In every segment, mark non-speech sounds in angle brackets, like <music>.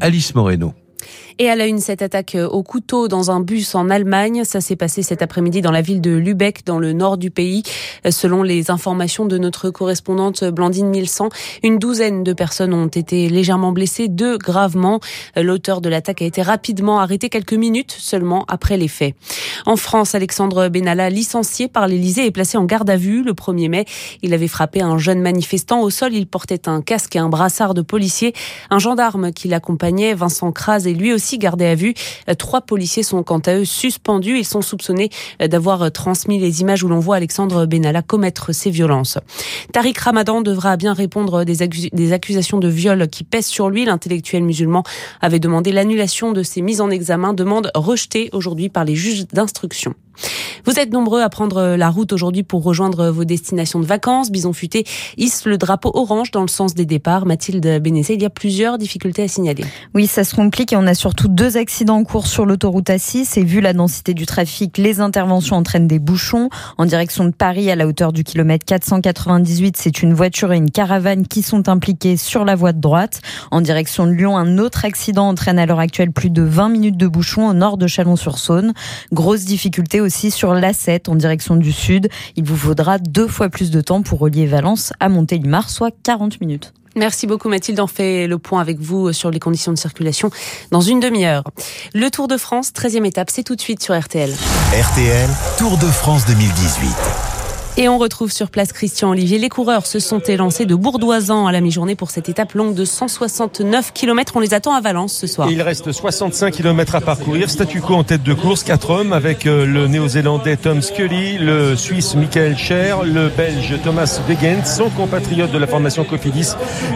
Alice Moreno. Et à la une, cette attaque au couteau dans un bus en Allemagne. Ça s'est passé cet après-midi dans la ville de Lübeck, dans le nord du pays. Selon les informations de notre correspondante Blandine 1100, une douzaine de personnes ont été légèrement blessées, deux gravement. L'auteur de l'attaque a été rapidement arrêté quelques minutes seulement après les faits. En France, Alexandre Benalla, licencié par l'Élysée, est placé en garde à vue le 1er mai. Il avait frappé un jeune manifestant au sol. Il portait un casque et un brassard de policier. Un gendarme qui l'accompagnait, Vincent Kras, est lui aussi gardés à vue. Euh, trois policiers sont quant à eux suspendus. Ils sont soupçonnés euh, d'avoir euh, transmis les images où l'on voit Alexandre Benalla commettre ces violences. Tariq Ramadan devra bien répondre des, accusations de viol qui pèsent sur lui. L'intellectuel musulman avait demandé l'annulation de ses mises en examen, demande rejetée aujourd'hui par les juges d'instruction. Vous êtes nombreux à prendre la route aujourd'hui pour rejoindre vos destinations de vacances. Bison Futé hisse le drapeau orange dans le sens des départs. Mathilde Bénézé, il y a plusieurs difficultés à signaler. Oui, ça se complique et on a surtout deux accidents en cours sur l'autoroute A6 et vu la densité du trafic, les interventions entraînent des bouchons. En direction de Paris, à la hauteur du kilomètre 498, c'est une voiture et une caravane qui sont impliquées sur la voie de droite. En direction de Lyon, un autre accident entraîne à l'heure actuelle plus de 20 minutes de bouchons au nord de Chalon-sur-Saône. Grosse difficulté aussi sur l'A7 en direction du sud. Il vous faudra deux fois plus de temps pour relier Valence à Montélimar, soit 40 minutes. Merci beaucoup Mathilde. On fait le point avec vous sur les conditions de circulation dans une demi-heure. Le Tour de France, 13e étape, c'est tout de suite sur RTL. RTL, Tour de France 2018. Et on retrouve sur place Christian Olivier. Les coureurs se sont élancés de Bourdoisan à la mi-journée pour cette étape longue de 169 km. On les attend à Valence ce soir. il reste 65 km à parcourir. Statu quo en tête de course, quatre hommes avec euh, le néo-zélandais Tom Scully, le suisse Michael Scher, le belge Thomas Wegent, son compatriote de la formation Cofidis,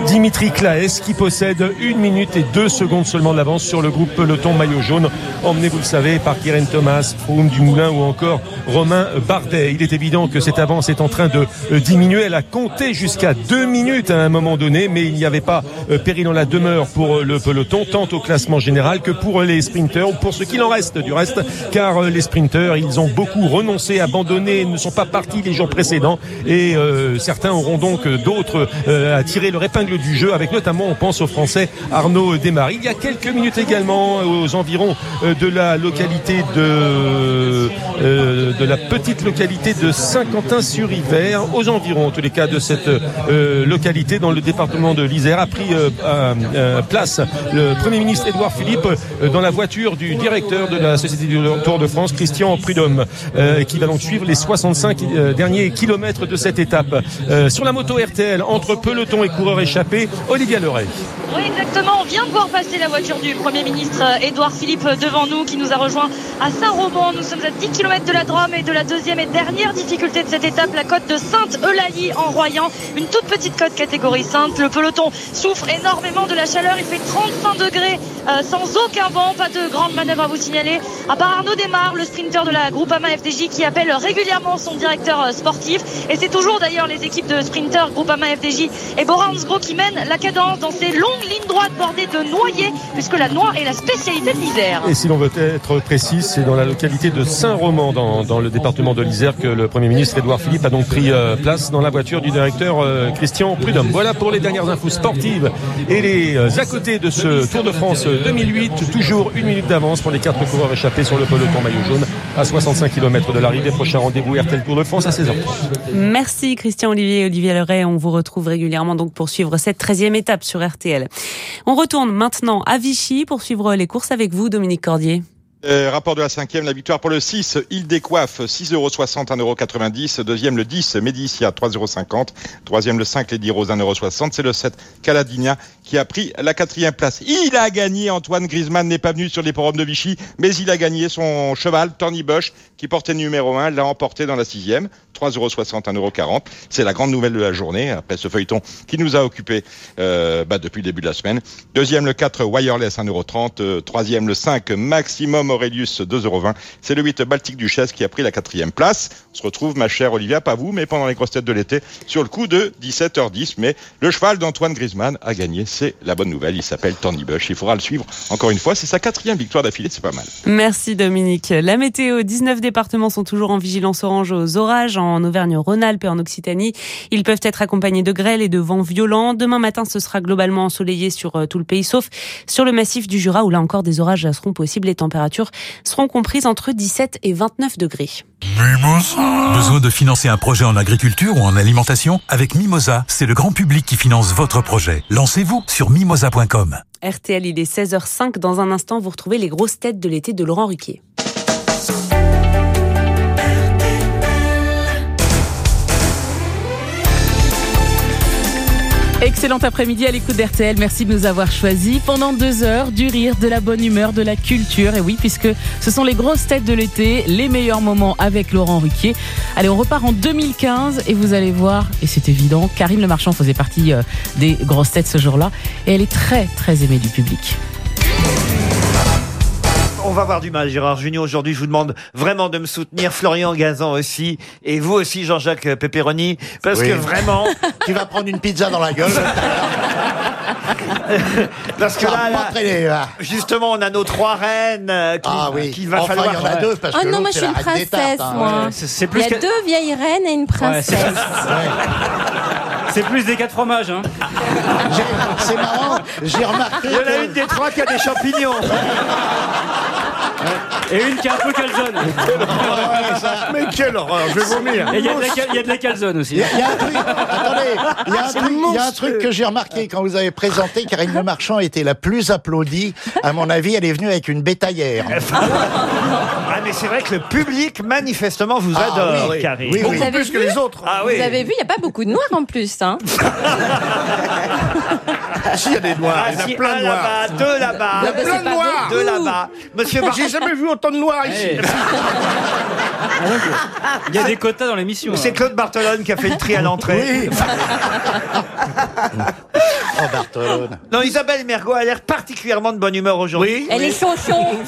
Dimitri Claes, qui possède une minute et deux secondes seulement d'avance sur le groupe peloton maillot jaune, emmené, vous le savez, par Kieran Thomas, Froome Dumoulin ou encore Romain Bardet. Il est évident que cette avance est en train de euh, diminuer. Elle a compté jusqu'à deux minutes à un moment donné, mais il n'y avait pas euh, péril dans la demeure pour euh, le peloton, tant au classement général que pour les sprinteurs, ou pour ce qu'il en reste du reste, car les sprinteurs, ils ont beaucoup renoncé, abandonné, ne sont pas partis les jours précédents, et certains auront donc d'autres à tirer leur épingle du jeu, avec notamment, on pense au Français Arnaud Desmaris. Il y a quelques minutes également aux environs de la localité de de la petite localité de Saint-Quentin sur Hiver, aux environs en tous les cas de cette euh, localité dans le département de l'Isère, a pris euh, euh, place le Premier ministre Édouard Philippe dans la voiture du directeur de la Société du Tour de France, Christian Prudhomme, qui va donc suivre les 65 derniers kilomètres de cette étape. sur la moto RTL, entre peloton et coureur échappé, Olivia Leray. Oui, exactement. On vient de voir passer la voiture du Premier ministre Édouard Philippe devant nous, qui nous a rejoint à Saint-Roman. Nous sommes à 10 km de la Drôme et de la deuxième et dernière difficulté de cette étape la côte de Sainte-Eulalie en Royan. Une toute petite côte catégorie Sainte. Le peloton souffre énormément de la chaleur. Il fait 35 degrés euh, sans aucun vent. Pas de grande manœuvre à vous signaler. À part Arnaud Desmar, le sprinter de la Groupama FDJ qui appelle régulièrement son directeur euh, sportif. Et c'est toujours d'ailleurs les équipes de sprinters Groupama FDJ et Gros qui mènent la cadence dans ces longues lignes droites bordées de noyers puisque la noix est la spécialité de l'Isère. Et si l'on veut être précis, c'est dans la localité de Saint-Roman dans, dans le département de l'Isère que le Premier ministre Édouard Philippe a donc pris euh, place dans la voiture du directeur euh, Christian Prudhomme. Voilà pour les dernières infos sportives et les euh, à côté de ce Tour de France 2008. Toujours une minute d'avance pour les quatre coureurs échappés sur le peloton maillot jaune à 65 km de l'arrivée. Prochain rendez-vous RTL Tour de France à 16h. Merci Christian Olivier Olivier Leray. On vous retrouve régulièrement donc pour suivre cette 13e étape sur RTL. On retourne maintenant à Vichy pour suivre les courses avec vous, Dominique Cordier. Euh, rapport de la cinquième, la victoire pour le 6, Il décoiffe, 6,60€, 1,90€. Deuxième, le 10, Médicia, 3,50€. Troisième, le 5, Lady Rose, 1,60€. C'est le 7, Caladinia, qui a pris la quatrième place. Il a gagné, Antoine Griezmann n'est pas venu sur les forums de Vichy, mais il a gagné son cheval, Tony Bosch, qui portait numéro 1, l'a emporté dans la sixième. 3,60€, 1,40€. C'est la grande nouvelle de la journée, après ce feuilleton qui nous a occupé euh, bah, depuis le début de la semaine. Deuxième, le 4, Wireless, 1,30€. Euh, troisième, le 5, Maximum Aurelius 2,20€. C'est le 8 Baltique Duchesse qui a pris la quatrième place. On se retrouve, ma chère Olivia, pas vous, mais pendant les grosses têtes de l'été, sur le coup de 17h10. Mais le cheval d'Antoine Griezmann a gagné. C'est la bonne nouvelle. Il s'appelle Tony Bush. Il faudra le suivre. Encore une fois, c'est sa quatrième victoire d'affilée. C'est pas mal. Merci Dominique. La météo, 19 départements sont toujours en vigilance orange aux orages en Auvergne-Rhône-Alpes et en Occitanie. Ils peuvent être accompagnés de grêle et de vents violents. Demain matin, ce sera globalement ensoleillé sur euh, tout le pays, sauf sur le massif du Jura où là encore des orages seront possibles. Les températures seront comprises entre 17 et 29 degrés. Besoin de financer un projet en agriculture ou en alimentation? Avec Mimosa, c'est le grand public qui finance votre projet. Lancez-vous sur mimosa.com. RTL, il est 16h05. Dans un instant, vous retrouvez les grosses têtes de l'été de Laurent Ruquier. Excellent après-midi à l'écoute d'RTL. Merci de nous avoir choisis. Pendant deux heures, du rire, de la bonne humeur, de la culture. Et oui, puisque ce sont les grosses têtes de l'été, les meilleurs moments avec Laurent Ruquier. Allez, on repart en 2015 et vous allez voir, et c'est évident, Karine Le Marchand faisait partie euh, des grosses têtes ce jour-là. Et elle est très, très aimée du public. On va avoir du mal, Gérard Junior. Aujourd'hui, je vous demande vraiment de me soutenir. Florian Gazan aussi. Et vous aussi, Jean-Jacques Pepperoni. Parce Oui. que vraiment. <laughs> Tu vas prendre une pizza dans la gueule. <laughs> Parce que là, va là, pas traîner, là. justement, on a nos trois reines euh, qui- Ah oui. qu'il va Enfin, falloir. il y en a deux parce Oh que non, l'autre, moi je c'est suis une princesse, tartes, hein. moi. C'est c'est Il plus, y a que- deux vieilles reines et une princesse. c'est plus des quatre fromages. Hein. <laughs> C'est marrant, j'ai remarqué. Il y en a que- une des trois qui a des champignons. Et une qui est un peu calzone. <laughs> Mais quelle horreur, je vais vomir. Et il y, a de la a calzone aussi. Il y, a- il y a un truc, attendez, il y a un truc, il y a un truc que j'ai remarqué quand vous avez présenté. Karine Le Marchand était la plus applaudie. À mon avis, elle est venue avec une bétaillère. <laughs> Ah, mais c'est vrai que le public, manifestement, vous Ah, adore, oui. Karine. Oui, oui. Vous avez vu, les autres. Ah oui. vous avez vu, il n'y a pas beaucoup de noirs en plus. Hein. <laughs> Si, il y a des noirs. Ah, si, un là-bas, deux là-bas, Il y a plein de noirs. deux là-bas. Monsieur Bar- J'ai jamais vu autant de noirs ici. Eh. Il y a des quotas dans l'émission. c'est hein. Claude Bartolone qui a fait le tri à l'entrée. Oui. <laughs> oh, Bartolone. Non, Isabelle Mergot a l'air particulièrement de bonne humeur aujourd'hui. Elle est chonchon.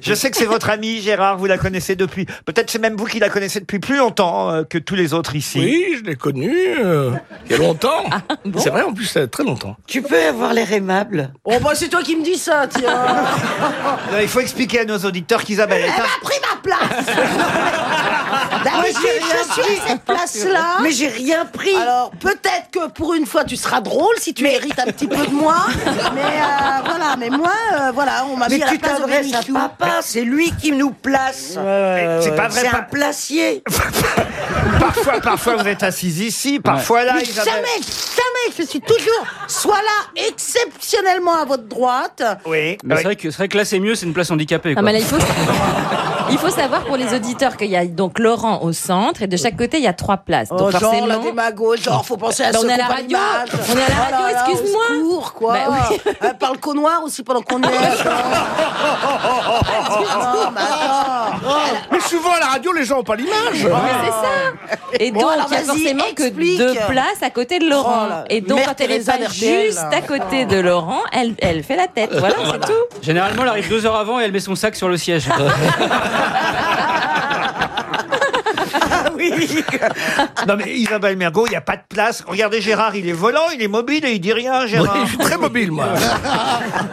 Je sais que c'est votre amie Gérard, vous la connaissez depuis. Peut-être c'est même vous qui la connaissez depuis plus longtemps euh, que tous les autres ici. Oui, je l'ai connu euh, il y a longtemps. <laughs> Ah, C'est vrai, en plus, ça très longtemps. Tu peux avoir l'air aimable. Oh bah c'est toi qui me dis ça, tiens. <laughs> Non, il faut expliquer à nos auditeurs qu'Isabelle est un... pris ma place. <laughs> D'habitude, je suis à cette place-là. Mais j'ai rien pris. Alors peut-être que pour une fois tu seras drôle si tu hérites un petit peu de moi. Mais euh, voilà, mais moi, euh, voilà, on m'a Mais mis à la tu place de t'adresses à Bénichou. papa, c'est lui qui nous place. C'est pas vrai, C'est pas- un placier. <laughs> parfois, parfois vous êtes assise ici, parfois là, Mais Isabelle. jamais, jamais, je suis toujours soit là exceptionnellement à votre droite. Oui. Mais c'est vrai, que, c'est vrai que là, c'est mieux, c'est une place handicapée. Ah, Quoi. mais là, il faut, il faut savoir pour les auditeurs qu'il y a donc Laurent au centre et de chaque côté, il y a trois places. Oh, Donc genre la forcément. démago, genre faut penser à Bah, on ceux est à qui la ont pas radio. On est à la Oh là radio, là, au excuse-moi. secours, quoi. Bah oui. Elle parle qu'au noir aussi pendant qu'on y est. non, mais attends. Mais souvent, à la radio, les gens n'ont pas l'image. C'est ça. <laughs> Et Bon, donc, il y a forcément explique. que deux places à côté de Laurent. Oh là, et donc, quand elle est pas juste à côté de Laurent, elle, elle fait la tête. Voilà, c'est tout. Généralement, elle arrive deux heures avant et elle met son sac sur le siège. <laughs> Ah oui. <laughs> non mais Isabelle Mergot, il n'y a pas de place. Regardez Gérard, il est volant, il est mobile et il dit rien, Oui, Gérard. je suis très mobile, moi.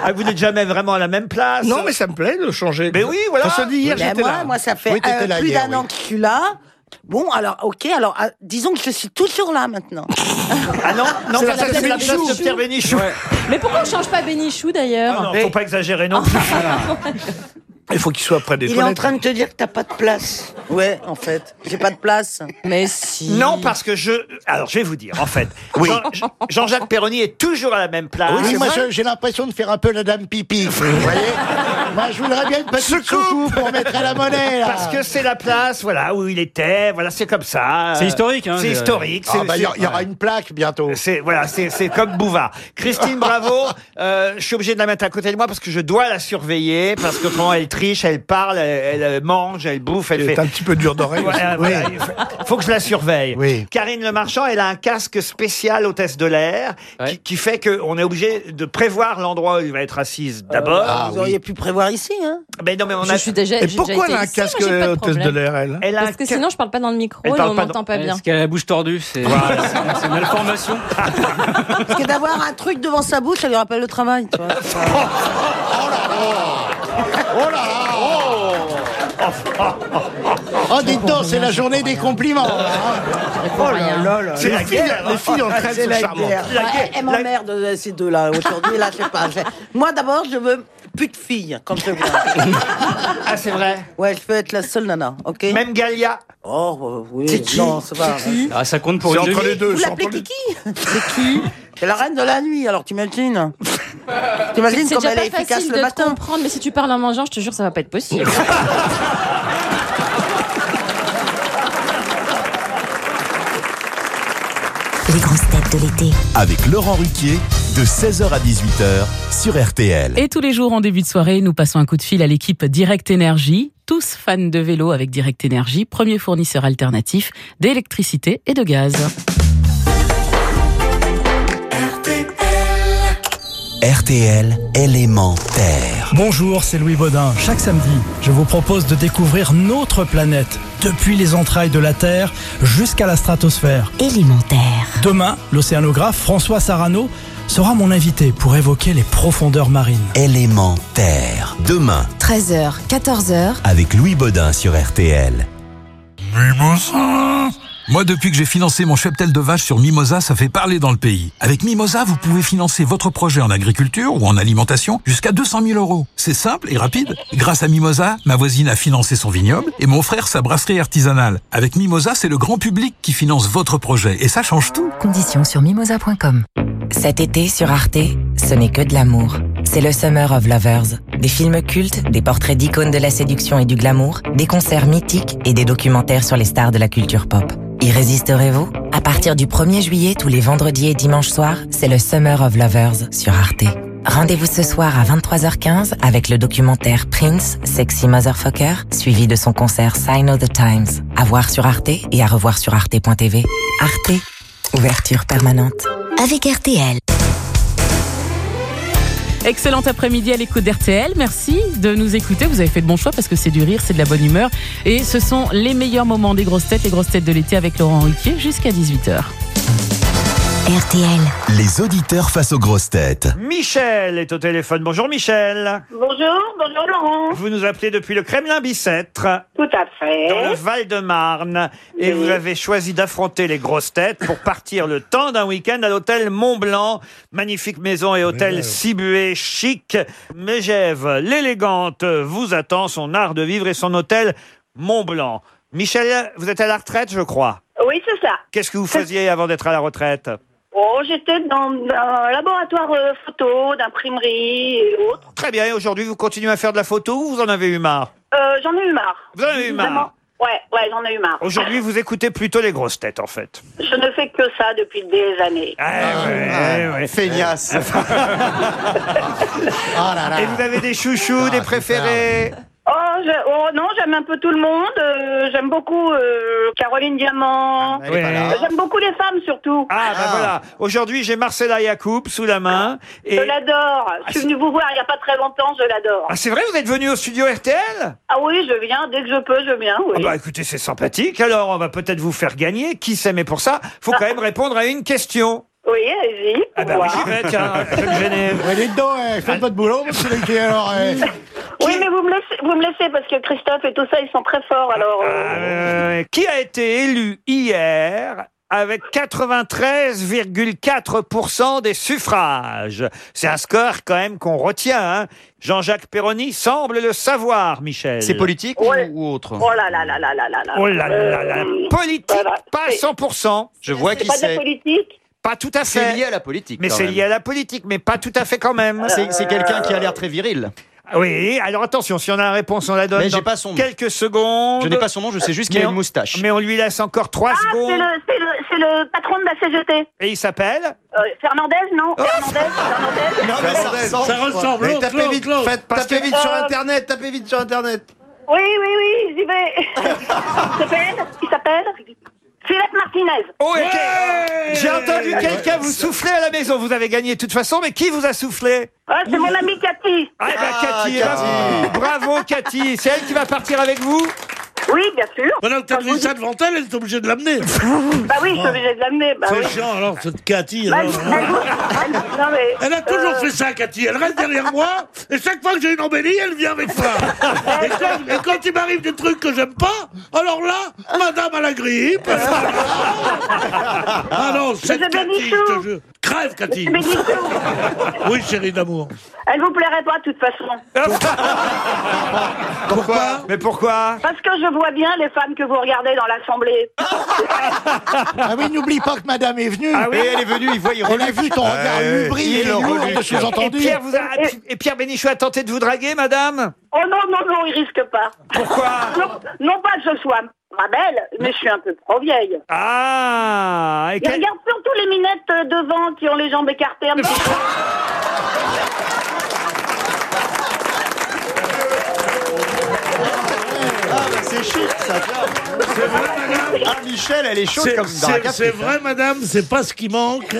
Ah, vous n'êtes jamais vraiment à la même place. Non, mais ça me plaît de changer. Mais oui, voilà. On se dit hier, j'étais moi, là. moi, ça fait Oui, euh, là plus d'un an oui. que je suis là. Bon, alors, ok, alors, ah, disons que je suis toujours là maintenant. <laughs> Ah non, non, C'est ça, c'est la place de. Pierre Bénichou. Mais pourquoi on change pas Bénichou d'ailleurs Ah non, faut pas exagérer non plus. <laughs> <laughs> Il faut qu'il soit près des Il est en train de te dire que t'as pas de place. Ouais, en fait, j'ai pas de place. Mais si. Non, parce que je. Alors, je vais vous dire, en fait. Jean- Jean-Jacques Perroni est toujours à la même place. Oui, moi, je- j'ai l'impression de faire un peu la dame pipi. Vous voyez <laughs> Moi, je voudrais bien une petite soucoupe pour mettre à la monnaie, là. Parce que c'est la place, voilà, où il était. Voilà, c'est comme ça. C'est historique, hein, C'est historique. Ah, c'est- bah, il y, c'est- il y aura une plaque bientôt. C'est voilà, c'est c'est comme Bouvard. Christine <laughs> Bravo, euh, je suis obligé de la mettre à côté de moi parce que je dois la surveiller parce que autrement elle triche, elle parle, elle, elle mange, elle bouffe, elle C'est fait. un petit peu dur d'oreille. Voilà, <laughs> aussi. voilà, il faut- faut que je la surveille. Oui. Karine Le Marchand, elle a un casque spécial hôtesse de l'air Ouais. qui, qui fait qu'on est obligé de prévoir l'endroit où il va être assise d'abord. Ah, Vous oui. auriez pu prévoir ici. Hein. Mais non, mais on Je a. suis déjà. Et j'ai pourquoi déjà elle a un été ici, casque moi, j'ai pas de hôtesse de problème. l'air, elle Elle a un Parce que ca- sinon, je parle pas dans le micro Elle et parle on pas m'entend pas bien. Parce qu'elle a la bouche tordue, c'est c'est- <laughs> c'est une malformation. Parce que d'avoir un truc devant sa bouche, ça lui rappelle le travail. Tu vois. <laughs> 오라. 오. <laughs> Oh, dites donc, c'est la journée des compliments. Oh là là là. C'est la guerre. Les filles. La Ouais, guerre. Elle m'emmerde ces deux-là aujourd'hui. Là, je sais pas. Moi, d'abord, je veux plus de filles quand je viens. <laughs> Ah, c'est vrai. Ouais, je veux être la seule nana, ok? Même Galia. Oh, euh, oui. C'est qui? Non, c'est pas. Ah, ça compte pour C'est une entre les deux. Vous c'est l'appelez entre les- Kiki? C'est qui? C'est la reine de la nuit, alors t'imagines? <laughs> T'imagines C'est comme déjà elle est efficace le matin? comprendre, mais si tu parles en mangeant, je te jure, ça va pas être possible. <laughs> Les grosses têtes de l'été. Avec Laurent Ruquier, de 16h à 18h sur RTL. Et tous les jours en début de soirée, nous passons un coup de fil à l'équipe Direct Énergie, tous fans de vélo avec Direct Énergie, premier fournisseur alternatif d'électricité et de gaz. RTL élémentaire. Bonjour, c'est Louis Baudin. Chaque samedi, je vous propose de découvrir notre planète, depuis les entrailles de la Terre jusqu'à la stratosphère. Élémentaire. Demain, l'océanographe François Sarano sera mon invité pour évoquer les profondeurs marines. Élémentaire. Demain, 13h, 14h. avec Louis Baudin sur RTL. Mimosa Moi, depuis que j'ai financé mon cheptel de vache sur Mimosa, ça fait parler dans le pays. Avec Mimosa, vous pouvez financer votre projet en agriculture ou en alimentation jusqu'à 200 000 euros. C'est simple et rapide. Grâce à Mimosa, ma voisine a financé son vignoble et mon frère sa brasserie artisanale. Avec Mimosa, c'est le grand public qui finance votre projet et ça change tout. Conditions sur mimosa.com. Cet été sur Arte, ce n'est que de l'amour. C'est le Summer of Lovers. Des films cultes, des portraits d'icônes de la séduction et du glamour, des concerts mythiques et des documentaires sur les stars de la culture pop. Y résisterez-vous? À partir du 1er juillet, tous les vendredis et dimanches soirs, c'est le Summer of Lovers sur Arte. Rendez-vous ce soir à 23h15 avec le documentaire Prince, Sexy Motherfucker, suivi de son concert Sign of the Times. À voir sur Arte et à revoir sur arte.tv. Arte, ouverture permanente. Avec RTL. Excellent après-midi à l'écoute d'RTL. Merci de nous écouter. Vous avez fait de bons choix parce que c'est du rire, c'est de la bonne humeur. Et ce sont les meilleurs moments des grosses têtes, les grosses têtes de l'été avec Laurent Ruquier jusqu'à 18h. RTL. Les auditeurs face aux grosses têtes. Michel est au téléphone. Bonjour Michel. Bonjour, bonjour Laurent. Vous nous appelez depuis le Kremlin Bicêtre. Tout à fait. Dans le Val-de-Marne. Et Oui. vous avez choisi d'affronter les grosses têtes pour partir le temps d'un week-end à l'hôtel Mont-Blanc. Magnifique maison et hôtel Cibué chic. Mégève, l'élégante, vous attend son art de vivre et son hôtel Mont-Blanc. Michel, vous êtes à la retraite, je crois. Oui, c'est ça. Qu'est-ce que vous faisiez avant d'être à la retraite? Oh, j'étais dans un laboratoire euh, photo, d'imprimerie et autres. Très bien, et aujourd'hui vous continuez à faire de la photo ou vous en avez eu marre? Euh, j'en ai eu marre. Vous en avez eu marre? Vraiment. Ouais, ouais, j'en ai eu marre. Aujourd'hui vous écoutez plutôt les grosses têtes en fait. Je ne fais que ça depuis des années. Ah, ouais, ouais. Feignasse. <laughs> Et vous avez des chouchous, des préférés? Oh, je- oh, non, j'aime un peu tout le monde. euh, j'aime beaucoup euh, Caroline Diamant. elle est pas là. Euh, J'aime beaucoup les femmes surtout. Ah, bah voilà. Aujourd'hui, j'ai Marcella Yacoub sous la main. Et... Je l'adore. Je suis venue vous voir il n'y a pas très longtemps, je l'adore. Ah, c'est vrai, vous êtes venu au studio RTL Ah oui, je viens, dès que je peux, je viens, oui. Ah bah écoutez, c'est sympathique. Alors, on va peut-être vous faire gagner. Qui sait, mais pour ça, faut <laughs> quand même répondre à une question. Oui, allez-y. Ah bah oui, j'y vais, tiens, je vais me gêner. Ouais, dites donc, eh, faites votre boulot, monsieur Ruquier, alors. eh. Oui, mais vous me, laissez, vous me laissez parce que Christophe et tout ça, ils sont très forts, alors... euh, Euh, qui a été élu hier avec 93,4% des suffrages? C'est un score quand même qu'on retient. hein. Jean-Jacques Perroni semble le savoir, Michel. C'est politique Ouais. ou autre? Oh là là là là là là là. Oh là là là. Euh, Politique, voilà. pas à C'est- 100%. Je vois C'est qui pas de la c'est. politique Pas tout à fait. C'est lié à la politique. Mais quand c'est même. lié à la politique, mais pas tout à fait quand même. C'est c'est quelqu'un qui a l'air très viril. Ah Oui, alors attention, si on a la réponse, on la donne Mais j'ai dans pas son nom. quelques secondes. Je n'ai pas son nom, je sais juste qu'il Mais a on- une moustache. Mais on lui laisse encore trois Ah, c'est secondes. le, c'est le, c'est le patron de la CGT. Et il s'appelle Euh, Fernandez, non Oh. Fernandez Fernandez Non, mais ça ressemble. Ça ressemble. Mais l'autre, tapez l'autre, vite, l'autre. faites, Parce tapez que- vite sur Euh, Internet, tapez vite sur Internet. Oui, oui, oui, j'y vais. <laughs> il s'appelle Il s'appelle Philippe Martinez. Oh, ok. J'ai entendu quelqu'un vous souffler à la maison. Vous avez gagné de toute façon, mais qui vous a soufflé Ah, c'est mon ami Cathy. Ah, ben, Cathy, eh ben, bravo Cathy. C'est elle qui va partir avec vous Oui, bien sûr. Maintenant que t'as dit ça devant elle, elle est obligée de l'amener. Bah oui, je suis obligée de l'amener. Bah oui. C'est chiant, alors, cette Cathy. Bah, alors, elle- elle- non, mais, Elle a toujours euh, fait ça, Cathy. Elle reste derrière moi, et chaque fois que j'ai une embellie, elle vient avec moi. Et quand, et quand il m'arrive des trucs que j'aime pas, alors là, madame a la grippe. ah non, cette Cathy, je te jure. Crève, Cathy. Bénichou. <laughs> Oui, chérie d'amour. Elle vous plairait pas de toute façon. <laughs> Pourquoi Mais pourquoi Parce que je vois bien les femmes que vous regardez dans l'Assemblée. <laughs> Ah oui, n'oublie pas que madame est venue. Ah oui, Et elle est venue, il voit, il Elle a vu ton regard Ouais, lubrique il et le lourd reluque. de Et sous-entendu. Pierre, vous a- et Pierre Bénichou a tenté de vous draguer, madame? Oh non, non, non, il risque pas. Pourquoi? Non, non pas que je sois pas belle, mais je suis un peu trop vieille. Ah et quel- regarde surtout les minettes euh, devant qui ont les jambes écartées un petit peu. Ah, bah, c'est chic, ça. C'est vrai, madame. Ah, Michel, elle est chaude C'est- comme dans la C'est café. c'est vrai, madame, c'est pas ce qui manque.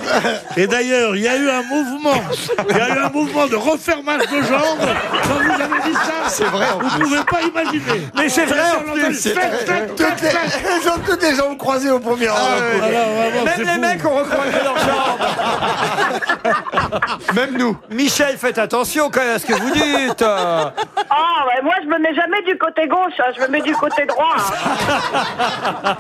Et d'ailleurs, il y a eu un mouvement, il y a eu un mouvement de refermage de jambes. Quand vous avez dit ça, C'est vrai, en vous plus. pouvez pas imaginer. Mais c'est vrai, en plus, faites, c'est faites, vrai. faites, faites, faites. Elles ont toutes les jambes croisées au premier rang. Alors, vraiment, Même c'est les fou. mecs ont recroisé leurs jambes. <laughs> Même nous. Michel, faites attention quand même à ce que vous dites. Euh, Ah, ouais, moi je me mets jamais du côté gauche, hein, je me mets du côté droit. hein. <laughs>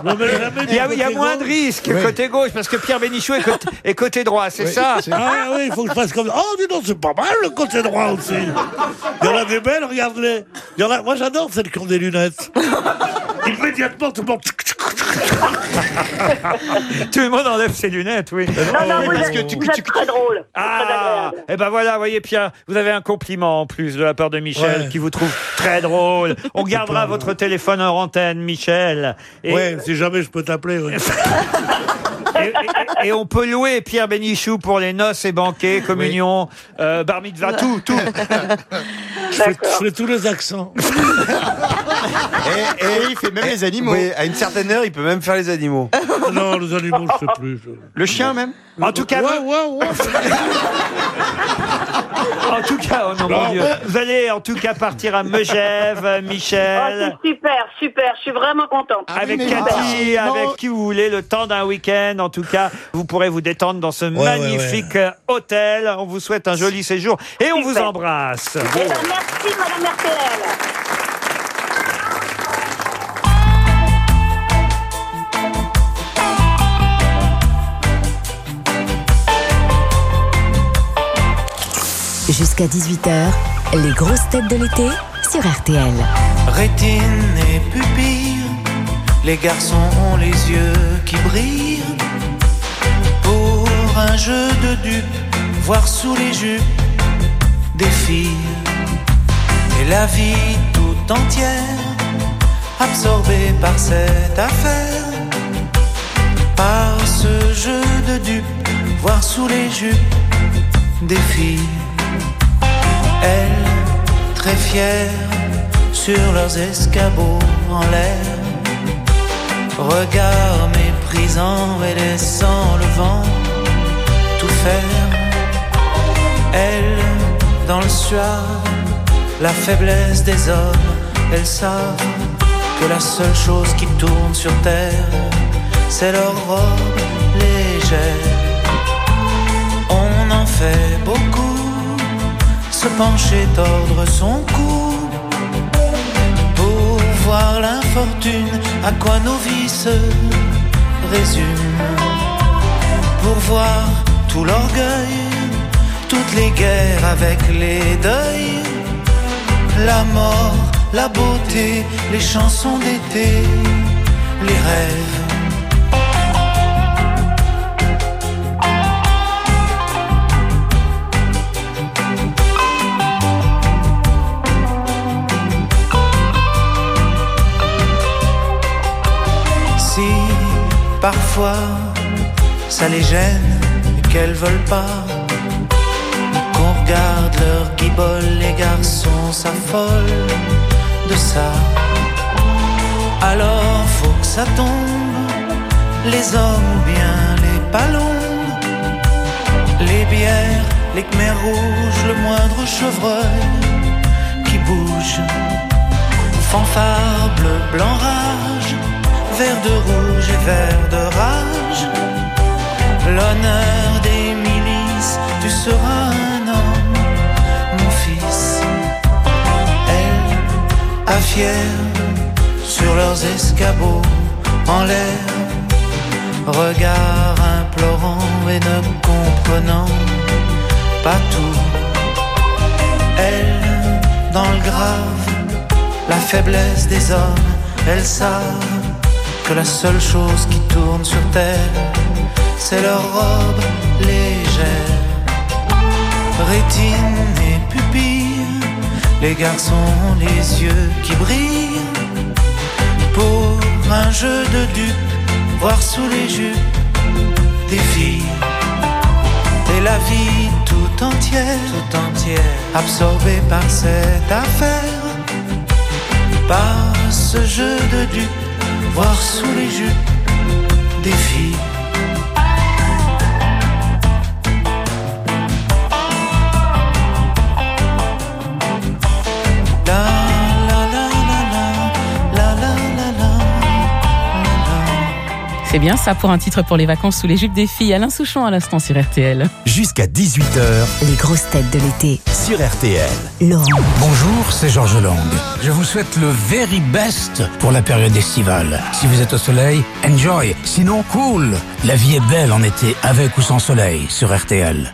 Non, mais jamais Il y a, du il y a côté moins de risques côté gauche parce que Pierre Bénichou est côté, est côté droit, c'est ça Ah oui, il faut que je fasse comme ça. Oh, dis donc, c'est pas mal le côté droit aussi. Il y en a des belles, regarde-les. Il y en a... Moi, j'adore celles qui ont des lunettes. Immédiatement, tout le monde... Tout le monde enlève ses lunettes, oui. Non, non, vous, parce êtes, que tu- vous êtes très drôle. Très Ah, agréable. et ben voilà, voyez Pierre, vous avez un compliment en plus de la part de Michel Ouais. qui vous trouve très drôle. On gardera votre téléphone en antenne, Michel. Et, Ouais, si jamais je peux t'appeler. ouais. <laughs> et, et- et on peut louer Pierre Bénichou pour les noces et banquets, communion, euh, bar mitzvah, tout, tout. Je fais, je fais tous les accents. <laughs> Et, et il fait même les animaux. Oui, à une certaine heure, il peut même faire les animaux. Non, les animaux, je sais plus. je- Le chien même. En tout cas, Ouais, vous- ouais, ouais. <laughs> en tout cas, oh non, mon Dieu. Vous allez en tout cas partir à Megève, <laughs> Oh, Michel. c'est super, super, je suis vraiment contente. Avec mais Cathy, avec qui vous voulez, le temps d'un week-end. En tout cas, vous pourrez vous détendre dans ce ouais, magnifique euh, hôtel. On vous souhaite un joli séjour et on vous embrasse. Eh ben, merci, Madame RTL. Jusqu'à 18h, les grosses têtes de l'été sur RTL. Rétine et pupille, les garçons ont les yeux qui brillent. Un jeu de dupes, voir sous les jupes des filles. Et la vie tout entière, absorbée par cette affaire. Par ce jeu de dupes, voir sous les jupes des filles. Elles, très fières, sur leurs escabeaux en l'air. Regard méprisant et laissant le vent Elles, dans le soir, la faiblesse des hommes, elles savent que la seule chose qui tourne sur terre, c'est leur robe légère. On en fait beaucoup, se pencher, tordre son cou. Pour voir l'infortune, à quoi nos vies se résument, pour voir tout l'orgueil, toutes les guerres avec les deuils, la mort, la beauté, les chansons d'été, les rêves. Si parfois ça les gêne qu'elles veulent pas qu'on regarde leur guibole, les garçons s'affolent de ça. Alors faut que ça tombe, les hommes ou bien les ballons, les bières, les khmers rouges, le moindre chevreuil bouge. Fanfare bleu, blanc, rage, vert de rouge et vert de rage. L'honneur des milices, tu seras un homme, mon fils. Elle, à fière, sur leurs escabeaux, en l'air, regard implorant et ne comprenant pas tout. Elle, dans le grave, la faiblesse des hommes, elles savent que la seule chose qui tourne sur terre, c'est leur robe légère. Rétine et pupille, les garçons ont les yeux qui brillent. Pour un jeu de dupes, voir sous les jupes des filles. Et la vie tout entière, tout entière, absorbée par cette affaire, par ce jeu de dupes, voir sous les jupes des filles. C'est bien ça pour un titre pour les vacances sous les jupes des filles. Alain Souchon à l'instant sur RTL. Jusqu'à 18h Les grosses têtes de l'été. sur RTL. Laurent. Bonjour, c'est Georges Lang. Je vous souhaite le very best pour la période estivale. Si vous êtes au soleil, enjoy. Sinon, cool. La vie est belle en été, avec ou sans soleil, sur RTL.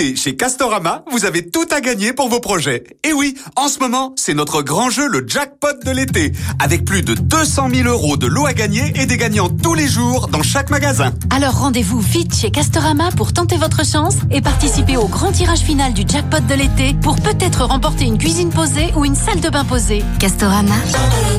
L'été chez Castorama, vous avez tout à gagner pour vos projets. Et oui, en ce moment, c'est notre grand jeu, le jackpot de l'été, avec plus de 200 000 euros de lots à gagner et des gagnants tous les jours dans chaque magasin. Alors rendez-vous vite chez Castorama pour tenter votre chance et participer au grand tirage final du jackpot de l'été pour peut-être remporter une cuisine posée ou une salle de bain posée. Castorama.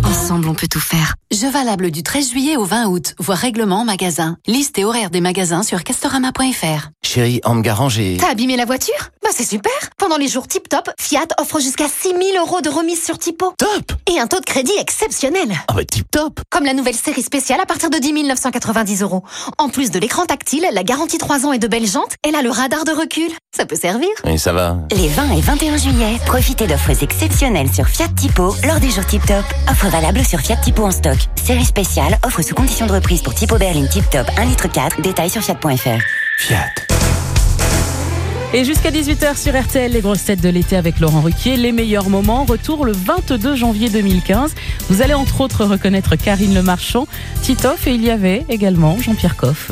Ensemble, on peut tout faire. Jeu valable du 13 juillet au 20 août. Voir règlement en magasin. Liste et horaire des magasins sur castorama.fr. Chérie, en me garant, j'ai... T'as abîmé la voiture? Bah c'est super Pendant les jours tip top, Fiat offre jusqu'à 6000 euros de remise sur typo. Top Et un taux de crédit exceptionnel. Ah bah tip top Comme la nouvelle série spéciale à partir de 10 990 euros. En plus de l'écran tactile, la garantie 3 ans et de belles jantes, elle a le radar de recul. Ça peut servir? Oui, ça va. Les 20 et 21 juillet, profitez d'offres exceptionnelles sur Fiat Tipo lors des jours Tip Top. Offre valable sur Fiat Tipo en stock. Série spéciale, offre sous condition de reprise pour Tipo berline Tip Top 1 litre 4. Détails sur fiat.fr. Fiat. Et jusqu'à 18h sur RTL, les grosses têtes de l'été avec Laurent Ruquier. Les meilleurs moments. Retour le 22 janvier 2015. Vous allez entre autres reconnaître Karine Le Marchand, Titoff et il y avait également Jean-Pierre Coff.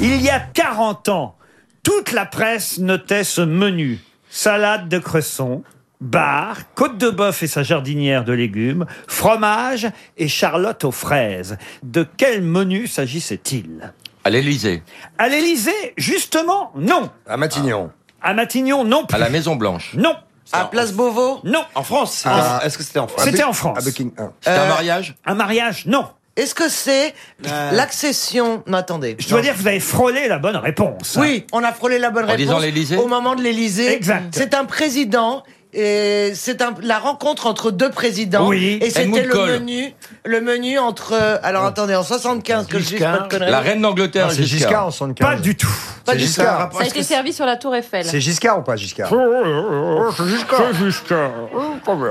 Il y a 40 ans, toute la presse notait ce menu. Salade de cresson, bar, côte de bœuf et sa jardinière de légumes, fromage et charlotte aux fraises. De quel menu s'agissait-il? À l'Élysée. À l'Élysée, justement, non. À Matignon. À Matignon, non plus. À la Maison Blanche. Non. À Place Beauvau Non. En France. c'était- Ah. Est-ce que c'était en France? C'était en France. C'était Euh, un mariage? Un mariage, non. Est-ce que c'est Euh. l'accession? Non, attendez. Je dois Non. dire que vous avez frôlé la bonne réponse. Oui, on a frôlé la bonne En réponse. disant l'Élysée? Au moment de l'Élysée. Exact. C'est un président. Et c'est un- la rencontre entre deux présidents. Oui. Et c'était le menu, le menu entre. euh, Alors attendez, en 75, que je dise pas de conneries. La reine d'Angleterre, c'est Giscard. Giscard en 75. Pas du tout. Pas C'est Giscard. Giscard. Ça a été servi sur la tour Eiffel. Giscard ou pas Giscard C'est Giscard.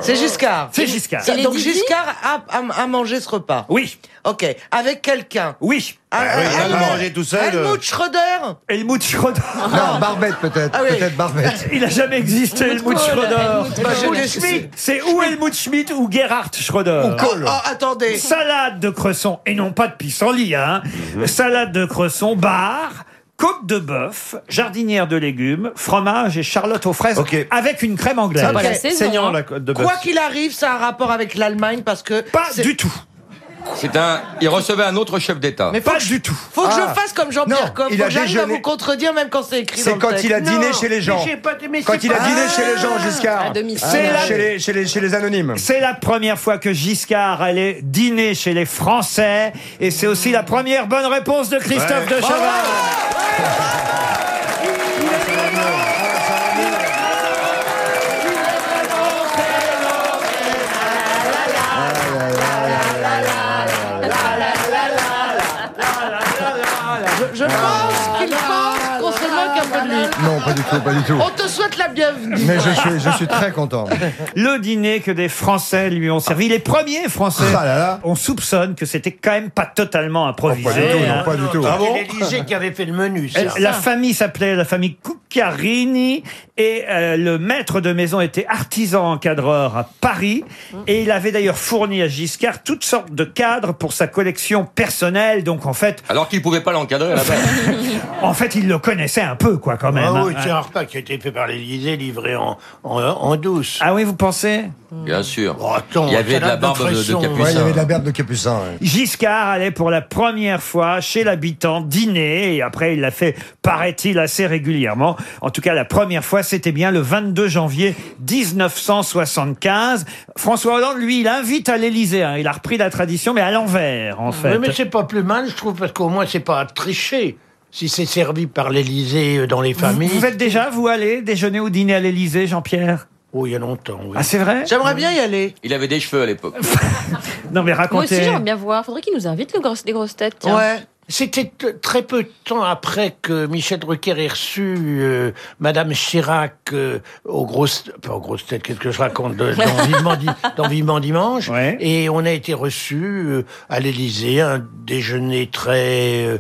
C'est Giscard. C'est Giscard. Ça- Et les Donc Giscard a, a- a mangé ce repas. Oui. Ok. Avec quelqu'un. Oui. Ah, oui, ah, il a ah, mangé tout seul, euh. Helmut Schröder. Helmut Schroeder. Non, Barbette, peut-être. Ah oui. Peut-être Barbette. Il n'a jamais existé, Helmut. Schroeder. Helmut Schmidt. C'est ou Helmut Schmidt ou Gerhard Schröder. Ou Kohl. Oh, oh, attendez. Salade de cresson, et non pas de pissenlit, hein. Salade de cresson, bar, côte de bœuf, jardinière de légumes, fromage et charlotte aux fraises avec une crème anglaise. Ça, ok. Saignant la côte de bœuf. Quoi qu'il arrive, ça a un rapport avec l'Allemagne parce que. Pas du tout. C'est un. Il recevait un autre chef d'État. Mais je- du tout. Faut que Ah. je fasse comme Jean-Pierre Non, Coff. il a que j'arrive à déjeuné- vous contredire même quand c'est écrit C'est dans le quand texte. il a dîné Non, chez les gens. mais j'ai pas- mais Quand c'est il a pas- dîné chez les gens, Ah. Giscard. À domicile. C'est la- Chez les, chez, les, chez les anonymes. C'est la première fois que Giscard allait dîner chez les Français et c'est aussi la première bonne réponse de Christophe Ouais. de Chavannes. Non, pas du tout, pas du tout. On te souhaite la bienvenue. Mais je suis, je suis très content. <laughs> Le dîner que des Français lui ont servi, les premiers Français. Ah là là. On soupçonne que c'était quand même pas totalement improvisé. Oh, pas du tout, non, hein. pas du tout. Ah bon? C'est l'Élysée qui avait fait le menu. La famille s'appelait la famille Cuccarini et euh, le maître de maison était artisan encadreur à Paris et il avait d'ailleurs fourni à Giscard toutes sortes de cadres pour sa collection personnelle. Donc en fait, Alors qu'il pouvait pas l'encadrer <laughs> en fait, il le connaissait un peu quoi quand même. Ah hein. oui, c'est un repas qui a été fait par l'Élysée, livré en, en, en douce. Ah oui, vous pensez? Bien sûr. Oh, attends, Il y avait de la barbe de, capucin. Ouais, il y avait de la barbe de capucin. Giscard allait pour la première fois chez l'habitant dîner et après il l'a fait, paraît-il, assez régulièrement. En tout cas, la première fois, c'était bien le 22 janvier 1975. François Hollande, lui, il invite à l'Élysée. hein. Il a repris la tradition, mais à l'envers, en fait. Oui, mais c'est pas plus mal, je trouve, parce qu'au moins, c'est pas à tricher. Si c'est servi par l'Élysée euh, dans les vous, familles. vous êtes déjà, vous, allé déjeuner ou dîner à l'Élysée, Jean-Pierre? Oh, il y a longtemps, oui. Ah, c'est vrai J'aimerais bien y aller. Il avait des cheveux à l'époque. <laughs> Non, mais Moi aussi, racontez. j'aimerais bien voir. Faudrait qu'ils nous invitent les grosses, les grosses têtes. tiens. Ouais. C'était t- très peu de temps après que Michel Drucker ait reçu euh, Madame Chirac euh, aux grosses, pas aux grosses têtes, qu'est-ce que je raconte, de- dans, <laughs> Vivement, Di- dans Vivement Dimanche, Ouais. et on a été reçu à l'Élysée, un déjeuner très euh,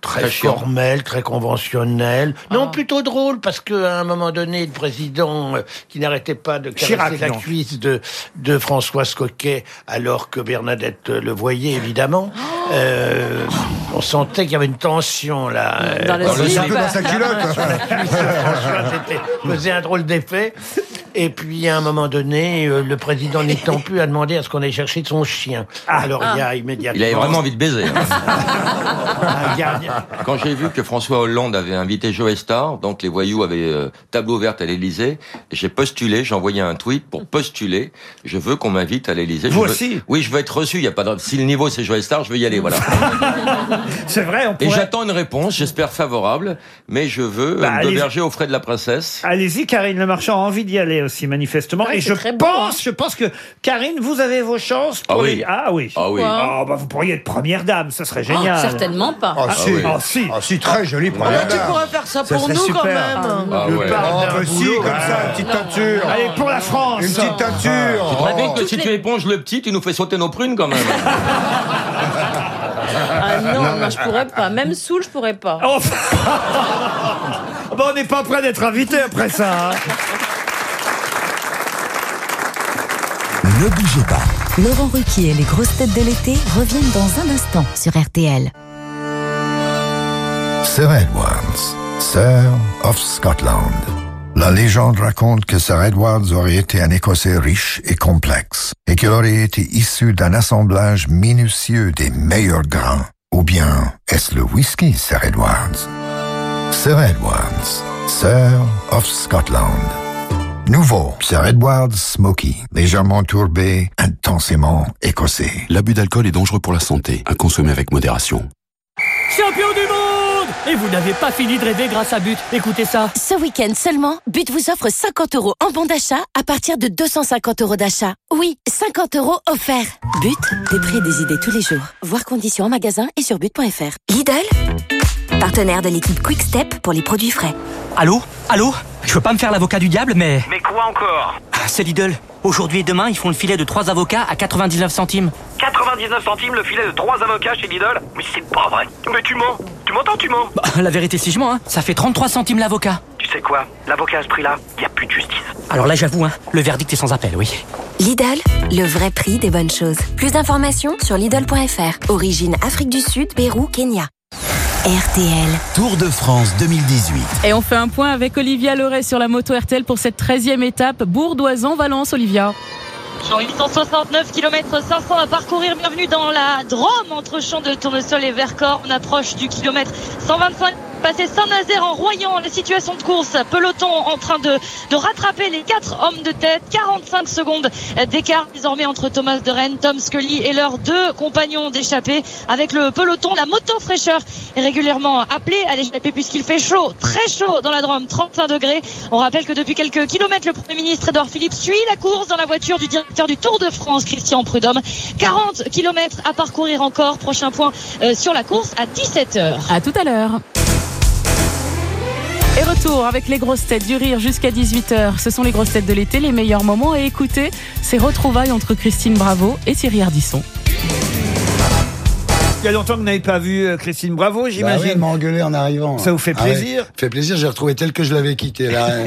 très, Très chiant. formel, très conventionnel. Non, plutôt drôle parce qu'à un moment donné, le président euh, qui n'arrêtait pas de caresser Chirac, la cuisse de, de Françoise Coquet, alors que Bernadette euh, le voyait évidemment, euh, on sentait qu'il y avait une tension là. euh, Dans le Dans le slip. dans sa culotte. sur la cuisse de François, c'était faisait un drôle d'effet. Et puis à un moment donné, euh, le président <laughs> n'étant plus a demandé à ce qu'on aille chercher son chien. Alors il y a immédiatement Il avait vraiment envie de baiser. hein. un gardien. Quand j'ai vu que François Hollande avait invité Joe Star, donc les voyous avaient euh, table ouverte à l'Élysée, j'ai postulé, j'ai envoyé un tweet pour postuler. Je veux qu'on m'invite à l'Élysée. Vous Je veux- aussi Oui, je veux être reçu. Il y a pas de... Si le niveau c'est Joe Star, je veux y aller. Voilà. <laughs> C'est vrai, on Et pourrait... j'attends une réponse, j'espère favorable, mais je veux Bah, euh, allez- me berger aux frais de la princesse. Allez-y, Karine Le Marchand a envie d'y aller aussi, manifestement. Ouais, Et je très beau, pense, je pense que, Karine, vous avez vos chances pour Ah oui. les- Ah oui. Ah oui. Ah, bah, vous pourriez être première dame, ce serait Oh, génial. certainement pas. Ah, si. oui. Ah, si. Ah, si, très jolie première Tu pourrais faire ça pour nous quand même. Ah Je ouais. parle d'un boulot. petite teinture. Allez, pour la France. Une petite teinture. Compte que si tu éponges le petit, tu nous fais sauter nos prunes quand même. <laughs> Ah non, non, je pourrais pas. Même saoul, je pourrais pas. Oh. <laughs> Bah, on n'est pas prêt d'être invité après ça. hein. Ne bougez pas. Laurent Ruquier et les grosses têtes de l'été reviennent dans un instant sur RTL. Sir Edwards, Sir of Scotland. La légende raconte que Sir Edwards aurait été un Écossais riche et complexe, et qu'il aurait été issu d'un assemblage minutieux des meilleurs grains. Ou bien est-ce le whisky, Sir Edwards? Sir Edwards, Sir of Scotland. Nouveau, Sir Edwards Smoky, légèrement tourbé, intensément écossais. L'abus d'alcool est dangereux pour la santé, à consommer avec modération. Champion du monde Et vous n'avez pas fini de rêver grâce à But. Écoutez ça. Ce week-end seulement, But vous offre 50 euros en bon d'achat à partir de 250 euros d'achat. Oui, 50 euros offerts. But, des prix et des idées tous les jours. Voir conditions en magasin et sur but.fr. Lidl, partenaire de l'équipe Quick Step pour les produits frais. Allô Allô Je veux pas me faire l'avocat du diable, mais... Mais quoi encore Ah, C'est Lidl. Aujourd'hui et demain, ils font le filet de 3 avocats à 99 centimes. 99 centimes le filet de 3 avocats chez Lidl Mais c'est pas vrai Mais tu mens Tu m'entends, tu mens Bah, la vérité, si je mens, hein, ça fait 33 centimes l'avocat. Tu sais quoi L'avocat à ce prix-là, y a plus de justice. Alors là, j'avoue, hein, le verdict est sans appel, oui. Lidl, le vrai prix des bonnes choses. Plus d'informations sur Lidl.fr. Origine Afrique du Sud, Pérou, Kenya. RTL. Tour de France 2018. Et on fait un point avec Olivia Leray sur la moto RTL pour cette 13e étape Bourdoisan-Valence, Olivia. Sur 869 km 500 à parcourir, bienvenue dans la Drôme entre Champ de Tournesol et Vercors. On approche du kilomètre 125. Passé Saint-Nazaire en Royan, la situation de course, peloton en train de, de rattraper les quatre hommes de tête, 45 secondes d'écart désormais entre Thomas de Rennes, Tom Scully et leurs deux compagnons d'échappée. Avec le peloton, la moto fraîcheur est régulièrement appelée à l'échappée puisqu'il fait chaud, très chaud dans la Drôme, 35 degrés. On rappelle que depuis quelques kilomètres, le Premier ministre Edouard Philippe suit la course dans la voiture du directeur du Tour de France, Christian Prudhomme. 40 kilomètres à parcourir encore. Prochain point euh, sur la course à 17h. À tout à l'heure. Et retour avec les grosses têtes du rire jusqu'à 18h. Ce sont les grosses têtes de l'été, les meilleurs moments. Et écoutez, ces retrouvailles entre Christine Bravo et Thierry Ardisson. Il y a longtemps que vous n'avez pas vu euh, Christine Bravo, Bah oui, j'imagine. elle m'a engueulé en arrivant. Ça vous fait Ah ouais. plaisir Fait plaisir, j'ai retrouvé tel que je l'avais quitté là. <laughs>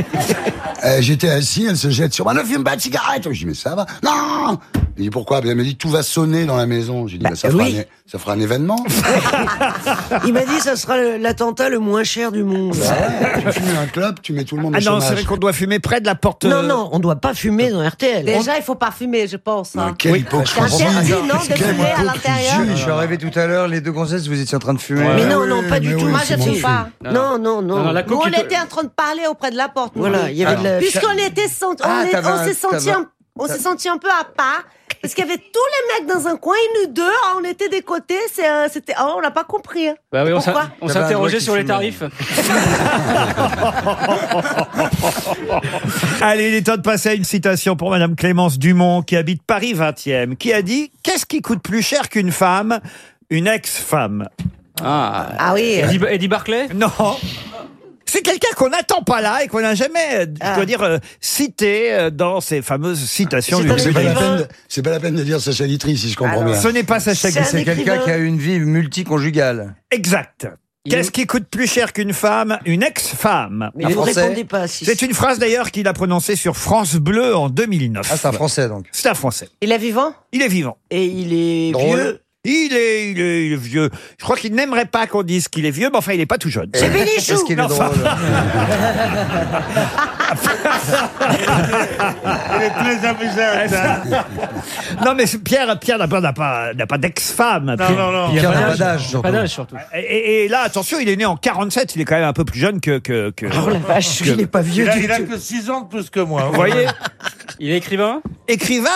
Euh, J'étais assis, elle se jette sur moi, ne fume pas de cigarette. Je dis mais ça va. Non. Je dis pourquoi? Elle m'a dit tout va sonner dans la maison. J'ai dit bah, ça, fera oui. un, ça fera un événement. <laughs> Il m'a dit ça sera l'attentat le moins cher du monde. tu fumes un club, tu mets tout le monde Ah au non, chômage. c'est vrai qu'on doit fumer près de la porte. Non, euh, non, on doit pas fumer dans RTL. Déjà, il faut pas fumer, je pense. hein. Quel Oui. hypocrisie. C'est interdit, non, de Quelle fumer à l'intérieur Je suis arrivé tout à l'heure, les deux gonzesses, vous étiez en train de fumer. Mais non, non, pas du tout. Moi, je ne fume pas. Non, non, non. Nous, on était en train de parler auprès de la porte. Voilà, il y avait de la- Puisqu'on était on Ah, s'est senti, un- on s'est senti un peu à part. Parce qu'il y avait tous les mecs dans un coin et nous deux, ah, on était des côtés. C'est, c'était, oh, on n'a pas compris. hein. Bah oui, on qui sur les tarifs. <laughs> Allez, il est temps de passer à une citation pour Madame Clémence Dumont, qui habite Paris 20e, qui a dit Qu'est-ce qui coûte plus cher qu'une femme? Une ex-femme. Ah, Ah oui. Eddie, Eddie Barclay? Non c'est quelqu'un qu'on n'attend pas là et qu'on n'a jamais, euh, je dois dire, euh, cité euh, dans ces fameuses citations C'est du un C'est pas, la peine, c'est pas la peine de dire Sacha Guitry, si je comprends Alors, bien. Ce n'est pas Sacha Guitry. C'est quelqu'un qui a une vie multiconjugale. Exact. Qu'est-ce est- qui coûte plus cher qu'une femme Une ex-femme. Mais Un vous Français répondez pas. Si C'est une phrase d'ailleurs qu'il a prononcée sur France Bleu en 2009. Ah, c'est un français donc. C'est un Français. Il est vivant? Il est vivant. Et il est Drôle. vieux? Il est, il est, il est vieux. Je crois qu'il n'aimerait pas qu'on dise qu'il est vieux, mais enfin, il est pas tout jeune. C'est Bénichou. Est-ce qu'il est drôle <laughs> <laughs> Non, mais Pierre, Pierre n'a pas, n'a pas, n'a pas d'ex-femme. Pierre. Il y a pas d'âge, Pas d'âge, surtout. Et, là, attention, il est né en 47. Il est quand même un peu plus jeune que. que, que- Oh la vache, que- il est pas vieux du tout. que 6 ans de plus que moi. Vous voyez Il est écrivain? Écrivain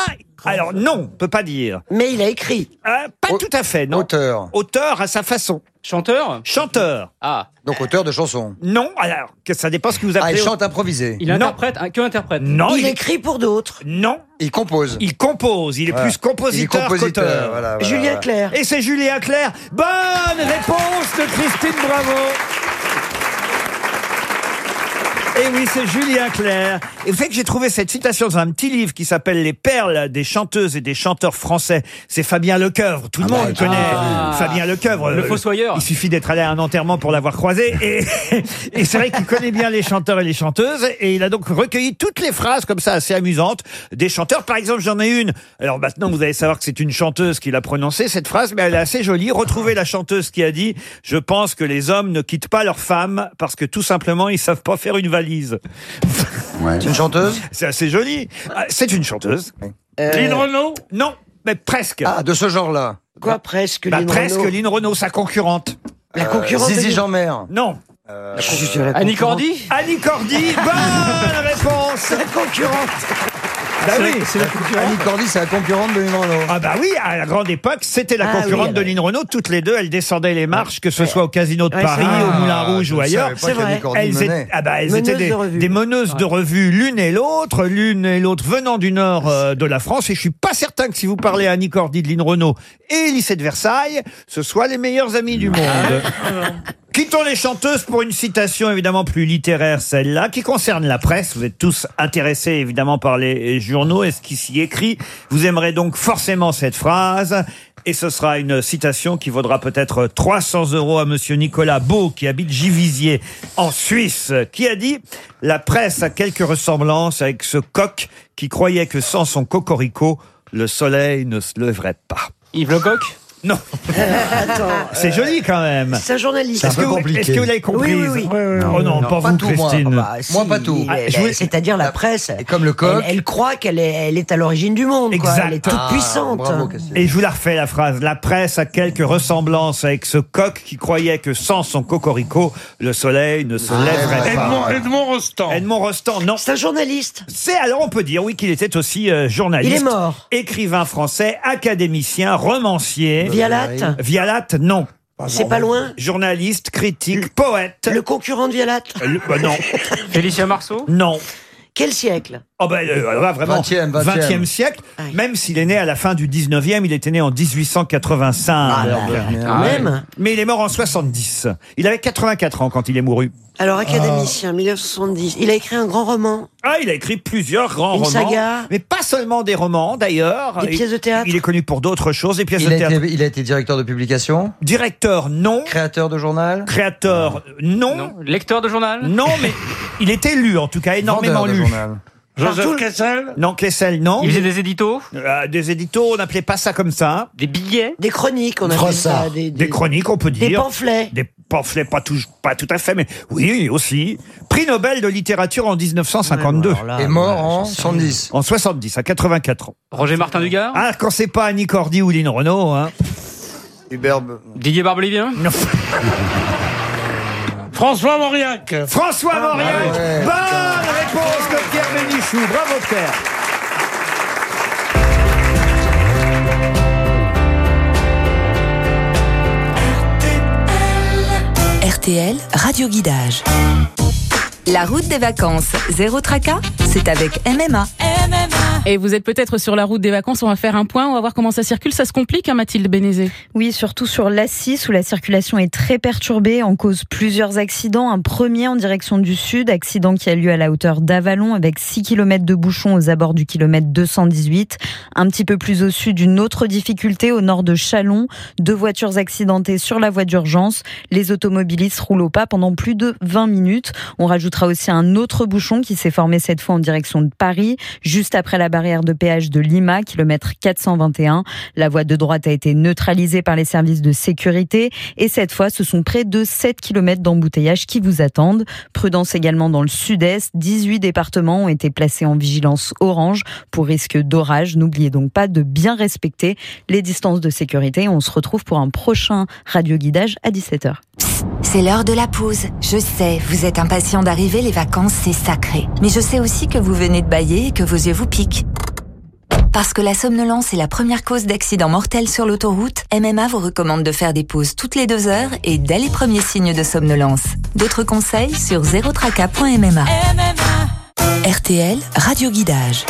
Alors non, on peut pas dire. Mais il a écrit. Euh, pas tout à fait, non. Auteur. Auteur à sa façon. Chanteur Chanteur. Ah. Donc auteur de chansons. Non, alors, que ça dépend ce que vous Ah, appelez. il chante improvisé. Il Non. interprète Que interprète Non, il écrit pour d'autres. Non, Il compose. il compose. Il est Voilà. plus compositeur, Il est compositeur, qu'auteur. voilà, voilà, Julien voilà. Clerc. Et c'est Julien Clerc. Bonne réponse de Christine Bravo. Et oui, c'est Julien Clerc. Et vous savez que j'ai trouvé cette citation dans un petit livre qui s'appelle Les perles des chanteuses et des chanteurs français. C'est Fabien Lecoeuvre. Tout le Ah monde bah, connaît ah. Fabien Lecoeuvre. Le fossoyeur. Il suffit d'être allé à un enterrement pour l'avoir croisé. Et, <laughs> et c'est vrai qu'il connaît bien les chanteurs et les chanteuses. Et il a donc recueilli toutes les phrases comme ça assez amusantes des chanteurs. Par exemple, j'en ai une. Alors maintenant, vous allez savoir que c'est une chanteuse qui l'a prononcée, cette phrase, mais elle est assez jolie. Retrouvez la chanteuse qui a dit « Je pense que les hommes ne quittent pas leurs femmes parce que tout simplement, ils savent pas faire une valise. Ouais. C'est une chanteuse » C'est assez joli. Ah, C'est une chanteuse. Lynn Renault? Non, mais presque. Ah, de ce genre-là. Quoi, presque, Bah, Lynn presque Renaud. Lynn Renault, sa concurrente. La concurrente. Zizi de- Jean-Mer. Non. Euh, Annie concurrente. Cordy? Annie Cordy, bonne <laughs> réponse La concurrente. Bah oui. C'est la concurrente. Annie Cordy, c'est la concurrente de Lynn Renault. Ah bah oui, à la grande époque, c'était la Ah concurrente oui, de alors. Lynn Renault. Toutes les deux, elles descendaient les marches, que ce soit au Casino de Ouais, Paris, vrai. au Moulin Rouge je ou ailleurs. C'est vrai. Cordy Elles étaient, ah bah, elles Meneuses étaient des, de revue. des meneuses de revue l'une et l'autre, l'une et l'autre venant du nord euh, de la France. Et je suis pas certain que si vous parlez à Annie Cordy de Lynn Renault et lycée de Versailles, ce soient les meilleurs amis du monde. <laughs> Quittons les chanteuses pour une citation évidemment plus littéraire, celle-là, qui concerne la presse. Vous êtes tous intéressés évidemment par les journaux et ce qui s'y écrit. Vous aimerez donc forcément cette phrase. Et ce sera une citation qui vaudra peut-être 300 euros à monsieur Nicolas Beau, qui habite Givisier, en Suisse, qui a dit « La presse a quelques ressemblances avec ce coq qui croyait que sans son cocorico, le soleil ne se leverait pas. » Yves Lecoq Non, <laughs> Attends. <laughs> c'est joli quand même. C'est un journaliste. Est-ce que, vous- est-ce que vous l'avez compris Oui, oui, oui. Oh non, pas vous, tout, moi. Christine. Bah, si, Moi, pas tout. Ah, voulais- C'est-à-dire la presse. Et comme le coq. Elle, elle croit qu'elle est, elle est à l'origine du monde. Quoi. Exact. Elle est toute Ah, puissante. Bravo. Et je vous la refais la phrase. La presse a quelques ressemblances avec ce coq qui croyait que sans son cocorico, le soleil ne se lèverait pas. Edmond, Edmond Rostand. Edmond Rostand, non. C'est un journaliste. C'est alors on peut dire oui qu'il était aussi euh, journaliste. Il est mort. Écrivain français, académicien, romancier. Vialat. Vialat, non. C'est pas loin. Journaliste, critique, poète. Le concurrent de Vialat. Le- bah, non, <laughs> Félicien Marceau non. Quel siècle Oh ben euh, alors là, vraiment 20e, 20e. siècle, même s'il est né à la fin du 19e, il était né en 1885. Ah. Même. Mais il est mort en 70. Il avait 84 ans quand il est mouru. Alors, académicien, 1970. Il a écrit un grand roman. Ah, il a écrit plusieurs grands Une romans. saga. Mais pas seulement des romans, d'ailleurs. Des pièces de théâtre. Il est connu pour d'autres choses, des pièces Il de a, théâtre. été, il a été directeur de publication Directeur, non. Créateur de journal Créateur, non. Lecteur de journal Non, mais il est élu, en tout cas, énormément Vendeur de lu. journal. Joseph Kessel Non, Kessel, non. Il faisait des éditos Euh, des éditos, on n'appelait pas ça comme ça. Des billets Des chroniques, on appelle Froissart. ça. Des, Des chroniques, on peut dire. Des pamphlets. Des pamphlets, pas tout, pas tout à fait, mais oui, aussi. Prix Nobel de littérature en 1952. Ouais, bon, alors là, Et mort en j'en sais rien. 70. En 70, à 84 ans. Roger Martin Dugard Ah, quand c'est pas Annie Cordy ou Lynn Renault, hein. Hubert. Didier Barbelivien Non. <laughs> François Mauriac François Mauriac. ouais. Bonne réponse de Pierre Bénichou. Bravo Pierre. RTL, radio guidage. La route des vacances, zéro tracas, c'est avec MMA. Et vous êtes peut-être sur la route des vacances, on va faire un point, on va voir comment ça circule. Ça se complique, hein, Mathilde Bénézé Oui, surtout sur l'A6 où la circulation est très perturbée, en cause plusieurs accidents. Un premier en direction du sud, accident qui a lieu à la hauteur d'Avalon avec 6 km de bouchons aux abords du kilomètre 218. Un petit peu plus au sud, une autre difficulté au nord de Chalon. Deux voitures accidentées sur la voie d'urgence. Les automobilistes roulent au pas pendant plus de 20 minutes. On rajoutera aussi un autre bouchon qui s'est formé cette fois en direction de Paris, juste après la barrière de péage de Lima, kilomètre 421. La voie de droite a été neutralisée par les services de sécurité et cette fois, ce sont près de 7 km d'embouteillage qui vous attendent. Prudence également dans le sud-est. 18 départements ont été placés en vigilance orange pour risque d'orage. N'oubliez donc pas de bien respecter les distances de sécurité. On se retrouve pour un prochain radio guidage à 17h. C'est l'heure de la pause. Je sais, vous êtes impatient d'arriver, les vacances, c'est sacré. Mais je sais aussi que vous venez de bailler et que vos yeux vous piquent. Parce que la somnolence est la première cause d'accident mortel sur l'autoroute, MMA vous recommande de faire des pauses toutes les deux heures et dès les premiers signes de somnolence. D'autres conseils sur zerotraca.mma. RTL, radio guidage.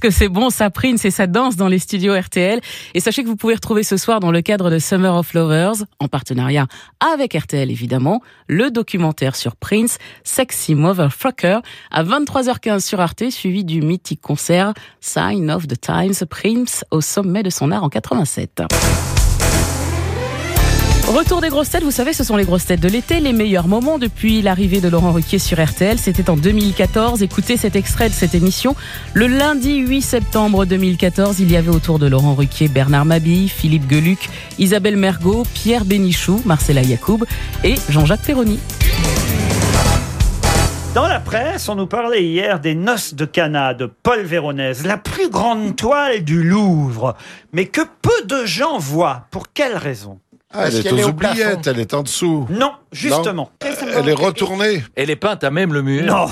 Que c'est bon, ça Prince et ça danse dans les studios RTL. Et sachez que vous pouvez retrouver ce soir dans le cadre de Summer of Lovers, en partenariat avec RTL évidemment, le documentaire sur Prince, Sexy Motherfucker, à 23h15 sur Arte, suivi du mythique concert Sign of the Times, Prince au sommet de son art en 87. Retour des grosses têtes, vous savez, ce sont les grosses têtes de l'été, les meilleurs moments depuis l'arrivée de Laurent Ruquier sur RTL. C'était en 2014. Écoutez cet extrait de cette émission. Le lundi 8 septembre 2014, il y avait autour de Laurent Ruquier Bernard Mabille, Philippe Geluc, Isabelle Mergot, Pierre Bénichou, Marcella Yacoub et Jean-Jacques Perroni. Dans la presse, on nous parlait hier des Noces de Cana de Paul Véronèse, la plus grande toile du Louvre, mais que peu de gens voient. Pour quelle raison? Ah, elle est aux oubliettes, elle est en dessous. Non, justement. Elle est retournée. Elle est peinte à même le mur. Non.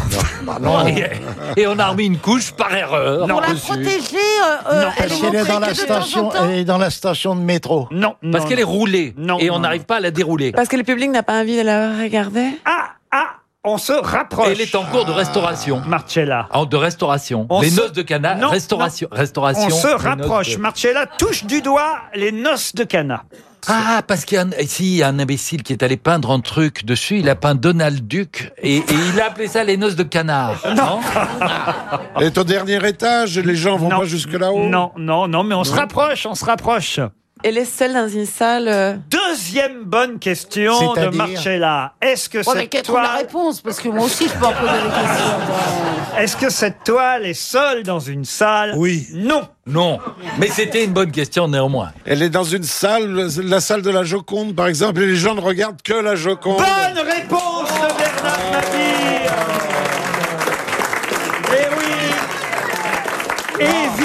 non. <laughs> Et, et on a remis une couche par erreur. Pour la protéger, euh, euh, Non, elle parce est qu'elle est dans la station- elle est dans la station de métro. Non. Parce qu'elle est roulée. et on n'arrive pas à la dérouler. Parce que le public n'a pas envie de la regarder Ah, ah, on se rapproche. Elle est en cours de restauration. Marcella. En- de restauration. On les se- noces de Cana, Non, restauration. restauration. On se rapproche. de- Marcella touche du doigt les Noces de Cana. Ah, parce qu'il y a un, si, il y a un imbécile qui est allé peindre un truc dessus, il a peint Donald Duck et, et il a appelé ça les noces de canard. <laughs> Non. Est au dernier étage, les gens vont pas jusque là-haut? Non, non, non, mais on se rapproche, on se rapproche. Elle est seule dans une salle. euh, Deuxième bonne question de C'est-à-dire Marcella. Est-ce que Ouais, mais cette qu'elle la toile, réponse, parce que moi aussi je peux en poser des questions. est-ce que cette toile est seule dans une salle? Oui. Non. Non. Mais c'était une bonne question néanmoins. Elle est dans une salle, la salle de la Joconde, par exemple, et les gens ne regardent que la Joconde. Bonne réponse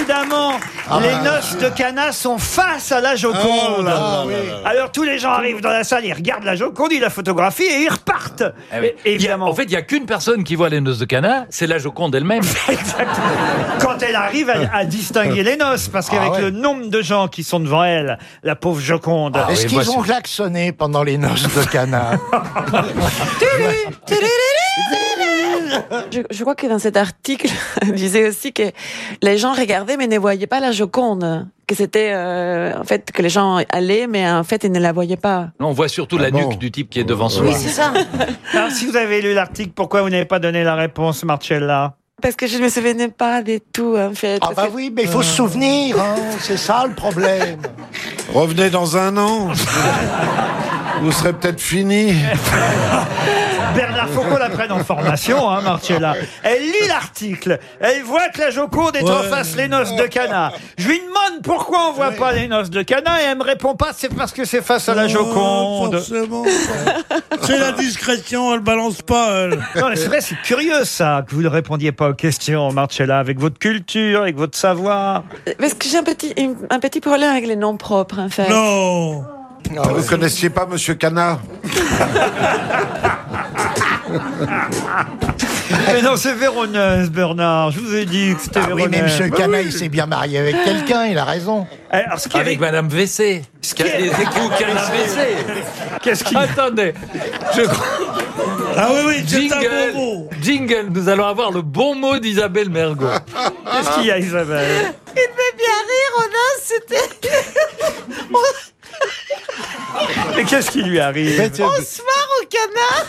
Évidemment, Ah les noces de Cana sont face à la Joconde. Oh là là. Alors tous les gens arrivent dans la salle, ils regardent la Joconde, ils la photographient et ils repartent. Ah oui. Y a- en fait, il n'y a qu'une personne qui voit les noces de Cana, c'est la Joconde elle-même. <laughs> Quand elle arrive à, à distinguer les noces, parce qu'avec Ah ouais. le nombre de gens qui sont devant elle, la pauvre Joconde. Est-ce qu'ils vont klaxonner pendant les noces de Cana <laughs> <laughs> Je, je crois que dans cet article, <laughs> il disait aussi que les gens regardaient mais ne voyaient pas la Joconde. Que c'était euh, en fait que les gens allaient mais en fait ils ne la voyaient pas. Non, on voit surtout la nuque du type qui est devant soi. <laughs> Alors, si vous avez lu l'article, pourquoi vous n'avez pas donné la réponse, Marcella? Parce que je ne me souvenais pas de tout en fait. Ah bah oui, mais il faut se souvenir, hein, c'est ça le problème. Revenez dans un an. Vous serez peut-être fini. <laughs> Bernard, faut qu'on la prenne en formation, hein, Marcella. Elle lit l'article, elle voit que la Joconde est en face les noces de Cana. Je lui demande pourquoi on voit pas les noces de Cana et elle me répond pas, c'est parce que c'est face à la Joconde. forcément. C'est la discrétion, elle balance pas, elle. Non, mais c'est vrai, c'est curieux ça, que vous ne répondiez pas aux questions, Marcella, avec votre culture, avec votre savoir. Parce que j'ai un petit un petit problème avec les noms propres en fait. Non. Vous connaissiez pas Monsieur Cana? Mais non, c'est Véroneuse, Bernard. Je vous ai dit que c'était Ah oui, Véroneuse. mais M. Cana, il s'est bien marié avec quelqu'un, il a raison. Alors, ce qui Avec Madame Vessé. Ce qui a des échos Cana Vessé. Qu'est-ce qui... Attendez. Je. Ah oui, oui, c'est un Jingle, bon mot. jingle, nous allons avoir le bon mot d'Isabelle Mergot. Qu'est-ce qu'il y a, Isabelle? Il me fait bien rire, on a, c'était. <laughs> Mais qu'est-ce qui lui arrive On se marre au canard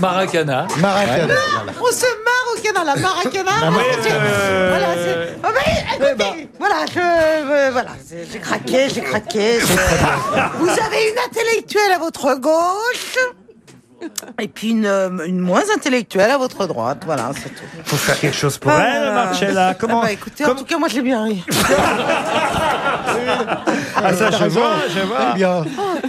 Maracana. Maracana. On se marre au canard, la maracana Ah, oui, Voilà, euh, Voilà, c'est- Oh, mais, écoutez, voilà, je, euh, voilà, c'est- j'ai craqué, j'ai craqué. <laughs> j'ai- Vous avez une intellectuelle à votre gauche. Et puis une, euh, une moins intellectuelle à votre droite, voilà, c'est tout. Faut faire quelque chose pour Ah, elle. Marcella. Comment Ah bah, écoutez, en tout cas, moi, je l'ai bien ri. <laughs> Ah, ça, je vois, je vois. Très bien.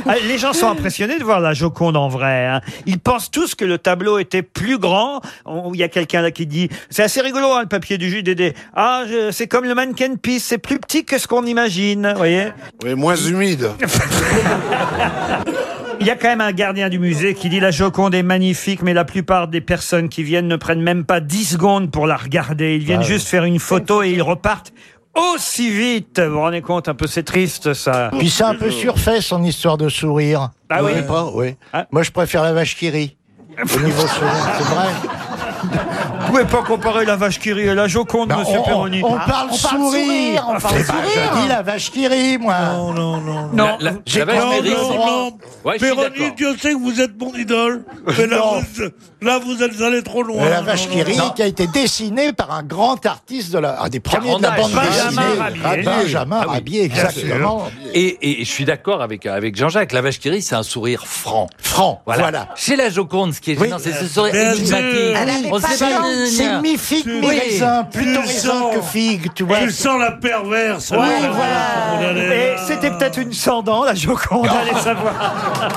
Ah, Les gens sont impressionnés de voir la Joconde en vrai. hein. Ils pensent tous que le tableau était plus grand. On- Il y a quelqu'un là qui dit, c'est assez rigolo hein, le papier du JDD. Ah, c'est comme le mannequin piece, c'est plus petit que ce qu'on imagine, vous voyez. Oui, moins humide. <laughs> Il y a quand même un gardien du musée qui dit la Joconde est magnifique, mais la plupart des personnes qui viennent ne prennent même pas 10 secondes pour la regarder. Ils viennent Ah juste faire une photo et ils repartent aussi vite. Vous vous rendez compte, un peu c'est triste ça. Puis c'est un peu surfait son histoire de sourire. Ah pas Oui. Ah. Moi, je préfère la vache qui rit. Au niveau sourire, c'est vrai. <laughs> Vous pouvez pas comparer la vache qui rit et la Joconde, Ben, monsieur on, Perroni. on parle sourire. on parle Eh ben, sourire. Je dis la vache qui rit, moi. Non, non, non. Non, La- J'ai vache Non, rit, non, c'est- non. Ouais, je suis Véronique, d'accord. Dieu sait que vous êtes mon idole. Mais là, Non. vous, là, vous êtes allé trop loin. La vache qui rit, qui a été dessinée par un grand artiste de la, un des premiers de la bande. Benjamin dessinée. Rabier. Ah, Benjamin Ah oui, Rabier, bien exactement. Et, et je suis d'accord avec, avec Jean-Jacques. La vache qui rit, c'est un sourire franc. Franc, Voilà. voilà. Chez la Joconde, ce qui est Oui. gênant, c'est ce sourire Bien énigmatique. sûr. Elle avait On pas sait de pas. C'est mi-figue, mi-raisin, plutôt raisin que figue, tu vois. Tu sens la perverse. Ouais, là. voilà. Et c'était peut-être une sans dents, la Joconde, allez savoir. <laughs>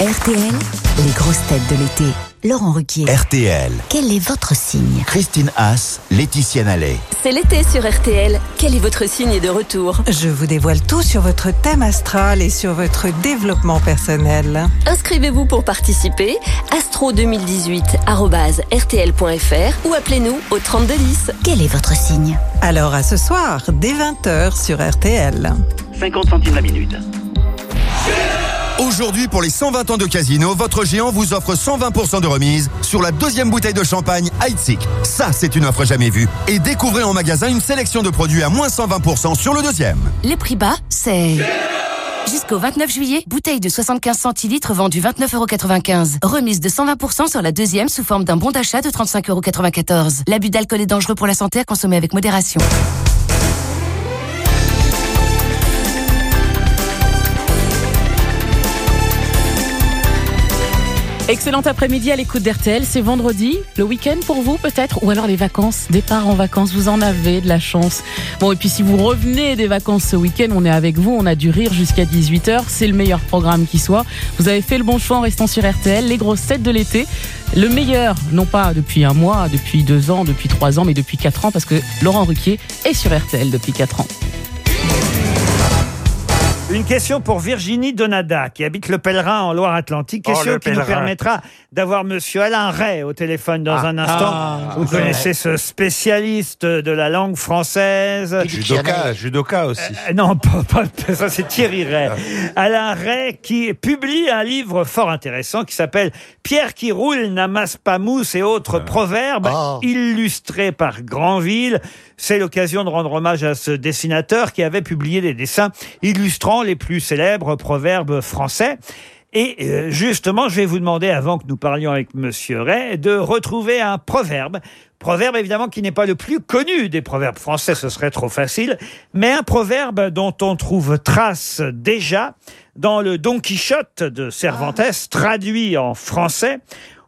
RTL, les grosses têtes de l'été. Laurent Ruquier. RTL. Quel est votre signe Christine Haas, Laetitia Nallet. C'est l'été sur RTL. Quel est votre signe de retour Je vous dévoile tout sur votre thème astral et sur votre développement personnel. Inscrivez-vous pour participer astro2018@rtl.fr ou appelez-nous au 3210. Quel est votre signe Alors à ce soir, dès 20h sur RTL. 50 centimes la minute. Aujourd'hui, pour les 120 ans de Casino, votre géant vous offre 120% de remise sur la deuxième bouteille de champagne Heidsieck. Ça, c'est une offre jamais vue. Et découvrez en magasin une sélection de produits à moins 120% sur le deuxième. Les prix bas, c'est... Jusqu'au 29 juillet, bouteille de 75 centilitres vendue 29,95€. Remise de 120% sur la deuxième sous forme d'un bon d'achat de 35,94€. L'abus d'alcool est dangereux pour la santé à consommer avec modération. Excellent après-midi à l'écoute d'RTL. C'est vendredi, le week-end pour vous peut-être, ou alors les vacances, départ en vacances. Vous en avez de la chance. Bon, et puis si vous revenez des vacances ce week-end, on est avec vous, on a du rire jusqu'à 18h. C'est le meilleur programme qui soit. Vous avez fait le bon choix en restant sur RTL. Les grosses têtes de l'été. Le meilleur, non pas depuis un mois, depuis deux ans, depuis trois ans, mais depuis quatre ans, parce que Laurent Ruquier est sur RTL depuis quatre ans. Une question pour Virginie Donada, qui habite le Pèlerin en Loire-Atlantique. Oh, Question le qui nous Pèlerin. permettra d'avoir Monsieur Alain Ray au téléphone dans Ah. un instant. Ah. Vous Ah. connaissez ce spécialiste de la langue française. Judoka, judoka aussi. Euh, non, pas, pas- ça c'est Thierry Ray. Alain Ray qui publie un livre fort intéressant qui s'appelle Pierre qui roule n'amasse pas mousse et autres proverbes illustrés par Granville. C'est l'occasion de rendre hommage à ce dessinateur qui avait publié des dessins illustrant les plus célèbres proverbes français. Et euh, justement, je vais vous demander, avant que nous parlions avec Monsieur Ray, de retrouver un proverbe. Proverbe évidemment qui n'est pas le plus connu des proverbes français, ce serait trop facile, mais un proverbe dont on trouve trace déjà dans le Don Quichotte de Cervantes, traduit en français,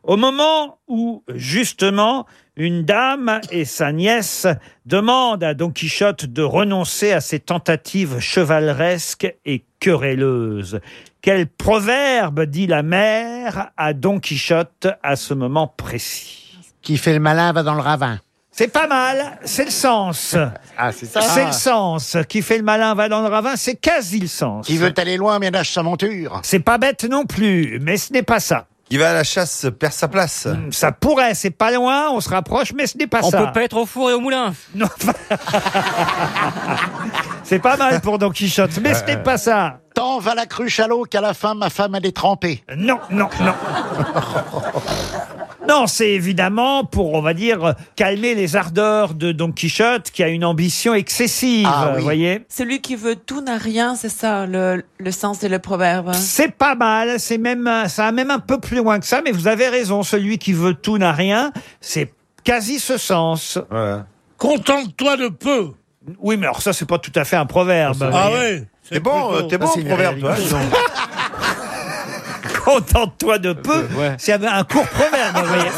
au moment où justement une dame et sa nièce demandent à Don Quichotte de renoncer à ses tentatives chevaleresques et querelleuses. Quel proverbe dit la mère à Don Quichotte à ce moment précis Qui fait le malin va dans le ravin. C'est pas mal, c'est le sens. Ah, c'est ça. C'est le sens. Qui fait le malin va dans le ravin, c'est quasi le sens. Qui veut aller loin, lâche sa monture. C'est pas bête non plus, mais ce n'est pas ça. Qui va à la chasse perd sa place. Ça pourrait, c'est pas loin, on se rapproche, mais ce n'est pas On ça. peut pas être au four et au moulin. <laughs> Non. <laughs> c'est pas mal pour Don Quichotte, mais ce n'est pas ça. Tant va la cruche à l'eau qu'à la fin, ma femme, elle est trempée. Non, non, non. <laughs> Non, c'est évidemment pour, on va dire, calmer les ardeurs de Don Quichotte qui a une ambition excessive, Ah vous voyez. Celui qui veut tout n'a rien, c'est ça le, le sens de le proverbe. C'est pas mal, c'est même, ça va même un peu plus loin que ça, mais vous avez raison, celui qui veut tout n'a rien, c'est quasi ce sens. Contente-toi de peu. Oui, mais alors ça, c'est pas tout à fait un proverbe. Ah ouais. T'es bon, euh, t'es bon c'est une proverbe, toi. <laughs> Contente-toi de peu, c'est un court proverbe, vous voyez.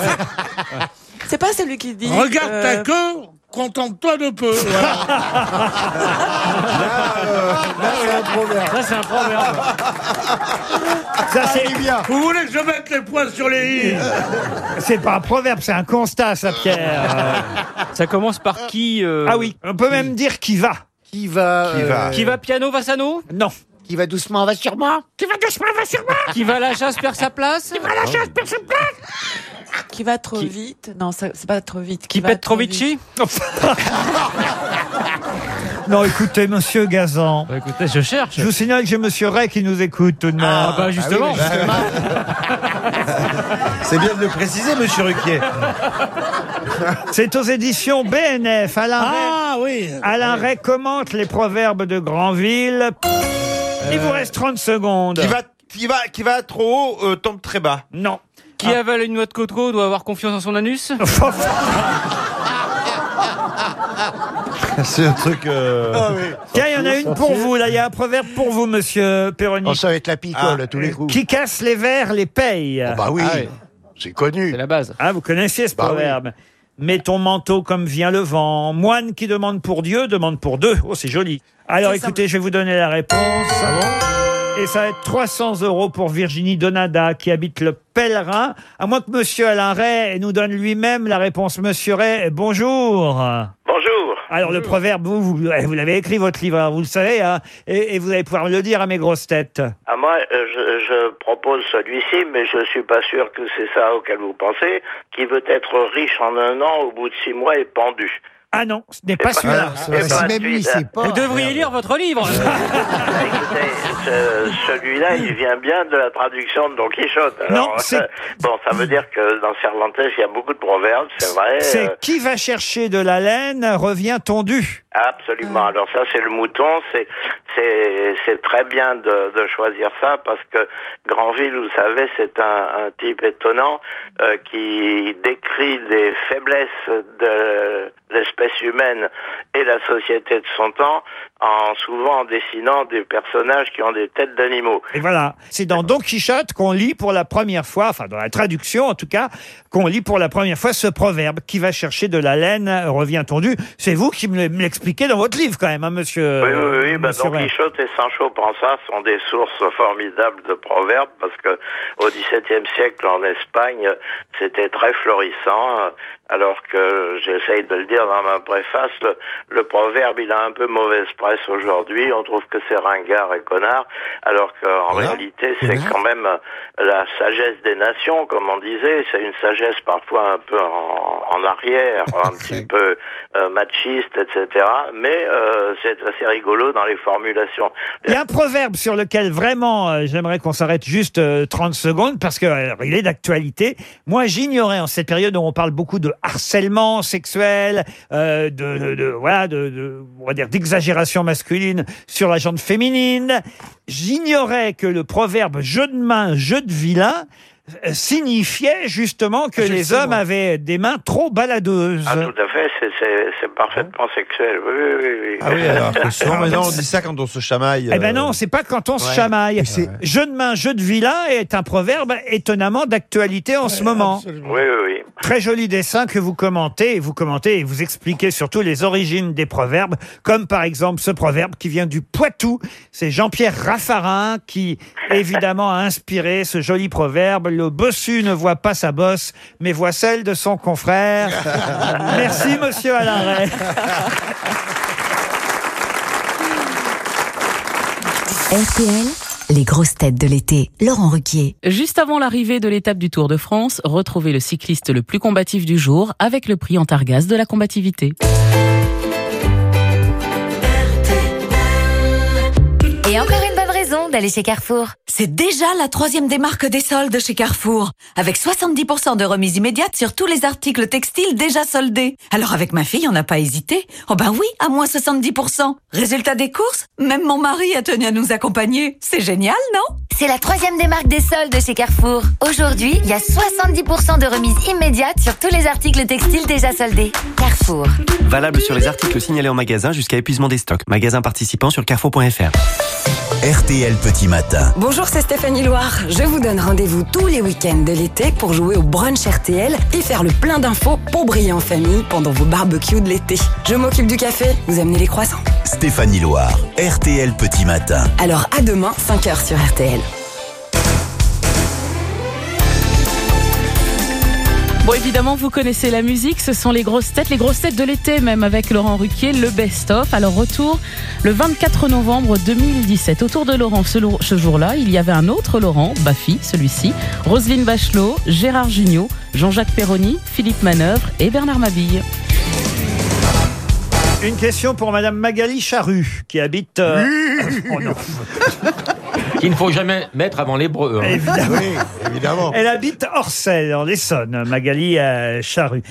C'est pas celui qui dit. Regarde euh, ta queue, contente-toi de peu. <laughs> Voilà. Ça, c'est un proverbe. Ça, c'est Vous voulez que je mette les points sur les i? C'est pas un proverbe, c'est un constat, ça, Pierre. Ça commence par qui euh, Ah oui, on peut même dire qui va. Qui va. Qui va. euh, Qui va piano, va sano Non. Qui va doucement, va sûrement. Qui va doucement, va sûrement. Qui va à la chasse perd sa place Qui va à la chasse perd sa Qui va trop vite Non, ça- c'est pas trop vite. Qui va pète trop vite chi <laughs> Non, écoutez, monsieur Gazan. Bah, écoutez, je cherche. Je vous signale que j'ai monsieur Ray qui nous écoute tout de même. Ah, bah, justement. C'est bien de le préciser, monsieur Ruquier. C'est aux éditions BNF. Alain Ray, Ah oui. Alain Ray commente les proverbes de Granville. Il vous reste 30 secondes. Qui va, qui va, qui va trop haut euh, tombe très bas. Non. Qui avale une noix de coco doit avoir confiance en son anus <laughs> C'est un truc. euh, Tiens, il y en a une pour vous, là. Il y a un proverbe pour vous, monsieur Perroni. Ça va être la picole Ah, à tous les coups. Qui casse les verres, les paye. Oh, bah oui, Ah oui. c'est connu. C'est la base. Ah, vous connaissiez ce Bah proverbe Mets ton manteau comme vient le vent. Moine qui demande pour Dieu demande pour deux. Oh, c'est joli. Alors écoutez, je vais vous donner la réponse. Et ça va être 300 euros pour Virginie Donada qui habite le Pèlerin. À moins que monsieur Alain Ray nous donne lui-même la réponse. Monsieur Ray, bonjour. Bonjour. Alors le proverbe, vous, vous, vous l'avez écrit votre livre, alors vous le savez, hein, et, et vous allez pouvoir le dire à mes grosses têtes. Ah, moi, euh, je, je propose celui-ci, mais je suis pas sûr que c'est ça auquel vous pensez. Qui veut être riche en un an, au bout de six mois, est pendu. Ah non, ce n'est pas C'est celui-là. pas- c'est pas celui-là. Vous devriez lire votre livre. Écoutez, ce- celui-là, il vient bien de la traduction de Don Quichotte. Alors, Non, c'est- euh, bon, ça veut dire que dans Cervantes, il y a beaucoup de proverbes, c'est vrai. C'est euh, qui va chercher de la laine revient tondu. Absolument. Alors ça, c'est le mouton. C'est c'est c'est très bien de, de choisir ça parce que Granville, vous savez, c'est un, un type étonnant euh, qui décrit les faiblesses de l'espèce humaine et la société de son temps en souvent en dessinant des personnages qui ont des têtes d'animaux. Et voilà, c'est dans Don Quichotte qu'on lit pour la première fois, enfin dans la traduction en tout cas, qu'on lit pour la première fois ce proverbe qui va chercher de la laine revient tondu. C'est vous qui me l'expliquez dans votre livre quand même, hein, monsieur. Oui, oui, oui. Bah, monsieur Don. Quichotte et Sancho Panza sont des sources formidables de proverbes parce que au XVIIe siècle en Espagne, c'était très florissant. Euh, Alors que j'essaye de le dire dans ma préface, le, le proverbe il a un peu mauvaise presse aujourd'hui. On trouve que c'est ringard et connard, alors qu'en réalité c'est quand même la sagesse des nations, comme on disait. C'est une sagesse parfois un peu en, en arrière, <laughs> un petit peu euh, machiste, etc. Mais euh, c'est assez rigolo dans les formulations. Il y a un proverbe sur lequel vraiment euh, j'aimerais qu'on s'arrête juste euh, 30 secondes parce que alors, il est d'actualité. Moi, j'ignorais en cette période où on parle beaucoup de harcèlement sexuel, euh, de, dire d'exagération masculine sur la jante féminine. J'ignorais que le proverbe jeu de main, jeu de vilain signifiait justement que les hommes avaient des mains trop baladeuses. Ah, tout à fait, c'est- parfaitement sexuel. Oui, oui, oui. Ah oui, alors <laughs> que souvent maintenant on dit ça quand on se chamaille. Eh ben euh, non, c'est pas quand on se ouais. chamaille. Jeu de main, jeu de vilain est un proverbe étonnamment d'actualité en ce moment. Oui, oui, oui. Très joli dessin que vous commentez, vous commentez et vous expliquez surtout les origines des proverbes, comme par exemple ce proverbe qui vient du Poitou. C'est Jean-Pierre Raffarin qui, évidemment, a inspiré ce joli proverbe. Le bossu ne voit pas sa bosse, mais voit celle de son confrère. <laughs> Merci, monsieur Alain Ray. RTL, les grosses têtes de l'été. Laurent Ruquier. Juste avant l'arrivée de l'étape du Tour de France, retrouvez le cycliste le plus combatif du jour avec le prix Antargaz de la combativité. Et encore raison d'aller chez Carrefour. C'est déjà la troisième des marques des soldes chez Carrefour, avec 70% de remise immédiate sur tous les articles textiles déjà soldés. Alors avec ma fille, on n'a pas hésité. Oh ben oui, à moins 70%. Résultat des courses, même mon mari a tenu à nous accompagner. C'est génial, non? C'est la troisième des marques des soldes chez Carrefour. Aujourd'hui, il y a 70% de remise immédiate sur tous les articles textiles déjà soldés. Carrefour. Valable sur les articles signalés en magasin jusqu'à épuisement des stocks. Magasin participant sur carrefour.fr. RTL Petit Matin. Bonjour, c'est Stéphanie Loire. Je vous donne rendez-vous tous les week-ends de l'été pour jouer au brunch RTL et faire le plein d'infos pour briller en famille pendant vos barbecues de l'été. Je m'occupe du café, vous amenez les croissants. Stéphanie Loire. RTL Petit Matin. Alors à demain, 5h sur RTL. Bon, évidemment, vous connaissez la musique, ce sont les grosses têtes, les grosses têtes de l'été même avec Laurent Ruquier, le best-of. Alors, retour le 24 novembre 2017. Autour de Laurent, ce, jour-là, il y avait un autre Laurent, Baffy, celui-ci, Roselyne Bachelot, Gérard Jugnot, Jean-Jacques Perroni, Philippe Manœuvre et Bernard Mabille. Une question pour Madame Magali Charru, qui habite... euh, oh non. <laughs> Qu'il ne faut jamais mettre avant l'hébreu. hein. Évidemment. évidemment. Elle habite Orcel, dans l'Essonne, Magali euh, Charru.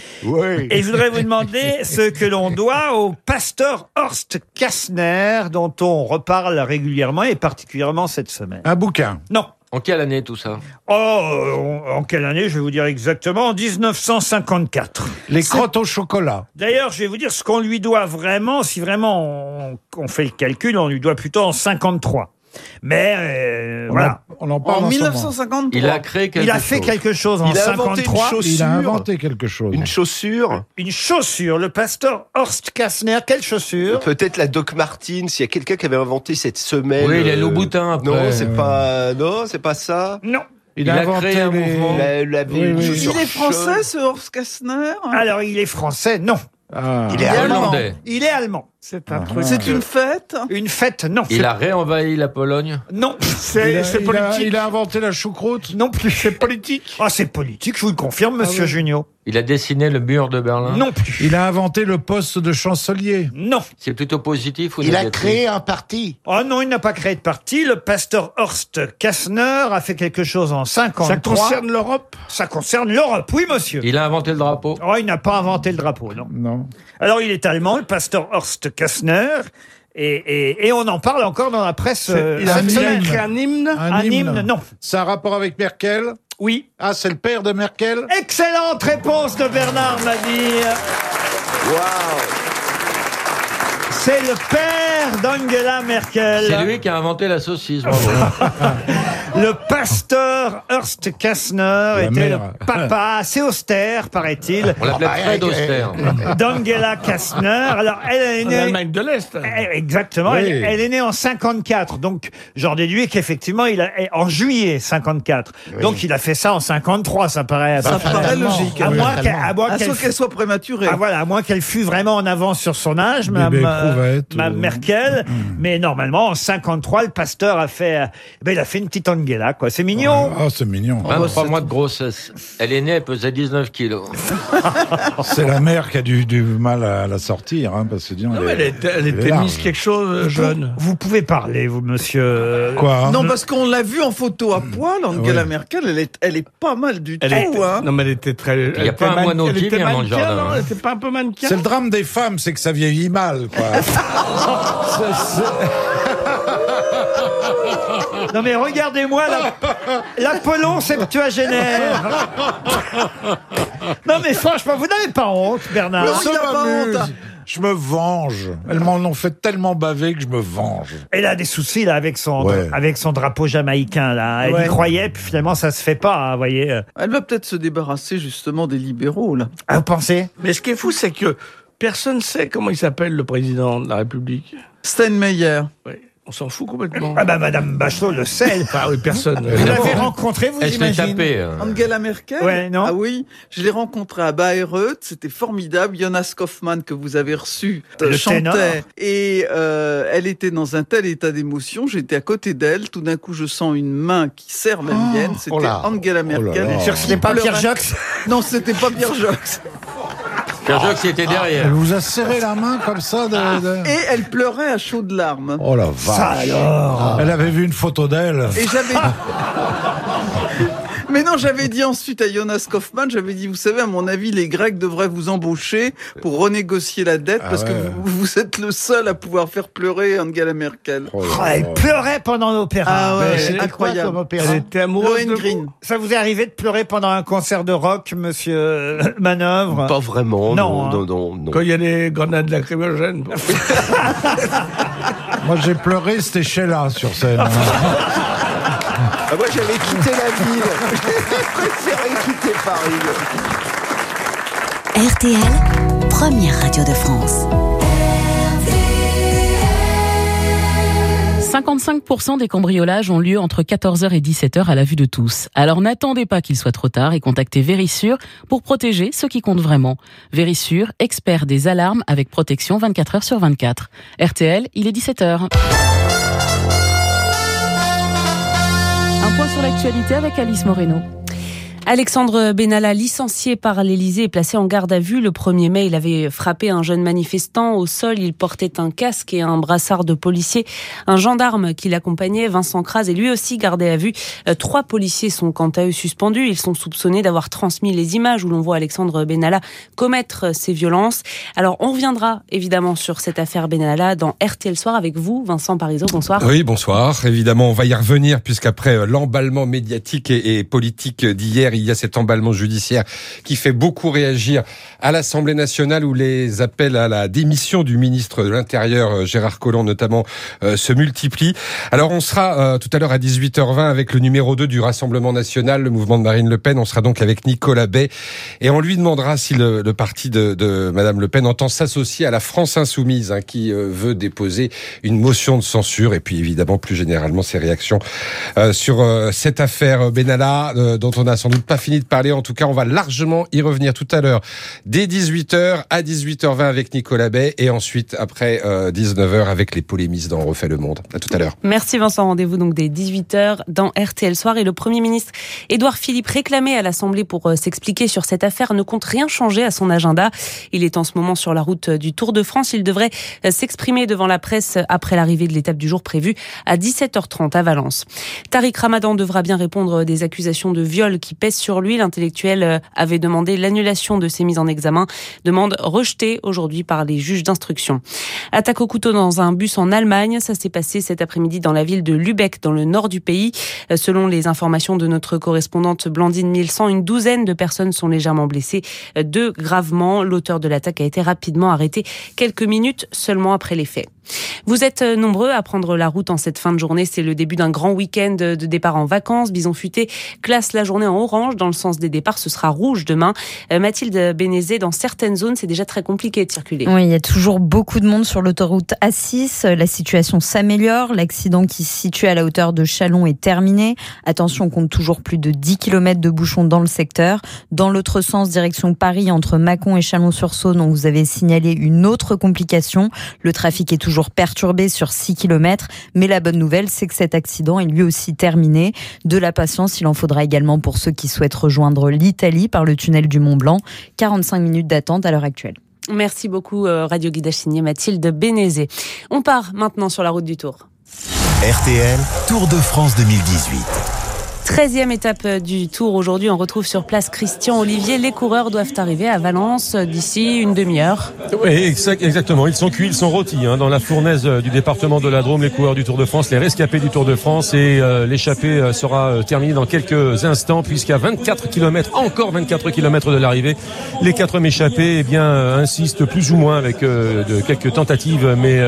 Et je voudrais vous demander ce que l'on doit au pasteur Horst Kastner, dont on reparle régulièrement et particulièrement cette semaine. Un bouquin. Non. En quelle année tout ça Oh, euh, en quelle année Je vais vous dire exactement. En 1954. Les crottes au chocolat. D'ailleurs, je vais vous dire ce qu'on lui doit vraiment. Si vraiment on, on fait le calcul, on lui doit plutôt en 53. Mais euh, voilà. on en parle En en ce moment. 1953. Il a créé quelque Il a chose. fait quelque chose en Il a inventé une 53. chaussure. Il a inventé quelque chose. Une chaussure Une chaussure. Le pasteur Horst Kastner. Quelle chaussure? Peut-être la Doc Martens, s'il y a quelqu'un qui avait inventé cette semelle. Oui, il est euh, Louboutin après. Non, c'est pas, non, c'est pas ça. Non. Il, Il a a inventé créé un les- mouvement. La, la, Oui, une oui. chaussure Il est français, ce Horst Kastner? Alors, il est français Non. Ah. Il est allemand. Hollandais. Il est allemand. C'est un Ah. truc. C'est une fête Une fête Non. Il a réenvahi la Pologne. Non. C'est a, c'est il a- politique. il a inventé la choucroute. Non plus. C'est politique. Ah, c'est politique, je vous le confirme, monsieur oui. Junio. Il a dessiné le mur de Berlin. Non plus. Il a inventé le poste de chancelier. Non. C'est plutôt positif ou Il a négatif créé un parti. Oh non, il n'a pas créé de parti. Le pasteur Horst Kastner a fait quelque chose en 53. Ça concerne l'Europe Ça concerne l'Europe, oui, monsieur. Il a inventé le drapeau. Oh, il n'a pas inventé le drapeau, non. Non. Alors, il est allemand, le pasteur Horst Kastner. Et, et, et on en parle encore dans la presse euh, Il a cette mis semaine. un hymne Un hymne, non. C'est un rapport avec Merkel Oui. Ah, c'est le père de Merkel Excellente réponse de Bernard Mabille. C'est le père d'Angela Merkel. C'est lui qui a inventé la saucisse. bravo. <laughs> Le pasteur Horst Kastner était mère. le papa assez austère, paraît-il, On l'appelait Fred Auster. d'Angela Kastner. Alors, elle est en née... Allemagne de l'Est. Eh, Exactement, Oui. elle, elle est née en 54, donc j'en déduis qu'effectivement, il a, eh, en juillet 54. Donc il a fait ça en 53, ça paraît... Ça paraît logique. à Oui, moins qu'elle à moins qu'elle soit prématurée. ah voilà, à moins qu'elle fût vraiment en avance sur son âge, Bébé Mme, euh, éprouvette, Mme ou- Merkel. <clears throat> Mais normalement, en 53, le pasteur a fait, euh, ben, il a fait une petite Angela, quoi. C'est mignon. Ah, c'est mignon. 23 mois de grossesse. Elle est née, elle pesait 19 kilos. <laughs> C'est la mère qui a du, du mal à la sortir, hein, parce que disons, Non, elle mais est- elle était, elle elle est était large. mise quelque chose euh, jeune. Vous pouvez parler, vous, monsieur. Quoi Non, parce qu'on l'a vue en photo à poil, Angela Ouais. Merkel, elle est, elle est pas mal du Elle tout. était- hein. Non, mais elle était très. Il y a pas un moineau qui vient dans le mannequin, jardin, non hein. Elle était pas un peu mannequin C'est le drame des femmes, c'est que ça vieillit mal, quoi. <laughs> Non, mais regardez-moi la- l'Apollon septuagénaire. non, mais franchement, vous n'avez pas honte, Bernard. Non, Ça il y a pas m'amuse. honte. Je me venge. Elles m'en ont fait tellement baver que je me venge. Elle a des soucis là avec son Ouais. avec son drapeau jamaïcain là. Elle y Ouais. croyait, puis finalement ça se fait pas, hein, vous voyez. Elle va peut-être se débarrasser justement des libéraux, là. Ah, vous pensez? Mais ce qui est fou, c'est que personne ne sait comment il s'appelle le président de la République. Steinmeier. Oui, on s'en fout complètement. Ah bah Madame Bachelot le sait. Ah oui, personne. Vous l'avez rencontré, vous imaginez taper. hein. Angela Merkel Ouais, non Ah oui, je l'ai rencontrée à Bayreuth, c'était formidable. Jonas Kaufmann, que vous avez reçu, euh, Le chantait. ténor. Et euh, elle était dans un tel état d'émotion, j'étais à côté d'elle. Tout d'un coup, je sens une main qui serre la mienne. C'était oh là. Angela Oh là Merkel. là. C'était pas. Pierre Jox Non, c'était pas Pierre <laughs> Jox. Pierre Jox était derrière. Elle vous a serré la main comme ça de... de- Et elle pleurait à chaudes larmes. Oh la Ça vache. alors Elle avait vu une photo d'elle. Et j'avais. <laughs> Mais non, j'avais dit ensuite à Jonas Kaufmann, j'avais dit, vous savez, à mon avis, les Grecs devraient vous embaucher pour renégocier la dette Ah parce que vous, vous êtes le seul à pouvoir faire pleurer Angela Merkel. Oh Oh, Elle pleurait pendant l'opéra. Ah ouais, c'est incroyable. comme opéra Elle était amoureuse de Lohengrin. Ça vous est arrivé de pleurer pendant un concert de rock, monsieur euh, Manœuvre? Pas vraiment, Non, non, hein. non, non, non. Quand il y a les grenades lacrymogènes. <laughs> Moi, j'ai pleuré, c'était Sheila sur scène. <laughs> Ah, moi, j'avais quitté la ville. <laughs> J'ai préféré quitter Paris. RTL, première radio de France. 55% des cambriolages ont lieu entre 14h et 17h à la vue de tous. Alors n'attendez pas qu'il soit trop tard et contactez Vérissure pour protéger ceux qui comptent vraiment. Vérissure, expert des alarmes avec protection 24h sur 24. RTL, il est 17h. Un point sur l'actualité avec Alice Moreno. Alexandre Benalla, licencié par l'Elysée, est placé en garde à vue. Le 1er mai, il avait frappé un jeune manifestant au sol. Il portait un casque et un brassard de policier. Un gendarme qui l'accompagnait, Vincent Kras, est lui aussi gardé à vue. Euh, Trois policiers sont quant à eux suspendus. Ils sont soupçonnés d'avoir transmis les images où l'on voit Alexandre Benalla commettre ces violences. Alors, on reviendra évidemment sur cette affaire Benalla dans RTL Soir avec vous, Vincent Parisot. Bonsoir. Oui, bonsoir. Évidemment, on va y revenir puisqu'après euh, l'emballement médiatique et, et politique d'hier, il y a cet emballement judiciaire qui fait beaucoup réagir à l'Assemblée nationale où les appels à la démission du ministre de l'Intérieur, euh, Gérard Collomb notamment, euh, se multiplient. Alors on sera euh, tout à l'heure à 18h20 avec le numéro 2 du Rassemblement national, le mouvement de Marine Le Pen. On sera donc avec Nicolas Bay et on lui demandera si le, parti de, de Madame Le Pen entend s'associer à la France insoumise hein, qui veut déposer une motion de censure et puis évidemment plus généralement ses réactions sur cette affaire Benalla dont on n'a sans doute pas fini de parler. En tout cas, on va largement y revenir tout à l'heure dès 18h à 18h20 avec Nicolas Bay et ensuite après euh, 19h avec les polémistes dans refait le monde. À tout à l'heure. Merci Vincent. Rendez-vous donc dès 18h dans RTL Soir. Et le Premier ministre Édouard Philippe, réclamé à l'Assemblée pour euh, s'expliquer sur cette affaire, ne compte rien changer à son agenda. Il est en ce moment sur la route euh, du Tour de France. Il devrait euh, s'exprimer devant la presse après l'arrivée de l'étape du jour prévue à 17h30 à Valence. Tariq Ramadan devra bien répondre des accusations de viol qui pèsent sur lui. L'intellectuel euh, avait demandé l'annulation de ses mises en examen. Demande rejetée aujourd'hui par les juges d'instruction. Attaque au couteau dans un bus en Allemagne. Ça s'est passé cet après-midi dans la ville de Lübeck, dans le nord du pays. Euh, Selon les informations de notre correspondante Blandine 1100, une douzaine de personnes sont légèrement blessées, euh, deux gravement. L'auteur de l'attaque a été rapidement arrêté quelques minutes seulement après les faits. Vous êtes euh, nombreux à prendre la route en cette fin de journée. C'est le début d'un grand week-end de départ en vacances. Bison Futé classe la journée en orange. Dans le sens des départs, ce sera rouge demain. Euh, Mathilde Bénézé, dans certaines zones, c'est déjà très compliqué de circuler. Oui, il y a toujours beaucoup de monde sur l'autoroute A6. La situation s'améliore. L'accident qui se situe à la hauteur de Chalon est terminé. Attention, on compte toujours plus de 10 km de bouchons dans le secteur. Dans l'autre sens, direction Paris, entre Mâcon et Chalon-sur-Saône, on vous avait signalé une autre complication. Le trafic est toujours perturbé sur 6 km. Mais la bonne nouvelle, c'est que cet accident est lui aussi terminé. De la patience, il en faudra également pour ceux qui souhaitent rejoindre l'Italie par le tunnel du Mont Blanc. 45 minutes d'attente à l'heure actuelle. Merci beaucoup, euh, Radio Guidage signé Mathilde Bénézé. On part maintenant sur la route du Tour. RTL, Tour de France 2018. 13e étape du Tour aujourd'hui. On retrouve sur place Christian Olivier. Les coureurs doivent arriver à Valence d'ici une demi-heure. Oui, exact- exactement. Ils sont cuits, ils sont rôtis hein, dans la fournaise euh, du département de la Drôme, les coureurs du Tour de France, les rescapés du Tour de France. Et euh, l'échappée euh, sera terminée dans quelques instants, puisqu'à 24 km, encore 24 km de l'arrivée, les quatre échappés eh bien, insistent plus ou moins avec quelques tentatives, mais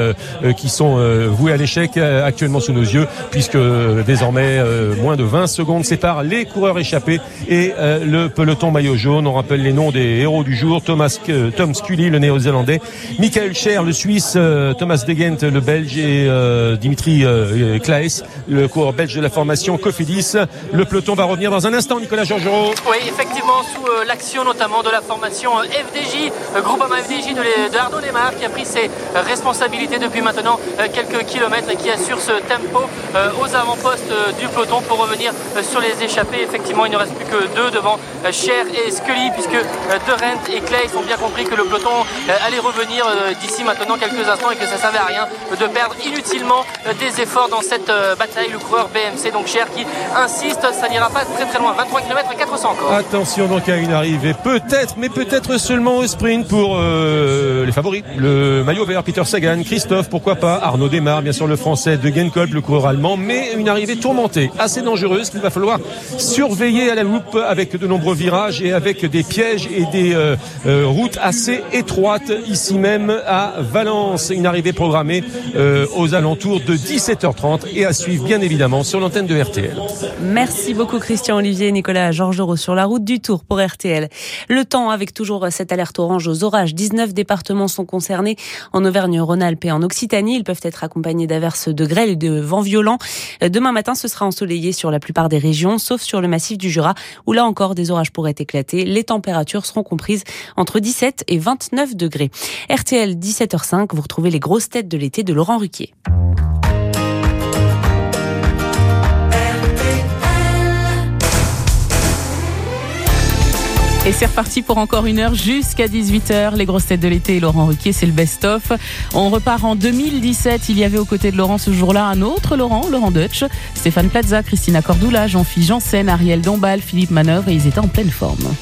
qui sont vouées à l'échec actuellement sous nos yeux, puisque désormais, moins de 20 secondes séparent les coureurs échappés et euh, le peloton maillot jaune. On rappelle les noms des héros du jour. Thomas, euh, Tom Scully, le néo-zélandais. Michael Scher, le Suisse. euh, Thomas Degent, le Belge. Et euh, Dimitri euh, Claes, le coureur belge de la formation Cofidis. Le peloton va revenir dans un instant, Nicolas Georgerot. Oui, effectivement, sous euh, l'action notamment de la formation euh, FDJ, euh, Groupama FDJ de, de Arnaud Desmar, qui a pris ses euh, responsabilités depuis maintenant euh, quelques kilomètres et qui assure ce tempo euh, aux avant-postes euh, du peloton pour revenir euh, sur les échappées. Effectivement, il ne reste plus que deux devant euh, Cher et Scully, puisque euh, De Rent et Clay ont bien compris que le peloton euh, allait revenir euh, d'ici maintenant quelques instants et que ça ne servait à rien de perdre inutilement euh, des efforts dans cette euh, bataille. Le coureur BMC, donc Cher, qui insiste, ça n'ira pas très très loin. 23 km et 400 encore. Attention donc à une arrivée, peut-être, mais peut-être seulement au sprint pour euh, les favoris. Le maillot vert, Peter Sagan, Christophe, pourquoi pas, Arnaud Desmar, bien sûr le français de Genkolb, le coureur allemand, mais une arrivée tourmentée, assez dangereuse va falloir surveiller à la loupe avec de nombreux virages et avec des pièges et des euh, euh, routes assez étroites ici même à Valence. Une arrivée programmée euh, aux alentours de 17h30 et à suivre bien évidemment sur l'antenne de RTL. Merci beaucoup Christian Olivier et Nicolas Georgerot sur la route du Tour pour RTL. Le temps avec toujours cette alerte orange aux orages. 19 départements sont concernés en Auvergne-Rhône-Alpes et en Occitanie. Ils peuvent être accompagnés d'averses de grêle et de vents violents. Demain matin, ce sera ensoleillé sur la plupart des régions, sauf sur le massif du Jura, où là encore des orages pourraient éclater. Les températures seront comprises entre 17 et 29 degrés. RTL 17h05, vous retrouvez les grosses têtes de l'été de Laurent Ruquier. Et c'est reparti pour encore une heure jusqu'à 18h. Les grosses têtes de l'été Laurent Ruquier, c'est le best-of. On repart en 2017. Il y avait aux côtés de Laurent ce jour-là un autre Laurent, Laurent Deutsch, Stéphane Plaza, Christina Cordula, Jean-Philippe Janssen, Ariel Dombal, Philippe Manœuvre et ils étaient en pleine forme.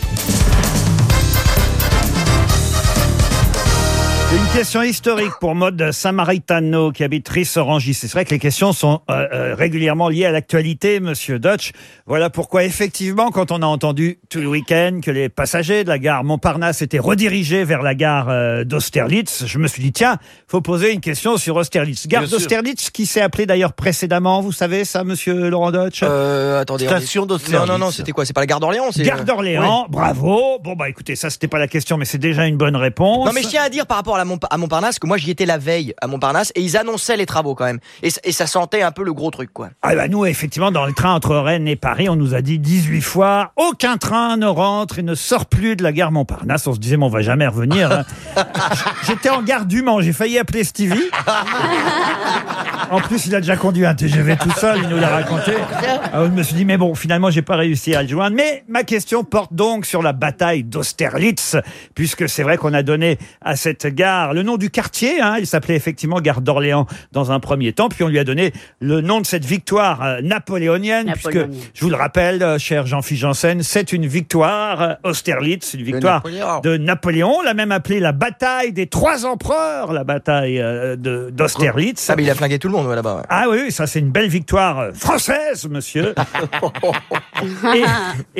Une question historique pour Mode Samaritano qui habite Rissorangis. C'est vrai que les questions sont euh, euh, régulièrement liées à l'actualité, Monsieur Dutch. Voilà pourquoi effectivement, quand on a entendu tout le week-end que les passagers de la gare Montparnasse étaient redirigés vers la gare euh, d'Austerlitz, je me suis dit tiens, faut poser une question sur Austerlitz. Gare d'Austerlitz qui s'est appelée d'ailleurs précédemment, vous savez ça, Monsieur Laurent Dutch Euh, attendez. Station d'Austerlitz. Non, non, non, c'était quoi? C'est pas la gare d'Orléans c'est- Gare d'Orléans, Ouais. bravo. Bon bah écoutez, ça c'était pas la question, mais c'est déjà une bonne réponse. Non mais je tiens à dire par rapport à, la Mont- à Montparnasse que moi j'y étais la veille à Montparnasse et ils annonçaient les travaux quand même et, ça sentait un peu le gros truc quoi. Ah bah nous, effectivement, dans le train entre Rennes et Paris, on nous a dit 18 fois, aucun train ne rentre et ne sort plus de la gare Montparnasse. On se disait, mais on va jamais revenir. hein. <laughs> J'étais en gare du Mans, j'ai failli appeler Stevie. En plus, il a déjà conduit un TGV tout seul, il nous l'a raconté. Alors, je me suis dit, mais bon, finalement, j'ai pas réussi à le joindre. Mais ma question porte donc sur la bataille d'Austerlitz, puisque c'est vrai qu'on a donné à cette gare le nom du quartier. hein. il s'appelait effectivement gare d'Orléans dans un premier temps, puis on lui a donné le nom de cette victoire euh, napoléonienne, puisque, je vous le rappelle, euh, cher Jean-Philippe Janssen, c'est une victoire, euh, Austerlitz, une victoire Napoléon. de Napoléon. On l'a même appelée la bataille des trois empereurs, la bataille euh, de- d'Austerlitz. Ah mais il a flingué tout le monde ouais, là-bas. ouais. Ah oui, oui, ça c'est une belle victoire euh, française, monsieur. <laughs> et,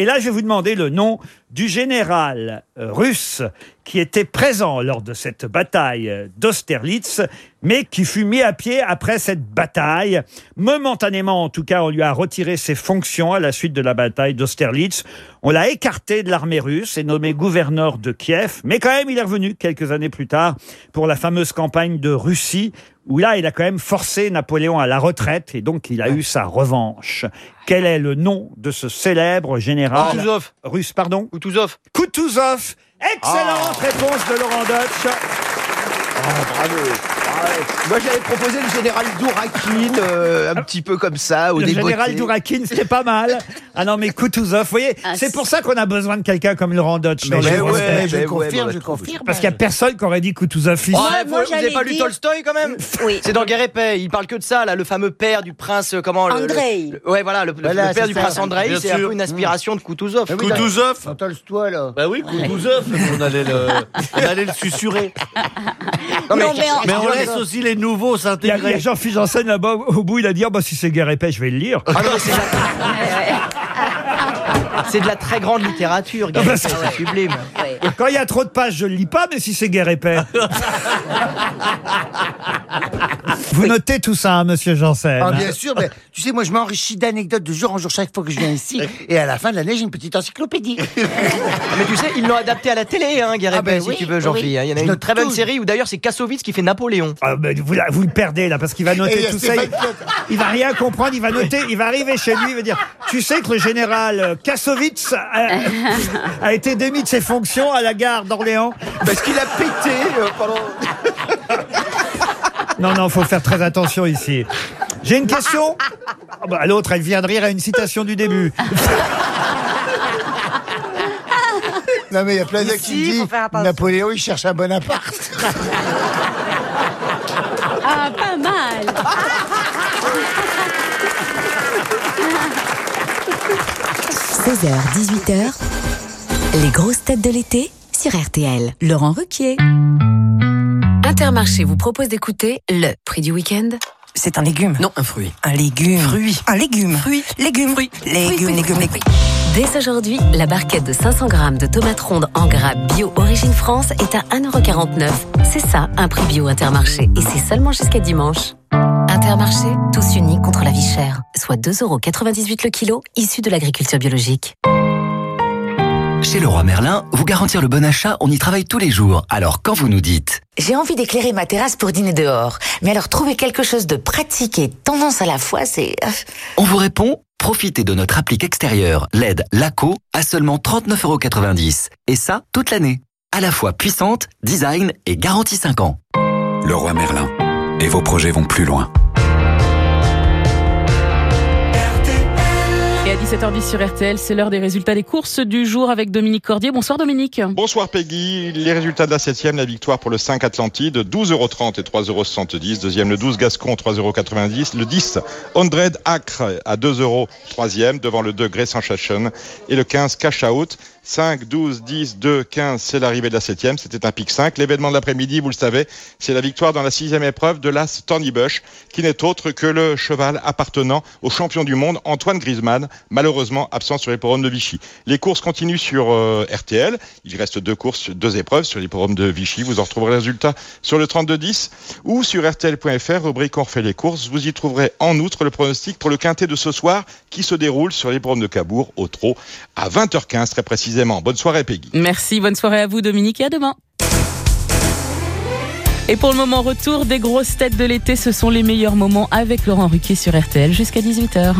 et là, je vais vous demander le nom du général euh, russe qui était présent lors de cette bataille d'Austerlitz, mais qui fut mis à pied après cette bataille. Momentanément, en tout cas, on lui a retiré ses fonctions à la suite de la bataille d'Austerlitz. On l'a écarté de l'armée russe et nommé gouverneur de Kiev, mais quand même, il est revenu quelques années plus tard pour la fameuse campagne de Russie, où là, il a quand même forcé Napoléon à la retraite et donc il a eu sa revanche. Quel est le nom de ce célèbre général Kutuzov. russe Pardon Kutuzov. Kutuzov. Excellente réponse de Laurent Deutsch. bravo. Moi, j'avais proposé le général Dourakine, euh, un petit peu comme ça, au Le débeauté. général Dourakine, c'était pas mal. <laughs> Ah non, mais Kutuzov, vous voyez, c'est pour ça qu'on a besoin de quelqu'un comme Laurent. Mais dans les ouais, grosses ouais, têtes. je mais confirme, ouais, je confirme. Parce qu'il n'y a personne qui aurait dit Kutuzov. Ouais, moi, vous, j'allais pas lu dire- Tolstoï quand même <laughs> Oui. C'est dans Guerre et Paix, il parle que de ça là, le fameux père du prince euh, comment le- Andrei. le- Ouais voilà, le, le- Voilà, le père c'est du ça. prince Andrei, Bien c'est un sûr. peu une inspiration de Kutuzov. Ah Kutuzov Dans Tolstoy, là. Bah oui, Kutuzov, on allait le, on allait le susurrer. <laughs> Non, mais- mais Mais on laisse mais- aussi les nouveaux Il y a, il y a s'intégrer. Jean-Philippe Janssen là-bas, au bout, il a dit, Ah bah, si c'est guerre épais, je vais le lire. Ah non, mais c'est <laughs> la... c'est de la très grande littérature, Guerre et Paix, c'est- sublime. Quand il y a trop de pages, je le lis pas, mais si c'est guerre épais. <laughs> Vous notez tout ça, hein, monsieur Janssen Ah, hein bien sûr, mais tu sais, moi je m'enrichis d'anecdotes de jour en jour chaque fois que je viens ici. Et à la fin de l'année, j'ai une petite encyclopédie. <laughs> Mais tu sais, ils l'ont adapté à la télé, hein, Guerre et Ah ben Paix, si oui, tu veux, Jean-Philippe. oui. Il y en a Je une note très bonne tout. série où d'ailleurs c'est Kassovitz qui fait Napoléon. Ah, ben, vous, la- vous le perdez là parce qu'il va noter tout ça. Stéphane Il, Plaza. il va rien comprendre. Il va noter. Il va arriver chez lui. Il va dire Tu sais que le général euh, Kassovitz a, a été démis de ses fonctions à la gare d'Orléans Parce qu'il a pété euh, pendant... Non, non, faut faire très attention ici. J'ai une question. Ah bah, L'autre, elle vient de rire à une citation du début. Non, mais il y a plein de Ici, qui disent faut faire attention. Napoléon, il cherche un Bonaparte. Ah, pas mal. 16h, 18h, les grosses têtes de l'été sur RTL. Laurent Ruquier. Intermarché vous propose d'écouter le prix du week-end. C'est un légume. Non, un fruit. Un légume. Fruit. Un légume. Fruit. Légume. Fruit. Légume, légume, légume. Dès aujourd'hui, la barquette de 500 grammes de tomates rondes en gras bio Origine France est à 1,49€. C'est ça, un prix bio Intermarché. Et c'est seulement jusqu'à dimanche. Intermarché, tous unis contre la vie chère. Soit 2,98€ le kilo, issu de l'agriculture biologique. Chez Leroy Merlin, vous garantir le bon achat, on y travaille tous les jours. Alors quand vous nous dites? J'ai envie d'éclairer ma terrasse pour dîner dehors. Mais alors trouver quelque chose de pratique et tendance à la fois, c'est... euh, On vous répond Profitez de notre applique extérieure LED LACO à seulement 39,90€. Et ça, toute l'année. À la fois puissante, design et garantie 5 ans. Leroy Merlin. Et vos projets vont plus loin. Et à 17h10 sur RTL, c'est l'heure des résultats des courses du jour avec Dominique Cordier. Bonsoir Dominique. Bonsoir Peggy. Les résultats de la 7 la victoire pour le 5 Atlantide, 12,30€ et 3,70€. Deuxième, le 12 Gascon, 3,90€. Le 10 Ondred Acre à 2€. Troisième, devant le 2 Grey Sensation. Et le 15 Cash Out. 5, 12, 10, 2, 15, c'est l'arrivée de la 7 C'était un pic 5. L'événement de l'après-midi, vous le savez, c'est la victoire dans la sixième épreuve de l'As Tony Bush, qui n'est autre que le cheval appartenant au champion du monde, Antoine Griezmann, malheureusement absent sur l'hipporome de Vichy. Les courses continuent sur euh, RTL. Il reste deux courses, deux épreuves sur l'hipporome de Vichy. Vous en retrouverez les résultats sur le 32-10 ou sur RTL.fr, rubrique On refait les courses. Vous y trouverez en outre le pronostic pour le quintet de ce soir qui se déroule sur l'hipporome de Cabourg au trot à 20h15 très précisément. Bonne soirée Peggy. Merci, bonne soirée à vous Dominique et à demain. Et pour le moment, retour des grosses têtes de l'été, ce sont les meilleurs moments avec Laurent Ruquier sur RTL jusqu'à 18h.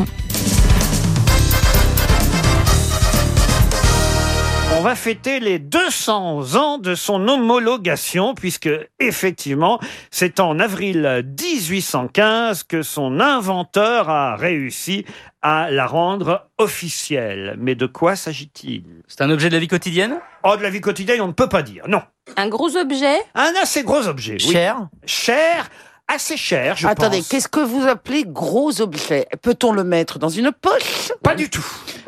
Va fêter les 200 ans de son homologation, puisque effectivement, c'est en avril 1815 que son inventeur a réussi à la rendre officielle. Mais de quoi s'agit-il? C'est un objet de la vie quotidienne? Oh, de la vie quotidienne, on ne peut pas dire, non. Un gros objet? Un assez gros objet, oui. Cher? Cher Assez cher, je Attendez, pense. qu'est-ce que vous appelez gros objet? Peut-on le mettre dans une poche? Pas du tout.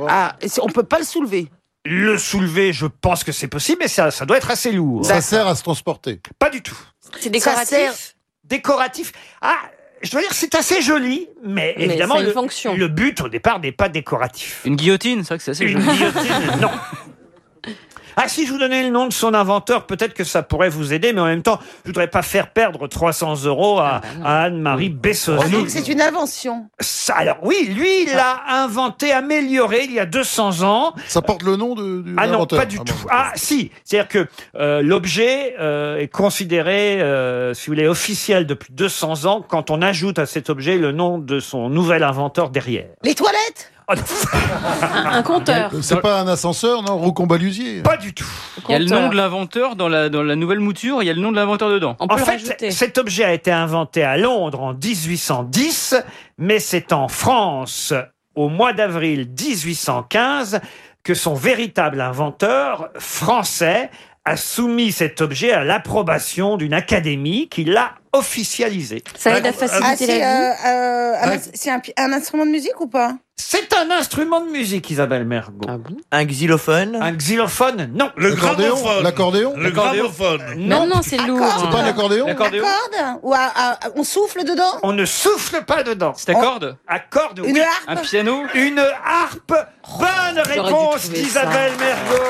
Ah, on peut pas le soulever. Le soulever, je pense que c'est possible, mais ça, ça doit être assez lourd. Ça sert à se transporter. Pas du tout. C'est décoratif Décoratif. Ah, je dois dire, c'est assez joli, mais, Mais évidemment, ça a une le, fonction. le but au départ n'est pas décoratif. Une guillotine, c'est vrai que c'est assez Une joli. guillotine, non. <laughs> Ah, si je vous donnais le nom de son inventeur, peut-être que ça pourrait vous aider, mais en même temps, je voudrais pas faire perdre 300 euros à, à Anne-Marie Bessosi. Donc c'est une invention. Ça, alors oui, lui, il l'a inventé, amélioré il y a 200 ans. Ça porte le nom de, du Ah non, inventeur. pas du Ah tout. bon. Ah si, c'est-à-dire que euh, l'objet euh, est considéré, euh, si vous voulez, officiel depuis 200 ans quand on ajoute à cet objet le nom de son nouvel inventeur derrière. Les toilettes? Un compteur. C'est pas un ascenseur, non Rocombalusier Pas du tout. Il y a le nom de l'inventeur dans la, dans la nouvelle mouture, il y a le nom de l'inventeur dedans. en fait, cet objet a été inventé à Londres en 1810, mais c'est en France, au mois d'avril 1815, que son véritable inventeur français a soumis cet objet à l'approbation d'une académie qui l'a officialisé. Ça aide à Ah, faciliter c'est la vie. euh, euh, un c'est un, un instrument de musique ou pas? C'est un instrument de musique, Isabelle Mergot. Un xylophone Un xylophone Non. Le L'accordéon L'accordéon Le gramophone Non, non, c'est lourd. C'est pas un accordéon La corde Ou à- à- on souffle dedans On ne souffle pas dedans. C'est à corde À corde, Une oui. harpe Un piano Une harpe. Bonne dû réponse trouver d'Isabelle Mergot.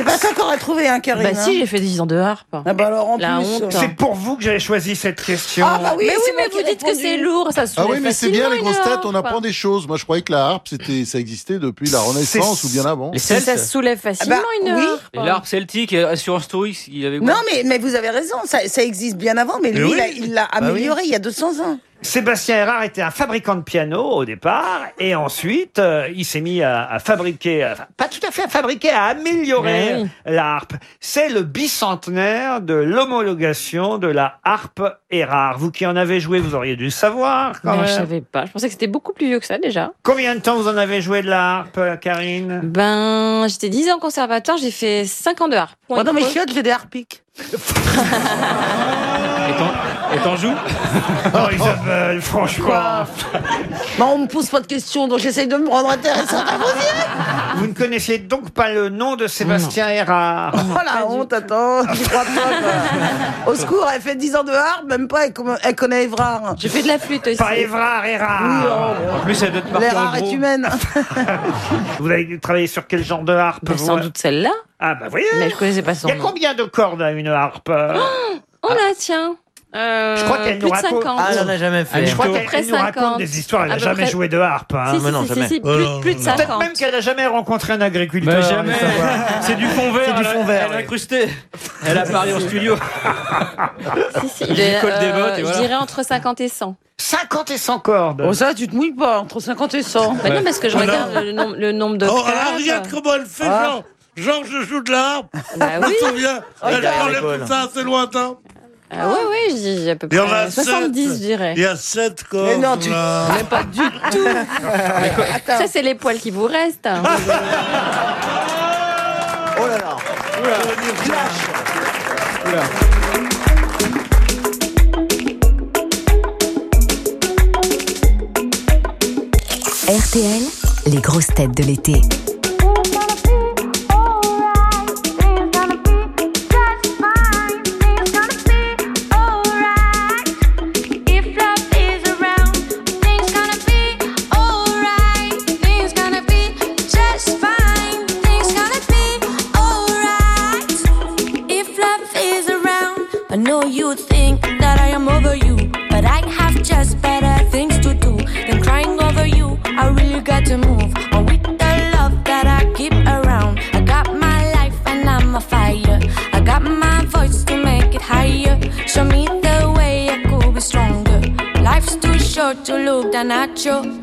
C'est pas ça qu'on aurait trouvé, hein, Karine Bah si, hein j'ai fait 10 ans de harpe. Ah bah alors en La plus. honte. C'est pour vous que j'avais choisi cette question. Ah bah oui, mais oui, vous dites que c'est lourd, ça Ah soulève oui, mais c'est bien les grosses têtes, on apprend des choses. Moi, je croyais que la harpe, c'était, ça existait depuis la Renaissance ou bien avant. Les Ça Celtes soulève facilement bah, une oui. harpe. Et l'arbre celtique, Assurance Touriste, il y avait quoi Non, mais, mais vous avez raison, ça, ça existe bien avant, mais lui, oui. il l'a amélioré il y a 200 ans. Sébastien Erard était un fabricant de piano au départ, et ensuite euh, il s'est mis à, à fabriquer, enfin, pas tout à fait à fabriquer, à améliorer Ouais. la harpe. C'est le bicentenaire de l'homologation de la harpe Erard. Vous qui en avez joué, vous auriez dû le savoir. Quand Ben, je même. savais pas. Je pensais que c'était beaucoup plus vieux que ça déjà. Combien de temps vous en avez joué de la harpe, Karine? Ben, j'étais 10 ans au conservatoire, j'ai fait 5 ans de harpe. Moi, dans mes chiottes, j'ai des harpiques. Et t'en- joues? Oh Isabelle, franchement. Bah, on me pose pas de questions, donc j'essaye de me rendre intéressante à vous dire. Vous ne connaissiez donc pas le nom de Sébastien Erard Oh la honte, attends, j'y crois pas. quoi. Au secours, elle fait 10 ans de harpe, même pas, elle, connaît Évrard. J'ai fait de la flûte aussi. Pas Évrard, Erard. En plus, elle doit te marquer L'erreur est humaine. <laughs> Vous avez travaillé sur quel genre de harpe vous sans doute celle-là. Ah bah voyez Mais je connaissais pas son Il y a nom. combien de cordes à une harpe? Oh là, tiens. Euh, Je crois qu'elle plus nous de raconte- 50. Ah, elle en a jamais fait. Je crois qu'elle près elle nous raconte 50. des histoires, elle À n'a peu jamais près. joué de harpe. hein. Si, si, mais non, si, si, jamais. si, Oh plus, non, plus de non. 50. Peut-être même qu'elle n'a jamais rencontré un agriculteur. Allez jamais. savoir. <laughs> C'est du fond vert. C'est du fond vert, Elle a oui. incrusté. Elle a parlé au studio. Si, si, Il colle des bottes et Je voilà. dirais entre 50 et 100. 50 et 100 cordes. Oh ça, tu te mouilles pas, entre 50 et 100. Bah non, parce que je Oh regarde le, nombre, le nombre de. Oh, alors regarde comment elle fait, Ah. genre, genre je joue de la harpe. Bah Je oui. me souviens, elle Regarde. enlève tout ça assez lointain. Ah oui, oui, j'ai à peu Il y en près a 70, sept. je dirais. Il y a sept comme. Mais non, tu- là. <laughs> Mais pas du tout. Attends. Ça, c'est les poils qui vous restent. hein. Oh là là. RTL, les grosses têtes de l'été. To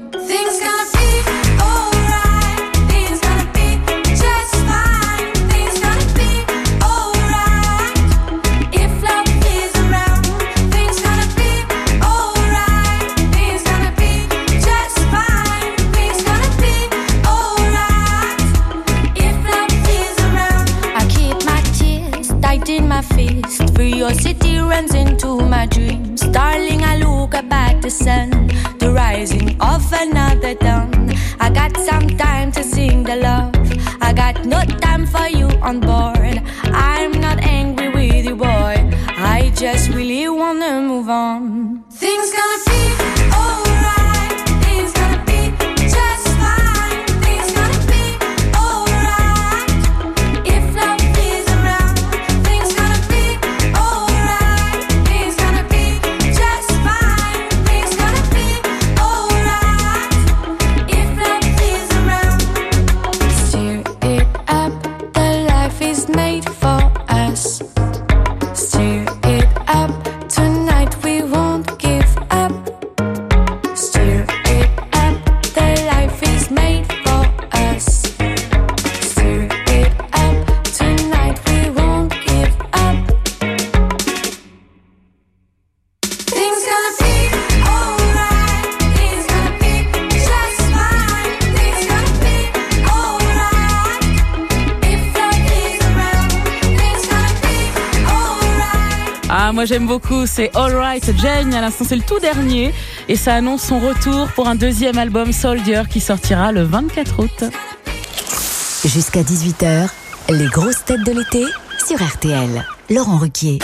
beaucoup, c'est Alright Jane. À l'instant, c'est le tout dernier. Et ça annonce son retour pour un deuxième album Soldier qui sortira le 24 août. Jusqu'à 18h, les grosses têtes de l'été sur RTL. Laurent Ruquier.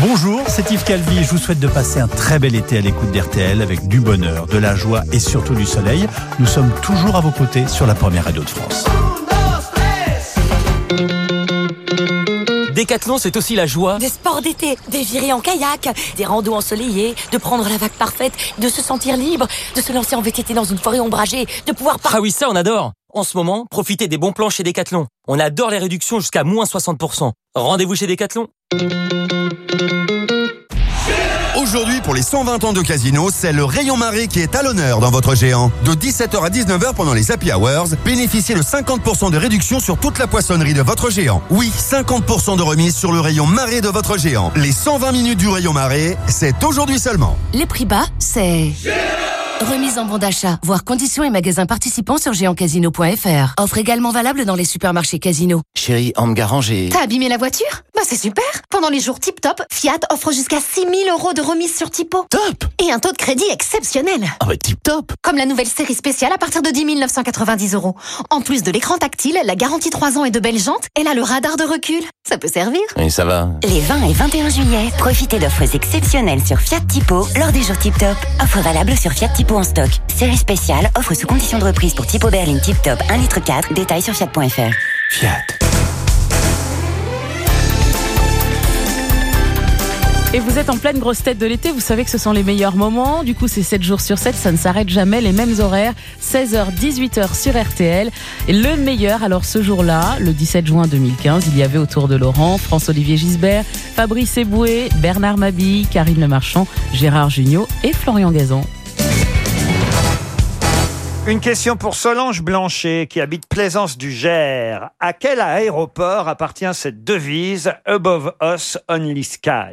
Bonjour, c'est Yves Calvi. Je vous souhaite de passer un très bel été à l'écoute d'RTL avec du bonheur, de la joie et surtout du soleil. Nous sommes toujours à vos côtés sur la première radio de France. Décathlon, c'est aussi la joie. Des sports d'été, des virées en kayak, des randos ensoleillés, de prendre la vague parfaite, de se sentir libre, de se lancer en VTT dans une forêt ombragée, de pouvoir par... Ah oui, ça, on adore. En ce moment, profitez des bons plans chez Décathlon. On adore les réductions jusqu'à moins 60%. Rendez-vous chez Décathlon. Aujourd'hui, pour les 120 ans de Casino, c'est le rayon marée qui est à l'honneur dans votre géant. De 17h à 19h pendant les Happy Hours, bénéficiez de 50% de réduction sur toute la poissonnerie de votre géant. Oui, 50% de remise sur le rayon marée de votre géant. Les 120 minutes du rayon marée, c'est aujourd'hui seulement. Les prix bas, c'est... Remise en bon d'achat, voire conditions et magasins participants sur géantcasino.fr. Offre également valable dans les supermarchés Casino. Chérie, en me garant, j'ai... T'as abîmé la voiture? Bah c'est super Pendant les jours tip top, Fiat offre jusqu'à 6000 euros de remise sur typo. Top Et un taux de crédit exceptionnel Ah bah tip top Comme la nouvelle série spéciale à partir de 10 990 euros. En plus de l'écran tactile, la garantie 3 ans et de belles jantes, elle a le radar de recul. Ça peut servir? Et ça va. Les 20 et 21 juillet, profitez d'offres exceptionnelles sur Fiat Tipo lors des jours Tip Top. Offre valable sur Fiat Tipo en stock. Série spéciale, offre sous condition de reprise pour Tipo berline Tip Top 1 litre 4. Détails sur fiat.fr. Fiat. Et vous êtes en pleine grosse tête de l'été, vous savez que ce sont les meilleurs moments. Du coup, c'est 7 jours sur 7, ça ne s'arrête jamais, les mêmes horaires, 16h, 18h sur RTL. Et le meilleur, alors ce jour-là, le 17 juin 2015, il y avait autour de Laurent, François-Olivier Gisbert, Fabrice Eboué, Bernard Mabille, Karine Le Marchand, Gérard Jugnot et Florian Gazan. Une question pour Solange Blanchet qui habite Plaisance du Gers. À quel aéroport appartient cette devise Above us, only sky?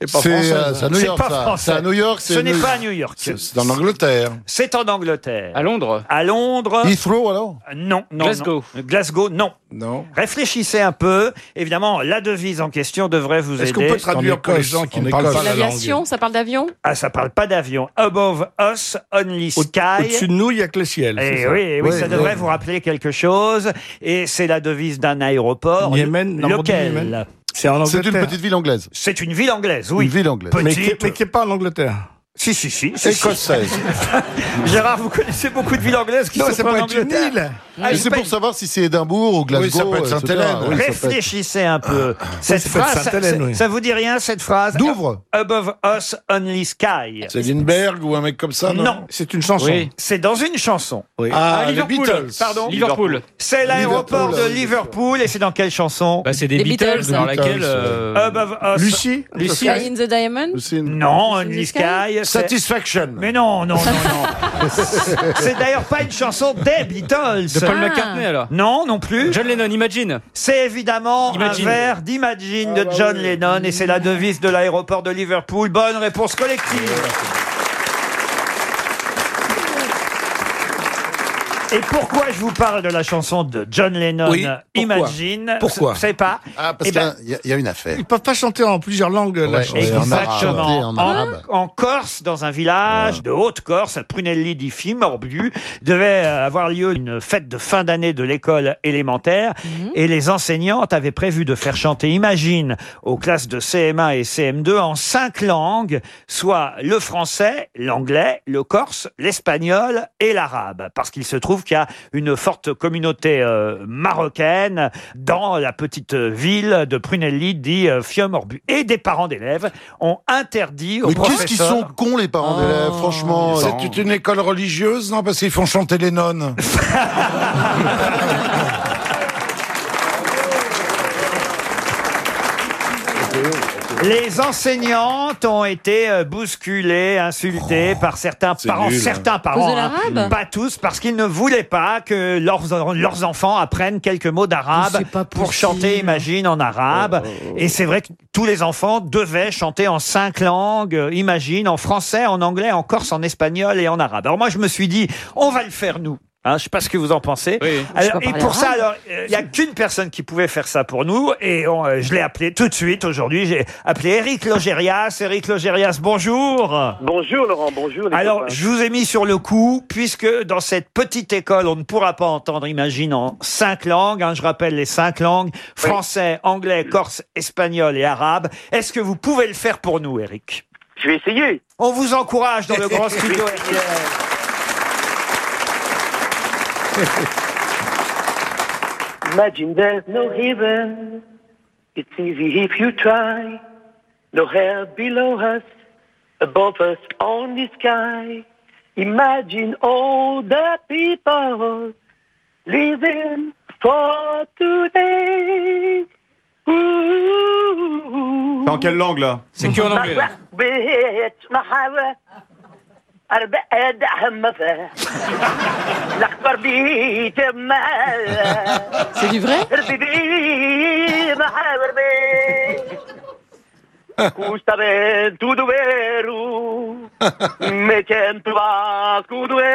C'est pas français. euh, c'est à New C'est York, pas ça. français. C'est à New York. Ce n'est New- pas à New York. C'est c'est en Angleterre. C'est en Angleterre. À Londres. À Londres. Heathrow alors? Non, non. Glasgow. non. Glasgow, non. Non. Réfléchissez un peu. Évidemment, la devise en question devrait vous Est-ce qu'on aider. peut traduire pour les gens qui ne parlent pas la L'aviation, ça parle d'avion? Ah, ça parle pas d'avion. Above us, only Au- sky. Au-dessus de nous, il y a que le ciel. Eh c'est ça? oui, eh oui, Oui, ça oui. devrait vous rappeler quelque chose. Et c'est la devise d'un aéroport. Yémen, Normandie, Lequel? Yémen? C'est en C'est une petite ville anglaise. C'est une ville anglaise, oui. Une ville anglaise. Mais qui, Petite. mais qui est pas en Angleterre. Si, si, si. si, si. Écossaise. <laughs> Gérard, vous connaissez beaucoup de villes anglaises qui Non, sont pas en pas une Angleterre. île. Ah, c'est pour savoir si c'est Édimbourg ou Glasgow. Oui, ça peut être. Sainte-Hélène. Oui, ça peut être- Réfléchissez un peu. Cette ça peut être phrase, ça, Sainte-Hélène, ça- oui. ça vous dit rien, cette phrase? Douvres. Above us, only sky. C'est Lindbergh ou un mec comme ça, non? Non, C'est une chanson. Oui. c'est dans une chanson. Oui. Ah, les Liverpool. Beatles. Pardon? Liverpool. C'est l'aéroport de. Liverpool et c'est dans quelle chanson? Bah, c'est des Les Beatles, Beatles. dans laquelle. euh, Above us. Lucie? Lucie? Sky in the Diamond? Non, Lucy Only Sky? Sky. c'est- Satisfaction. Mais non, non, non, non. <laughs> c'est d'ailleurs pas une chanson des Beatles. De Paul Ah. McCartney, alors. Non, non plus. John Lennon, Imagine. C'est évidemment Imagine. un vers d'Imagine de John Lennon et c'est la devise de l'aéroport de Liverpool. Bonne réponse collective. Et pourquoi je vous parle de la chanson de John Lennon, Oui, pourquoi Imagine? Pourquoi? Vous savez pas Ah, parce Eh ben, qu'il y, a- il y a une affaire. Ils peuvent pas chanter en plusieurs langues. la Ouais, chanson. en arabe. Exactement. En arabe. En, en Corse, dans un village de Haute-Corse, à Prunelli di Fimorbu, devait euh, avoir lieu une fête de fin d'année de l'école élémentaire et les enseignantes avaient prévu de faire chanter Imagine aux classes de CM1 et CM2 en cinq langues, soit le français, l'anglais, le corse, l'espagnol et l'arabe. Parce qu'il se trouve qu'il y a une forte communauté euh, marocaine dans la petite ville de Prunelli di euh, Fiumorbu. Et des parents d'élèves ont interdit aux Mais qu'est-ce qu'ils sont cons, les parents Oh. d'élèves, franchement. Les C'est toute une école religieuse, non Parce qu'ils font chanter les nonnes. <laughs> Les enseignantes ont été euh, bousculées, insultées par certains parents, nul, hein. certains parents, hein, l'arabe pas tous, parce qu'ils ne voulaient pas que leurs, leurs enfants apprennent quelques mots d'arabe pas pour possible. chanter Imagine en arabe. Et c'est vrai que tous les enfants devaient chanter en cinq langues, euh, Imagine, en français, en anglais, en corse, en espagnol et en arabe. Alors moi, je me suis dit, on va le faire nous. Hein, je sais pas ce que vous en pensez. Oui. Alors, et pour ça, alors, euh, il y a qu'une personne qui pouvait faire ça pour nous, et on, euh, je l'ai appelé tout de suite aujourd'hui. J'ai appelé Eric Logérias. Eric Logérias, bonjour. Bonjour Laurent, bonjour. les Alors, copains. je vous ai mis sur le coup, puisque dans cette petite école, on ne pourra pas entendre, imagine, en cinq langues. hein, je rappelle les cinq langues français, anglais, corse, espagnol et arabe. Est-ce que vous pouvez le faire pour nous, Eric? Je vais essayer. On vous encourage dans le grand studio <laughs> RTL. <laughs> Imagine there's no heaven. It's easy if you try. No hell below us, above us only sky. Imagine all the people living for today. Ooh. Quelle langue là C'est que en anglais. أربعة أهم الأخبار بيت ما C'est du vrai ربي محاور بي Custa ventu duveru Me centro va scudue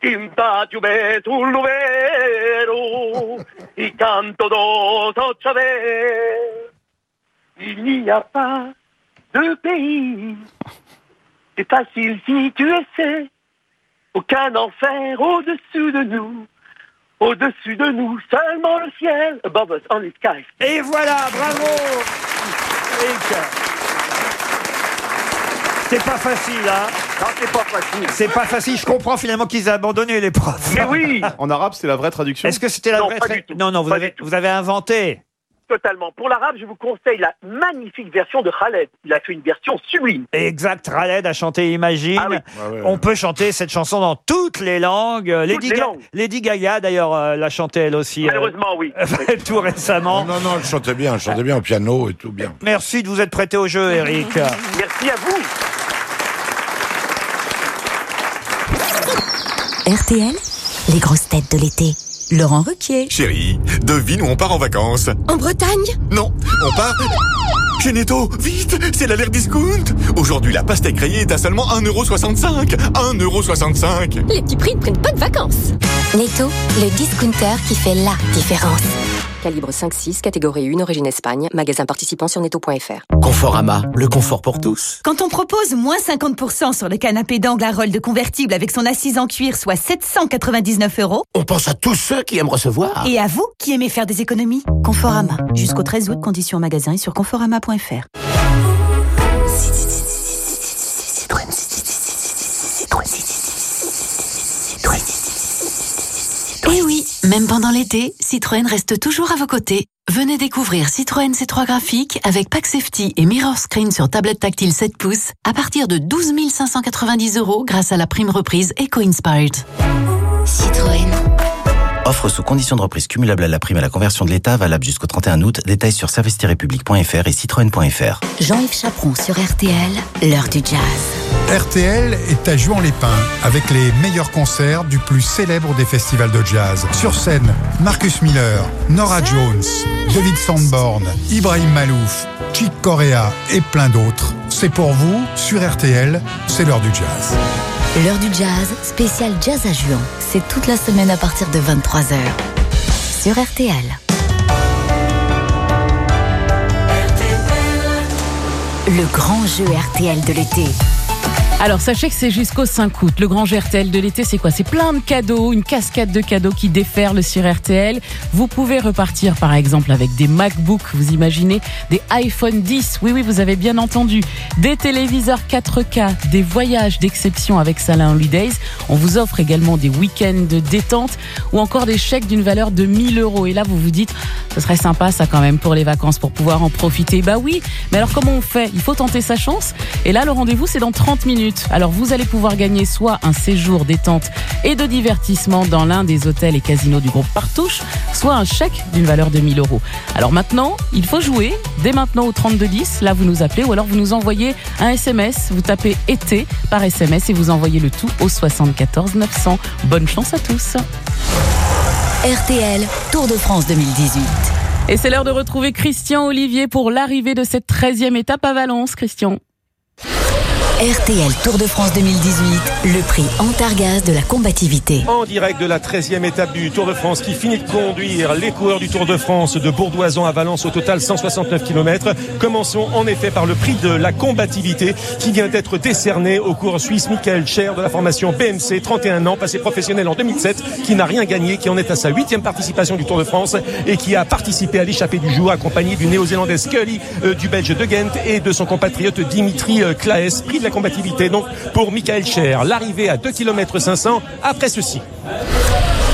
Tinta ciube sul vero I canto do sociave Il n'y a pas de pays C'est facile si tu essaies Aucun enfer au-dessus de nous Au-dessus de nous, seulement le ciel Above us, only sky Et voilà, bravo. C'est pas facile, hein Non, c'est pas facile. C'est pas facile. Je comprends finalement qu'ils aient abandonné les profs. Mais oui <laughs> En arabe, c'est la vraie traduction Est-ce que c'était la Non, vraie pas tra- du tout. Non, non, vous Pas avez, du tout. vous avez inventé. Totalement. Pour l'arabe, je vous conseille la magnifique version de Khaled. Il a fait une version sublime. Exact, Khaled a chanté Imagine. Ah oui. On peut chanter cette chanson dans toutes les langues. Lady, les Ga- langues. Lady Gaga, d'ailleurs, euh, l'a chanté elle aussi. euh, Malheureusement, oui. <laughs> tout récemment. Non, non, elle chantait bien, elle chantait bien au piano et tout bien. Merci de vous être prêté au jeu, Eric. Merci à vous. RTL, les grosses têtes de l'été. Laurent Ruquier. Chérie, devine où on part en vacances En Bretagne? Non, on part Chez Netto, vite, c'est l'alerte discount Aujourd'hui, la pastèque rayée est à seulement 1,65€. 1,65€ Les petits prix ne prennent pas de vacances. Netto, le discounter qui fait la différence. Calibre 5-6, catégorie 1, origine Espagne, magasin participant sur netto.fr. Conforama, le confort pour tous. Quand on propose moins 50% sur le canapé d'angle à de convertible avec son assise en cuir, soit 799 euros, On pense à tous ceux qui aiment recevoir. et à vous qui aimez faire des économies, Conforama. Jusqu'au 13 août, conditions en magasin et sur conforama.fr. même pendant l'été, Citroën reste toujours à vos côtés. Venez découvrir Citroën C3 graphique avec Pack Safety et Mirror Screen sur tablette tactile 7 pouces à partir de 12 590 euros grâce à la prime reprise Eco Inspired. Citroën. Offre sous condition de reprise cumulable à la prime à la conversion de l'État, valable jusqu'au 31 août. Détails sur service-public.fr et citroën.fr. Jean-Yves Chaperon sur RTL, l'heure du jazz. RTL est à Juan-les-Pins avec les meilleurs concerts du plus célèbre des festivals de jazz. Sur scène, Marcus Miller, Nora Jones, David Sandborn, Ibrahim Malouf, Chick Corea et plein d'autres. C'est pour vous, sur RTL, c'est l'heure du jazz. L'heure du jazz, spécial jazz à Juan. C'est toute la semaine à partir de 23h. Sur RTL. Le grand jeu RTL de l'été. Alors sachez que c'est jusqu'au 5 août. Le grand jeu RTL de l'été, c'est quoi? C'est plein de cadeaux, une cascade de cadeaux qui déferlent sur RTL. Vous pouvez repartir par exemple avec des MacBooks, vous imaginez, des iPhone 10. Oui, oui, vous avez bien entendu. Des téléviseurs 4K, des voyages d'exception avec Salin Holidays. On vous offre également des week-ends de détente ou encore des chèques d'une valeur de 1000 euros. Et là, vous vous dites, ce serait sympa ça quand même pour les vacances, pour pouvoir en profiter. Bah oui, mais alors comment on fait? Il faut tenter sa chance. Et là, le rendez-vous, c'est dans 30 minutes. Alors vous allez pouvoir gagner soit un séjour détente et de divertissement dans l'un des hôtels et casinos du groupe Partouche, soit un chèque d'une valeur de 1000 euros. Alors maintenant, il faut jouer dès maintenant au 3210. Là, vous nous appelez ou alors vous nous envoyez un SMS. Vous tapez été par SMS et vous envoyez le tout au 74 900. Bonne chance à tous. RTL, Tour de France 2018. Et c'est l'heure de retrouver Christian Olivier pour l'arrivée de cette 13e étape à Valence. Christian. RTL Tour de France 2018, le prix Antargaz de la combativité. En direct de la 13e étape du Tour de France qui finit de conduire les coureurs du Tour de France de Bourdoisan à Valence au total 169 km. Commençons en effet par le prix de la combativité qui vient d'être décerné au coureur suisse Michael Cher de la formation BMC, 31 ans, passé professionnel en 2007, qui n'a rien gagné, qui en est à sa huitième participation du Tour de France et qui a participé à l'échappée du jour accompagné du néo-zélandais Scully, euh, du belge De Gent et de son compatriote Dimitri euh, Claes. Prix combativité donc pour Michael Cher. L'arrivée à 2 km 500 après ceci.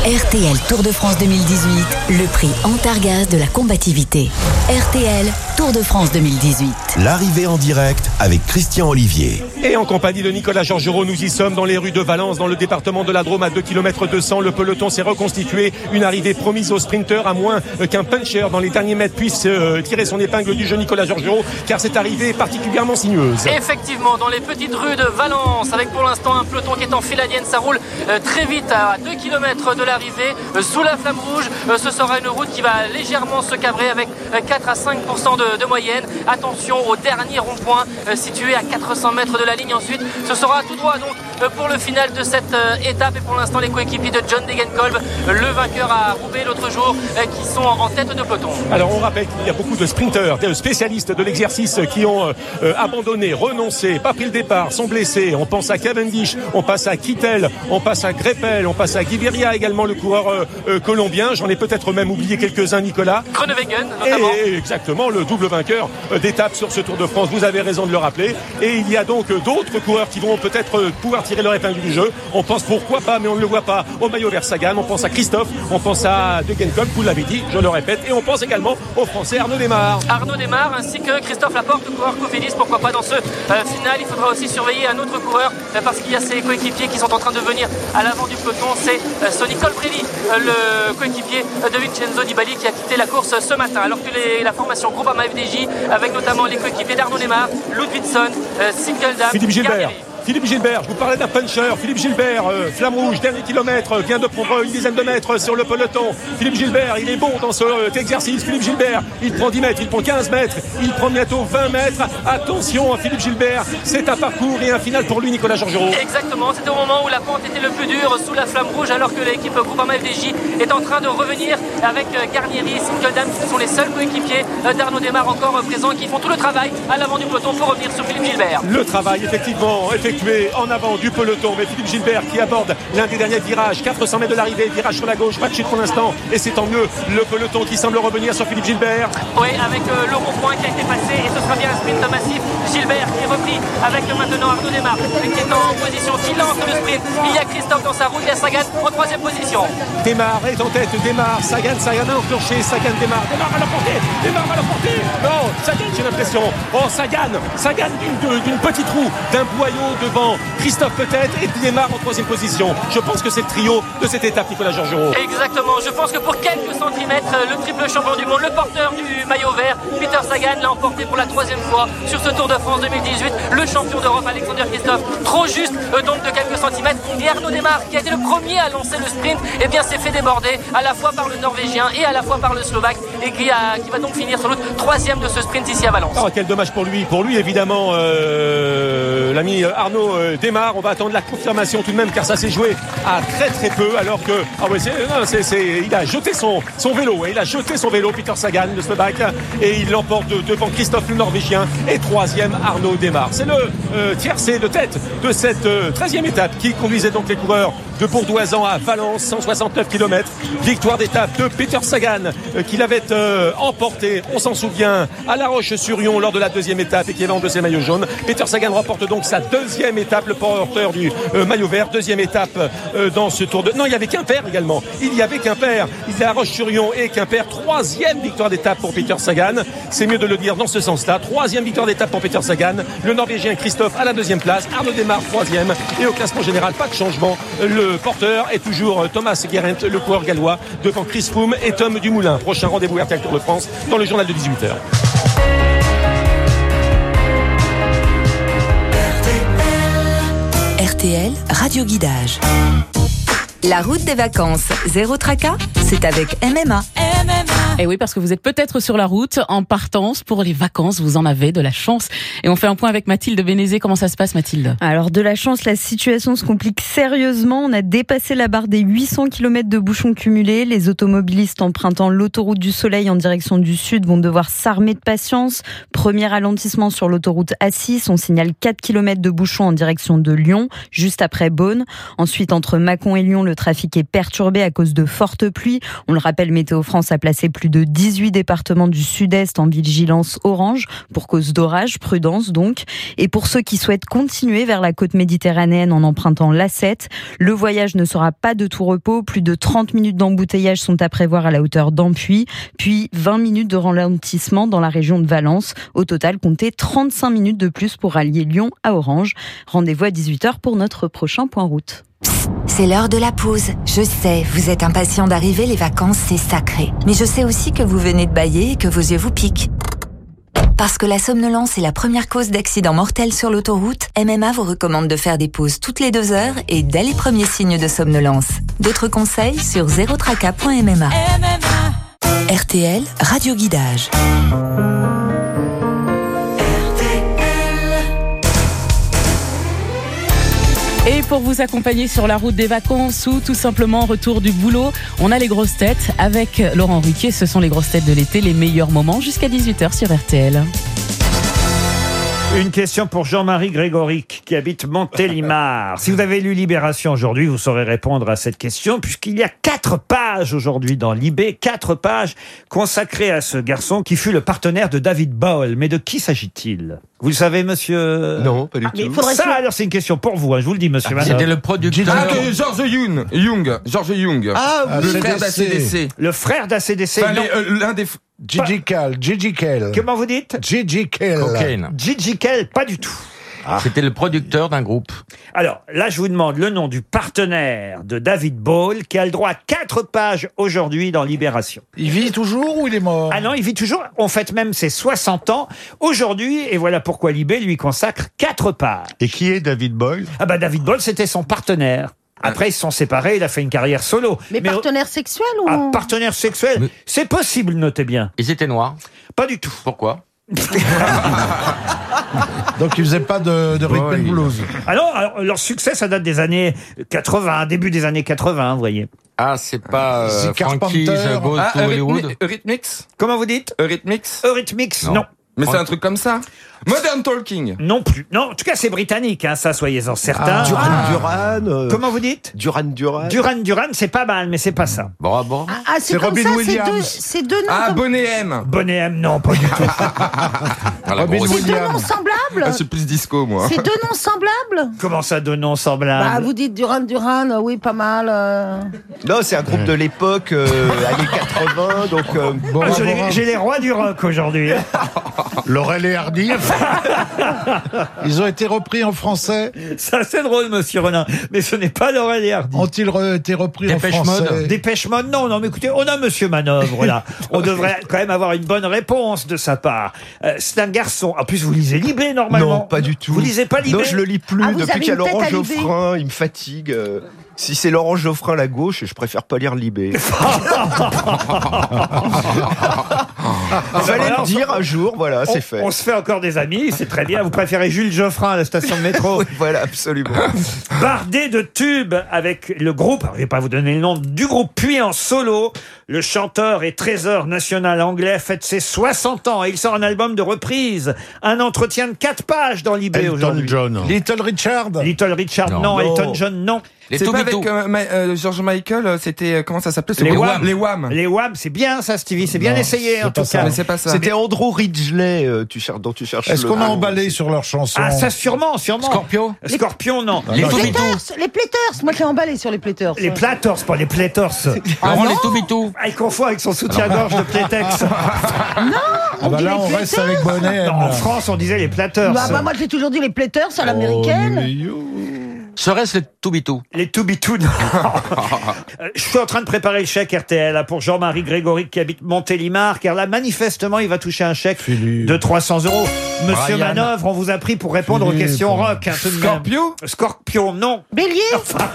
RTL Tour de France 2018, le prix Antargaz de la combativité. RTL Tour de France 2018. L'arrivée en direct avec Christian Olivier. Et en compagnie de Nicolas Georgerot, nous y sommes dans les rues de Valence, dans le département de la Drôme, à 2 km 200. Le peloton s'est reconstitué. Une arrivée promise aux sprinteurs, à moins qu'un puncher dans les derniers mètres puisse euh, tirer son épingle du jeu Nicolas Georgerot, car cette arrivée est particulièrement sinueuse. Effectivement, dans les petites rues de Valence, avec pour l'instant un peloton qui est en file indienne, ça roule euh, très vite à 2 km de l'arrivée, euh, sous la flamme rouge. Euh, Ce sera une route qui va légèrement se cabrer avec euh, 4 à 5 de, de moyenne. Attention au dernier rond-point euh, situé à 400 mètres de la ligne. Ensuite, ce sera tout droit donc euh, pour le final de cette euh, étape. Et pour l'instant, les coéquipiers de John Degenkolb, euh, le vainqueur à Roubaix l'autre jour, euh, qui sont en tête de peloton. Alors on rappelle qu'il y a beaucoup de sprinteurs, de spécialistes de l'exercice qui ont euh, euh, abandonné, renoncé, pas pris le départ, sont blessés. On pense à Cavendish, on passe à Kittel, on passe à Greppel, on passe à Guiberia également le coureur euh, euh, colombien. J'en ai peut-être même oublié quelques-uns, Nicolas. Groenewegen, notamment. Et exactement le double vainqueur d'étape sur ce Tour de France. Vous avez raison de le rappeler. Et il y a donc d'autres coureurs qui vont peut-être euh, pouvoir tirer leur épingle du jeu. On pense pourquoi pas, mais on ne le voit pas au maillot vert Sagan. On pense à Christophe, on pense à De Genkolb, vous l'avez dit, je le répète. Et on pense également au Français Arnaud Desmar. Arnaud Desmar ainsi que Christophe Laporte, le coureur Cofidis. Pourquoi pas dans ce final Il faudra aussi surveiller un autre coureur parce qu'il y a ses coéquipiers qui sont en train de venir à l'avant du peloton. C'est euh, Sonny Colbrelli, euh, le coéquipier de Vincenzo Nibali qui a quitté la course ce matin. Alors que les- la formation Groupama FDJ avec notamment les coéquipiers d'Arnaud Desmar, Ludwigson, euh, Singeldam, Philippe Gilbert. Philippe Gilbert, je vous parlais d'un puncher. Philippe Gilbert, euh, flamme rouge, dernier kilomètre, euh, vient de prendre une dizaine de mètres sur le peloton. Philippe Gilbert, il est bon dans ce euh, exercice. Philippe Gilbert, il prend 10 mètres, il prend 15 mètres, il prend bientôt 20 mètres. Attention à Philippe Gilbert, c'est un parcours et un final pour lui, Nicolas Georgerot. Exactement, c'était au moment où la pente était le plus dur sous la flamme rouge alors que l'équipe Groupama FDJ est en train de revenir avec euh, Garnieri, Sinkeldam, ce sont les seuls coéquipiers euh, d'Arnaud Desmar encore euh, présents qui font tout le travail à l'avant du peloton pour revenir sur Philippe Gilbert. Le travail effectivement effectué en avant du peloton, mais Philippe Gilbert qui aborde l'un des derniers virages, 400 mètres de l'arrivée, virage sur la gauche, pas de chute pour l'instant, et c'est tant mieux. Le peloton qui semble revenir sur Philippe Gilbert. Oui, avec le rond-point qui a été passé et ce sera bien un sprint massif. Gilbert qui est repris avec maintenant Arnaud Desmar qui est en position, qui lance le sprint. Il y a Christophe dans sa route, il y a Sagan en troisième position. Démarre est en tête, démarre, Sagan, Sagan a enclenché, Sagan démarre, démarre à la portée, démarre à la portée. Non, Sagan j'ai l'impression. Oh Sagan, Sagan d'une- petite roue, d'un boyau devant Christophe peut-être et démarre en troisième position. Je pense que c'est le trio de cette étape, Nicolas Georgerot. Exactement, je pense que pour quelques centimètres, euh, le triple champion du monde, le porteur du maillot vert, Peter Sagan, l'a emporté pour la troisième fois sur ce Tour de France 2018. Le champion d'Europe, Alexander Christophe, trop juste euh, donc de quelques centimètres. Et Arnaud Desmar, qui a été le premier à lancer le sprint, eh bien s'est fait déborder à la fois par le Norvégien et à la fois par le Slovaque, et qui, a- qui va donc finir sans doute troisième de ce sprint ici à Valence. Oh, quel dommage pour lui. Pour lui, évidemment, euh, l'ami Arnaud euh, démarre. On va attendre la confirmation tout de même, car ça s'est joué à très très peu. Alors que, ah ouais, il a jeté son, vélo. Il a jeté son vélo, Peter Sagan, le Slovaque, et il l'emporte de- devant Christophe le Norvégien. Et troisième, Arnaud démarre. C'est le euh, tiercé de tête de cette euh, 13e étape qui conduisait donc les coureurs de Bourdoisan à Valence, 169 km. Victoire d'étape de Peter Sagan, euh, qui l'avait euh, emporté, on s'en souvient, à La Roche-sur-Yon lors de la deuxième étape et qui de ses maillots jaunes. Peter Sagan remporte donc sa deuxième étape, le porteur du euh, maillot vert, deuxième étape dans ce tour de... Non, il y avait Quimper également. Il y avait y a La Roche-sur-Yon et Quimper. Troisième victoire d'étape pour Peter Sagan. C'est mieux de le dire dans ce sens-là. Troisième victoire d'étape pour Peter Sagan. Le Norvégien Christophe à la deuxième place. Arnaud Desmar, troisième. Et au classement général, pas de changement. Le porteur est toujours Thomas Guérent, le coureur gallois, devant Chris Et Tom Dumoulin. Prochain rendez-vous RTL Tour de France dans le journal de 18h. RTL, Radio Guidage. La route des vacances, zéro tracas, c'est avec MMA. Et Eh oui, parce que vous êtes peut-être sur la route en partance pour les vacances, vous en avez de la chance. Et on fait un point avec Mathilde Bénézé. Comment ça se passe, Mathilde? Alors de la chance, la situation se complique sérieusement. On a dépassé la barre des 800 km de bouchons cumulés. Les automobilistes empruntant l'autoroute du Soleil en direction du sud vont devoir s'armer de patience. Premier ralentissement sur l'autoroute A6. On signale 4 km de bouchons en direction de Lyon, juste après Beaune. Ensuite, entre Mâcon et Lyon, le trafic est perturbé à cause de fortes pluies. On le rappelle, Météo France a placé plus de 18 départements du sud-est en vigilance orange pour cause d'orage. Prudence donc. Et pour ceux qui souhaitent continuer vers la côte méditerranéenne en empruntant l'A7, le voyage ne sera pas de tout repos. Plus de 30 minutes d'embouteillage sont à prévoir à la hauteur d'Ampuy, puis 20 minutes de ralentissement dans la région de Valence. Au total, comptez 35 minutes de plus pour allier Lyon à Orange. Rendez-vous à 18h pour notre prochain point route. C'est l'heure de la pause. Je sais, vous êtes impatient d'arriver, les vacances, c'est sacré. Mais je sais aussi que vous venez de bailler et que vos yeux vous piquent. Parce que la somnolence est la première cause d'accident mortel sur l'autoroute, MMA vous recommande de faire des pauses toutes les deux heures et dès les premiers signes de somnolence. D'autres conseils sur zerotraca.mma. RTL, Radio Guidage. Et pour vous accompagner sur la route des vacances ou tout simplement retour du boulot, on a les grosses têtes avec Laurent Ruquier. Ce sont les grosses têtes de l'été, les meilleurs moments jusqu'à 18h sur RTL. Une question pour Jean-Marie Grégoric qui habite Montélimar. <laughs> Si vous avez lu Libération aujourd'hui, vous saurez répondre à cette question puisqu'il y a quatre pages aujourd'hui dans Libé, quatre pages consacrées à ce garçon qui fut le partenaire de David Bowie. Mais de qui s'agit-il? Vous le savez, monsieur Non, pas du Ah, mais tout. Ça, alors, c'est une question pour vous. hein, je vous le dis, monsieur. Ah, que George Jung. Jung. George Jung. Ah, le oui. frère d'ACDC. Le frère d'ACDC. Enfin, euh, l'un des. Gigi Cal, Gigi. Comment vous dites? Gigi Cal. Gigi Kell, pas du tout. C'était le producteur d'un groupe. Alors, là, je vous demande le nom du partenaire de David Ball qui a le droit à quatre pages aujourd'hui dans Libération. Il vit toujours ou il est mort? Ah non, il vit toujours. On fête même ses 60 ans aujourd'hui, et voilà pourquoi Libé lui consacre quatre pages. Et qui est David Boyle Ah bah David Ball, c'était son partenaire. Après, ils se sont séparés, il a fait une carrière solo. Mais partenaire sexuel ou Ah, partenaire sexuel, c'est possible, notez bien. Ils étaient noirs? Pas du tout. Pourquoi? <laughs> <laughs> Donc il faisait pas de, de rhythm and blues. Alors, alors, leur succès, ça date des années 80, début des années 80, vous voyez. Ah, c'est pas euh, C'est Frankie's Carpenter. Goes Ah, to Hollywood Eurythmics Comment vous dites? Eurythmics? Eurythmics, non. Mais c'est un truc comme ça? Modern Talking Non plus. Non, en tout cas, c'est britannique, hein, ça, soyez-en certains. Ah. Duran Duran. euh, Comment vous dites? Duran Duran. Duran Duran, c'est pas mal, mais c'est pas ça. Bon, bon. Ah, c'est comme ça, c'est deux, c'est deux noms. Ah, comme- Bonnet M Bonnet M, non, pas du tout. <laughs> Ah, la Robin grosse. C'est deux Williams. noms semblables Ah, c'est plus disco, moi. C'est deux noms semblables <laughs> Comment ça, deux noms semblables? Bah, vous dites Duran Duran, euh, oui, pas mal. euh. Non, c'est un groupe de l'époque, euh, années 80, donc... euh, Ah, j'ai les- J'ai les rois du rock aujourd'hui. hein. <laughs> Laurel et Hardy. <laughs> Ils ont été repris en français. Ça, c'est drôle, monsieur Renin. Mais ce n'est pas Laurel et Hardy. Ont-ils re- été repris en français Mode. Dépêche Mode, non, non, mais écoutez, on a Monsieur Manœuvre là. On devrait <laughs> quand même avoir une bonne réponse de sa part. Euh, c'est un garçon. En plus, vous lisez Libé normalement. Non, pas du tout. Vous lisez pas Libé Non, je le lis plus Ah, vous depuis avez qu'il y a une tête Laurent à Libé Geoffrin, il me fatigue. euh, Si c'est Laurent Geoffrin la gauche, je préfère pas lire Libé. <laughs> Fallait Alors, le dire un jour, voilà, on, c'est fait. on se fait encore des amis, c'est très bien. Vous préférez Jules Geoffrin à la station de métro <laughs> Oui, voilà, absolument. <laughs> Bardé de tubes avec le groupe, alors, je vais pas vous donner le nom du groupe, puis en solo, le chanteur et trésor national anglais fête ses 60 ans et il sort un album de reprise. Un entretien de 4 pages dans l'IB Elton aujourd'hui. John. Little Richard? Little Richard, non. Non. Elton John, non. Les C'est pas avec euh, Ma- euh, George Michael, euh, c'était... euh, Comment ça s'appelait ce Les groupe Wham. Les Wham Les Wham, c'est bien ça, Stevie, c'est bien Non, essayé c'est en pas tout ça. cas. Mais c'est pas ça. C'était Andrew Ridgeley, euh, tu cherches, dont tu cherches Est-ce le qu'on a nom. emballé sur leurs chansons Ah, ça sûrement, sûrement. Scorpio Scorpion, non. Les Platters, les Platters, moi j'ai emballé sur les Platters. Les Platters, pas les Platters. Laurent les Toubitou Ah, il confond avec son soutien-gorge de Playtex. <laughs> Ah bah dit là, les on reste avec Bonnet. Non, en France, on disait les Platters. Bah, bah, moi j'ai toujours dit les Platters Oh, à l'américaine. Serait-ce les Toubitou Les Toubitou, non. <laughs> Euh, Je suis en train de préparer le chèque RTL là, pour Jean-Marie Grégory qui habite Montélimar, car là, manifestement, il va toucher un chèque Philippe. de 300 euros. Monsieur Brian. Manœuvre, on vous a pris pour répondre aux questions rock. hein, tout de même. Scorpio Scorpion, non. Bélier?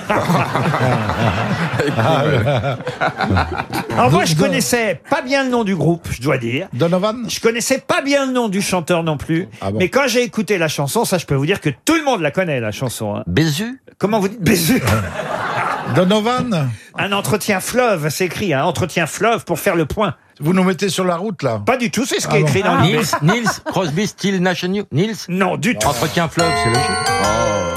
<laughs> Alors moi, je connaissais pas bien le nom du groupe, je dois dire. Donovan? Je connaissais pas bien le nom du chanteur non plus. Ah bon Mais quand j'ai écouté la chanson, ça, je peux vous dire que tout le monde la connaît, la chanson. hein. Bézu? Comment vous dites Bézu Donovan Un entretien fleuve, c'est écrit, un entretien fleuve pour faire le point. Vous nous mettez sur la route, là Pas du tout, c'est ce qui Ah est bon. écrit dans le Nils, Nils, Crosby, Still, Nash and You. Nils Non, du tout. Entretien fleuve, c'est logique.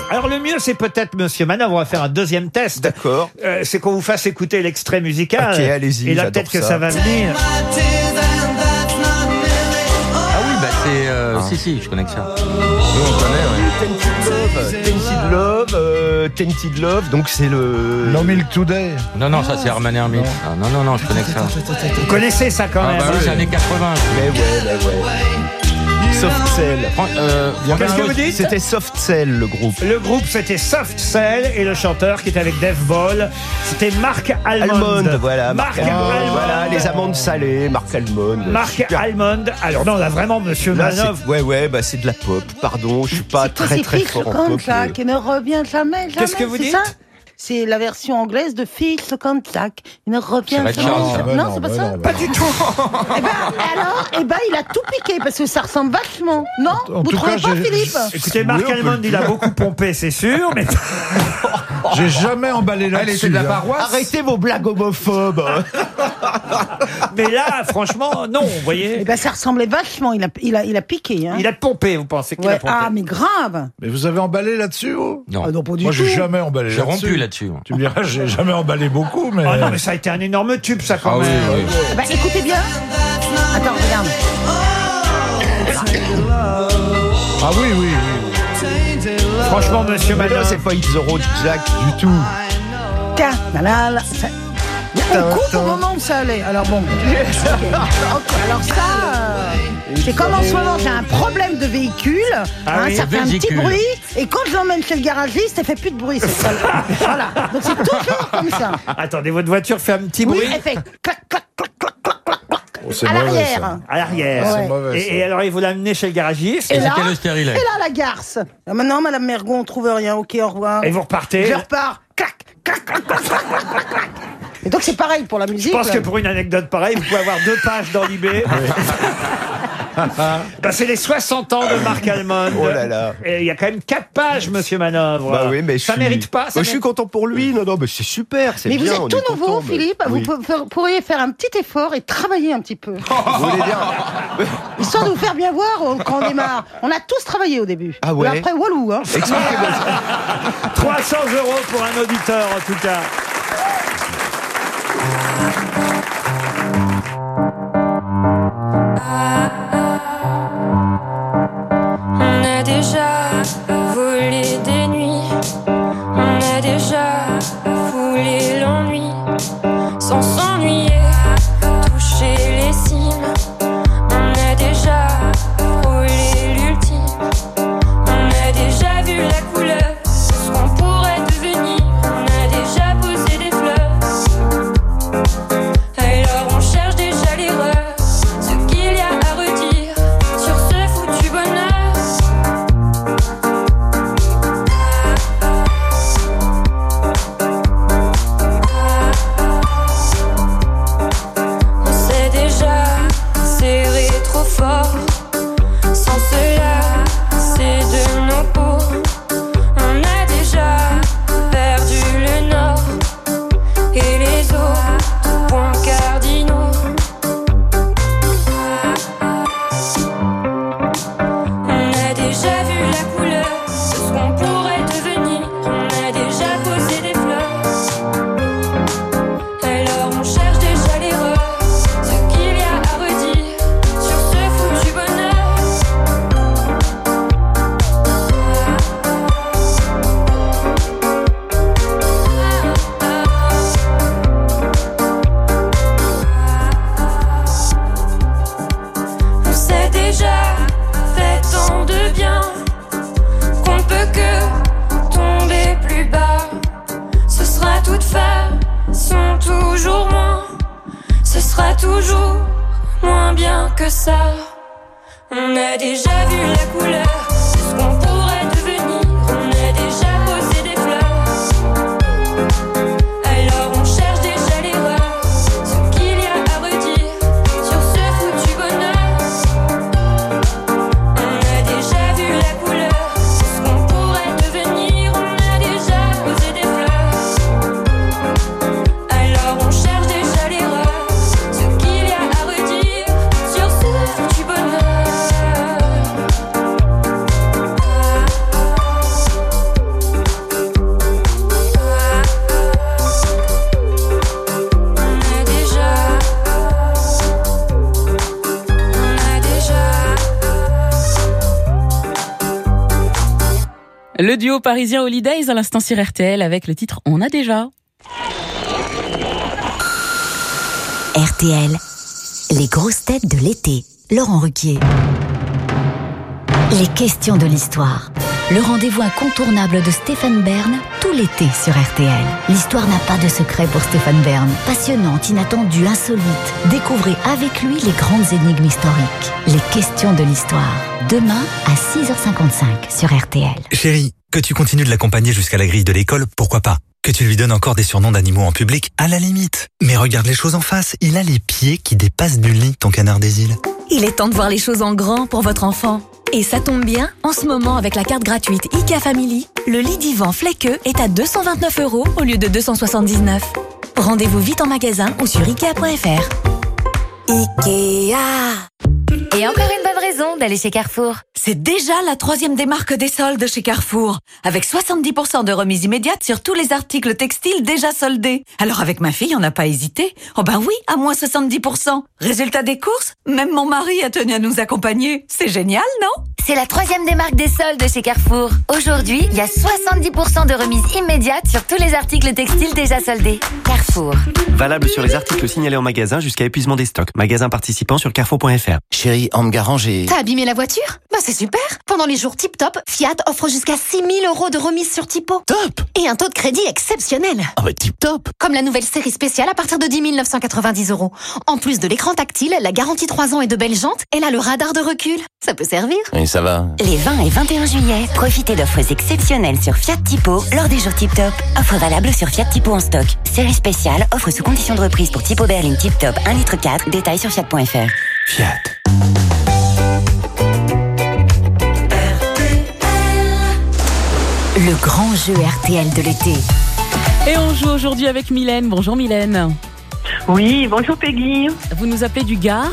Alors le mieux, c'est peut-être, Monsieur Manœuvre, on va faire un deuxième test. D'accord. Euh, c'est qu'on vous fasse écouter l'extrait musical. Ok, allez-y, Et là, j'adore peut-être que ça. ça va venir. Ah oui, bah c'est... euh, Si, si, je connais que ça. Nous, on connaît, ouais. Tented Love, euh, Tented Love, donc c'est le... No Milk Today. Non, non, ça c'est Herman Hermit. Ah, non, non, non, je connais que ça. Vous connaissez ça quand Ah même. bah oui, c'est années 80. Mais ouais, mais ouais. Soft Cell. Euh, Qu'est-ce que vous dites C'était Soft Cell, le groupe. Le groupe, c'était Soft Cell et le chanteur qui était avec Dave Ball, c'était Marc Almond. Almond, voilà. Marc Almond. Almond. Voilà, les amandes salées, Marc Almond. Marc Super. Almond. Alors non, là vraiment, Monsieur Là, Manov. ouais, ouais, bah c'est de la pop. Pardon, je suis pas très très fort en pop. ça, mais- qui ne revient jamais, jamais. Qu'est-ce que vous dites ça? C'est la version anglaise de comme ça, il ne revient jamais. Non, non, c'est pas bah ça non, bah Pas du tout. Eh ben, alors, eh ben, il a tout piqué parce que ça ressemble vachement. Non En Vous trouvez cas, pas, j'ai- Philippe Écoutez, Marc Almond, il a beaucoup pompé, c'est sûr, mais, <laughs> J'ai jamais emballé elle était de la hein. paroisse Arrêtez vos blagues homophobes. <laughs> mais là, franchement, non, vous voyez. Eh ben, ça ressemblait vachement. Il a, il a, il a piqué. Hein. Il a pompé, vous pensez qu'il Ouais, a pompé Ah, mais grave. Mais vous avez emballé là-dessus, vous? Non. Ah non, pas du Moi, tout. j'ai jamais emballé J'ai là-dessus. rompu là-dessus. Tu me diras, j'ai jamais emballé beaucoup, mais... Ah non, mais ça a été un énorme tube, ça, quand Ah même. oui. Ben, écoutez bien. Attends, regarde. Ah oui, oui, oui. Franchement, monsieur Manov. c'est pas Hit the Road Jack du tout. Tiens, On coupe au moment où ça allait. Alors bon. Ok. <laughs> Ok, Alors ça, euh, c'est comme en ce moment, j'ai un problème de véhicule. Ah hein, oui, ça fait un petit bruit. Et quand je l'emmène chez le garagiste, ça fait plus de bruit. c'est <laughs> ça. voilà. Donc c'est toujours comme ça. Attendez, votre voiture fait un petit Oui, bruit elle fait clac, clac, clac, clac, clac, clac, clac. c'est à mauvais, l'arrière. ça. à l'arrière. Ouais. C'est mauvais, Et, ça. et alors, il vous l'amener chez le garagiste Et là, le et là, la garce. Ah, Maintenant, Madame Mergon, on trouve rien. Ok, au revoir. Et vous repartez Je repars. Clac, clac, clac, clac, clac, clac, clac. Et donc c'est pareil pour la musique. Je pense là. que pour une anecdote pareille, vous pouvez avoir deux pages dans l'IB. <laughs> Bah, c'est les 60 ans de Marc Almond. Oh là là. Et il y a quand même 4 pages, monsieur Manœuvre. Bah oui, mais ça suis- mérite pas. ça Bah, je suis content pour lui. Non, non, mais c'est super. C'est Mais bien. vous êtes tout nouveau, content, Philippe. Vous pou- pourriez faire un petit effort et travailler un petit peu. Vous voulez dire <laughs> Histoire de vous faire bien voir quand on démarre. On a tous travaillé au début. Ah ouais Mais après, Walou. Hein. Expliquez-moi ça. <laughs> 300 euros pour un auditeur, en tout cas. Duo parisien Holidays à l'instant sur RTL avec le titre On a déjà. RTL, les grosses têtes de l'été. Laurent Ruquier. Les questions de l'histoire. Le rendez-vous incontournable de Stéphane Bern tout l'été sur RTL. L'histoire n'a pas de secret pour Stéphane Bern. Passionnante, inattendue, insolite. Découvrez avec lui les grandes énigmes historiques. Les questions de l'histoire. Demain à 6h55 sur RTL. Chérie, que tu continues de l'accompagner jusqu'à la grille de l'école, pourquoi pas? Que tu lui donnes encore des surnoms d'animaux en public, à la limite. Mais regarde les choses en face, il a les pieds qui dépassent du lit, ton canard des îles. Il est temps de voir les choses en grand pour votre enfant. Et ça tombe bien, en ce moment avec la carte gratuite IKEA Family, le lit divan Flequeux est à 229 euros au lieu de 279. Rendez-vous vite en magasin ou sur ikea.fr. IKEA Et encore une bonne raison d'aller chez Carrefour. C'est déjà la troisième démarque des soldes chez Carrefour, avec 70% de remise immédiate sur tous les articles textiles déjà soldés. Alors avec ma fille, on n'a pas hésité. Oh ben oui, à moins 70%. Résultat des courses, même mon mari a tenu à nous accompagner. C'est génial, non? C'est la troisième des marques des soldes chez Carrefour. Aujourd'hui, il y a 70% de remise immédiate sur tous les articles textiles déjà soldés. Carrefour. Valable sur les articles signalés en magasin jusqu'à épuisement des stocks. Magasin participant sur carrefour.fr. Chérie, en me garant, j'ai... T'as abîmé la voiture? Bah c'est super Pendant les jours tip top, Fiat offre jusqu'à 6000 euros de remise sur typo. Top Et un taux de crédit exceptionnel. Ah bah tip top Comme la nouvelle série spéciale à partir de 10 990 euros. En plus de l'écran tactile, la garantie 3 ans et de belles jantes, elle a le radar de recul. Ça peut servir. Oui, ça va. Les 20 et 21 juillet, profitez d'offres exceptionnelles sur Fiat Tipo lors des jours Tip Top. Offre valable sur Fiat Tipo en stock. Série spéciale, offre sous condition de reprise pour Tipo berline Tip Top 1 litre 4. Détails sur fiat.fr. Fiat. Le grand jeu RTL de l'été. Et on joue aujourd'hui avec Mylène. Bonjour Mylène. Oui, bonjour Peggy. Vous nous appelez du Gard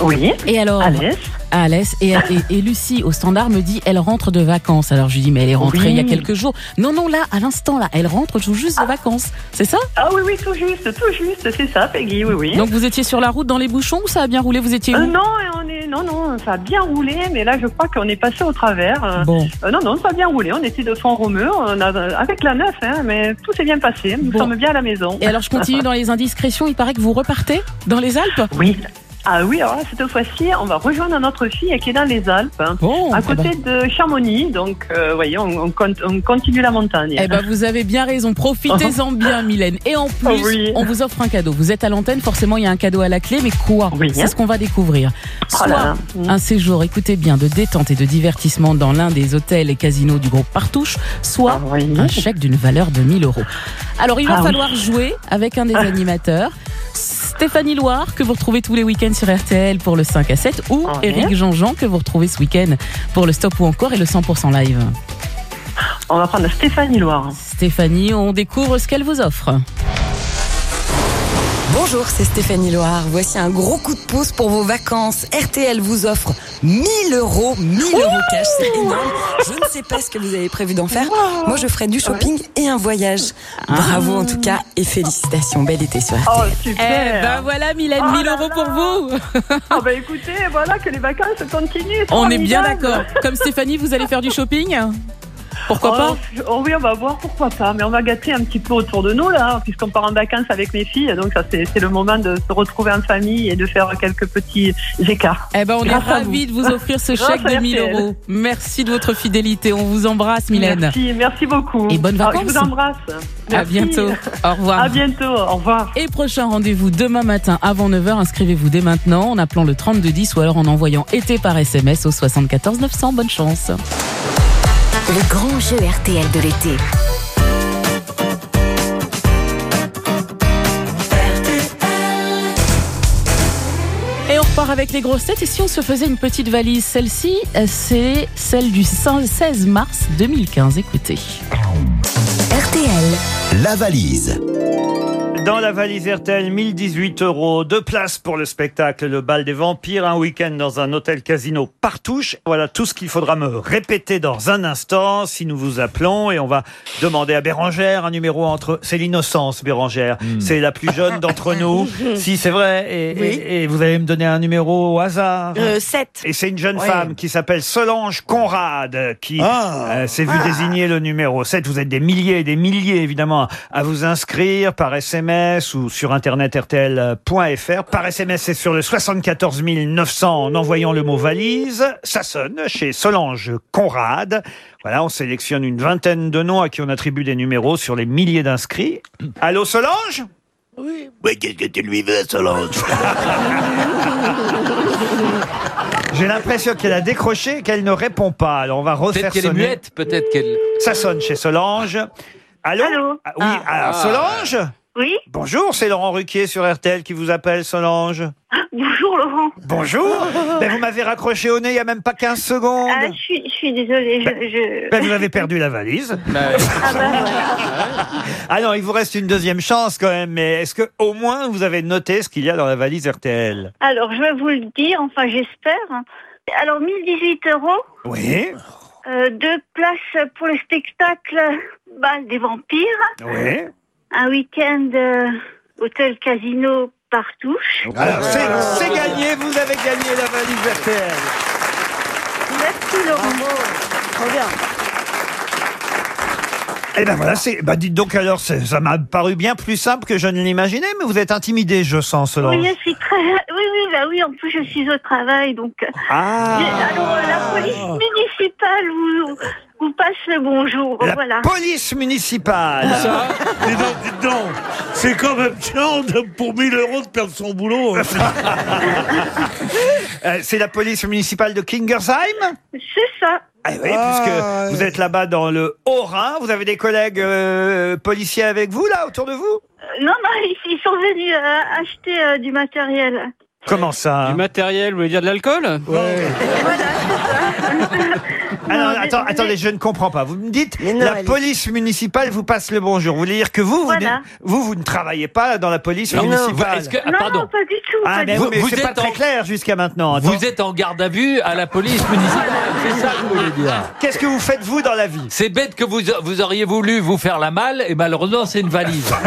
Oui. Et alors Alès. à Alès. Et, et- et Lucie, au standard, me dit elle rentre de vacances. Alors je lui dis mais elle est rentrée Oui. il y a quelques jours. Non, non, là, à l'instant, là, elle rentre tout juste de vacances. C'est ça Ah oui, oui, tout juste, tout juste, c'est ça, Peggy, oui, oui. Donc vous étiez sur la route dans les bouchons ou ça a bien roulé? Vous étiez où? Euh, non, on est, non, non, ça a bien roulé, mais là, je crois qu'on est passé au travers. Euh, Bon. euh, non, non, ça a bien roulé. On était de fond romeu, on a, euh, avec la neuf, hein, mais tout s'est bien passé. Nous Bon. sommes bien à la maison. Et alors je continue <laughs> dans les indiscrétions. Il paraît que vous repartez dans les Alpes? Oui. Ah oui, alors là, cette fois-ci, on va rejoindre notre fille qui est dans les Alpes, hein, à côté de Chamonix. Donc, euh, vous voyez, on, on compte- on continue la montagne. Eh ben, vous avez bien raison. Profitez-en bien, Mylène. Et en plus, Oh oui. on vous offre un cadeau. Vous êtes à l'antenne, forcément, il y a un cadeau à la clé. Mais quoi C'est ce qu'on va découvrir. Oh là là. un séjour, écoutez bien, de détente et de divertissement dans l'un des hôtels et casinos du groupe Partouche, soit un chèque d'une valeur de 1000 euros. Alors, il va Ah oui. falloir jouer avec un des animateurs. Stéphanie Loire, que vous retrouvez tous les week-ends sur RTL pour le 5 à 7, ou Ouais. Eric Jean-Jean, que vous retrouvez ce week-end pour le Stop ou encore et le 100% live. On va prendre Stéphanie Loire. Stéphanie, on découvre ce qu'elle vous offre. Bonjour, c'est Stéphanie Loire. Voici un gros coup de pouce pour vos vacances. RTL vous offre 1000 euros, 1000 euros cash, c'est énorme. Je ne sais pas ce que vous avez prévu d'en faire. Moi, je ferai du shopping et un voyage. Bravo en tout cas et félicitations. Bel été sur RTL. Oh, super Eh ben voilà, Mylène, 1000 euros pour vous. Ah bah écoutez, voilà que les vacances continuent. On est bien d'accord. Comme Stéphanie, vous allez faire du shopping? Pourquoi Oh, pas oh oui, on va voir, pourquoi pas. Mais on va gâter un petit peu autour de nous, là, puisqu'on part en vacances avec mes filles. Donc, ça, c'est le moment de se retrouver en famille et de faire quelques petits écarts. Eh ben, on est Grâce ravis de vous offrir ce <laughs> chèque de 1000 RTL. euros. Merci de votre fidélité. On vous embrasse, Mylène. Merci, merci beaucoup. Et bonnes vacances. je vous embrasse. À bientôt. Au revoir. À bientôt. Au revoir. Et prochain rendez-vous demain matin avant 9h. Inscrivez-vous dès maintenant en appelant le 3210 ou alors en envoyant été par SMS au 74 900. Bonne chance. Le grand jeu RTL de l'été. Et on repart avec les grosses têtes. Et si on se faisait une petite valise Celle-ci, euh, c'est celle du 16 mars 2015. Écoutez. RTL. La valise. Dans la valise RTL, 1018 euros, deux places pour le spectacle Le Bal des Vampires, un week-end dans un hôtel casino Partouche. Voilà tout ce qu'il faudra me répéter dans un instant si nous vous appelons et on va demander à Bérangère un numéro entre. C'est l'innocence, Bérangère. C'est la plus jeune d'entre <laughs> nous. Si, c'est vrai. Et, Oui. et- et vous allez me donner un numéro au hasard. Euh, 7. Et c'est une jeune femme qui s'appelle Solange Conrad qui euh, s'est vu désigner le numéro 7. Vous êtes des milliers et des milliers, évidemment, à vous inscrire par SMS ou sur internet rtl.fr. Par SMS, c'est sur le 74 900 en envoyant le mot valise. Ça sonne chez Solange Conrad. Voilà, on sélectionne une vingtaine de noms à qui on attribue des numéros sur les milliers d'inscrits. Allô, Solange? Oui. Oui, qu'est-ce que tu lui veux, Solange? <laughs> J'ai l'impression qu'elle a décroché et qu'elle ne répond pas. Alors on va refaire Peut-être qu'elle est sonner. muette, peut-être qu'elle. Ça sonne chez Solange. Allô Ah, Oui, alors, Ah. Solange Oui Bonjour, c'est Laurent Ruquier sur RTL qui vous appelle, Solange. Bonjour Laurent. Bonjour <laughs> Ben, Vous m'avez raccroché au nez il y a même pas 15 secondes. Ah, je suis, je suis désolée. Je, je- Ben, vous avez perdu la valise. <laughs> Ah bah voilà. Ah non, il vous reste une deuxième chance quand même, mais est-ce que au moins vous avez noté ce qu'il y a dans la valise RTL Alors, je vais vous le dire, enfin j'espère. Alors, 1018 euros, Oui, euh, deux places pour le spectacle Bal des Vampires, oui. un week-end euh, hôtel casino Partouche. Alors c'est c'est gagné, vous avez gagné la valise RTL. Merci Laurent. Trop bien. Eh ben voilà, c'est. Bah dites donc alors, c'est- ça m'a paru bien plus simple que je ne l'imaginais, mais vous êtes intimidé, je sens, Solange. Oui, je suis très. <laughs> Oui, oui, bah oui. En plus, je suis au travail, donc. euh, Ah. Alors, euh, la police municipale vous, vous passe le bonjour. La voilà. police municipale. Ça, <laughs> dis donc, dites donc, c'est quand même chiant de- pour 1000 euros de perdre son boulot. hein. <laughs> Euh, c'est la police municipale de Kingersheim? C'est ça. Ah oui, puisque vous êtes là-bas dans le Haut-Rhin. Vous avez des collègues euh, policiers avec vous, là, autour de vous? Euh, Non, non, ils, ils sont venus euh, acheter euh, du matériel. Comment ça Du matériel, vous voulez dire de l'alcool <laughs> Alors, attends, attendez, je ne comprends pas. Vous me dites, non, la elle est- police municipale vous passe le bonjour. Vous voulez dire que vous, vous, Voilà. ne, vous, vous ne travaillez pas dans la police Non, municipale est-ce que- ah, non, pardon. non, pas du tout. Ah, pas mais, du oui, tout. mais vous c'est pas êtes très en- clair jusqu'à maintenant. Attends. Vous êtes en garde à vue à la police municipale, c'est ça que je voulais dire. Qu'est-ce que vous faites, vous, dans la vie? C'est bête que vous, vous auriez voulu vous faire la malle, et malheureusement, c'est une valise. <laughs>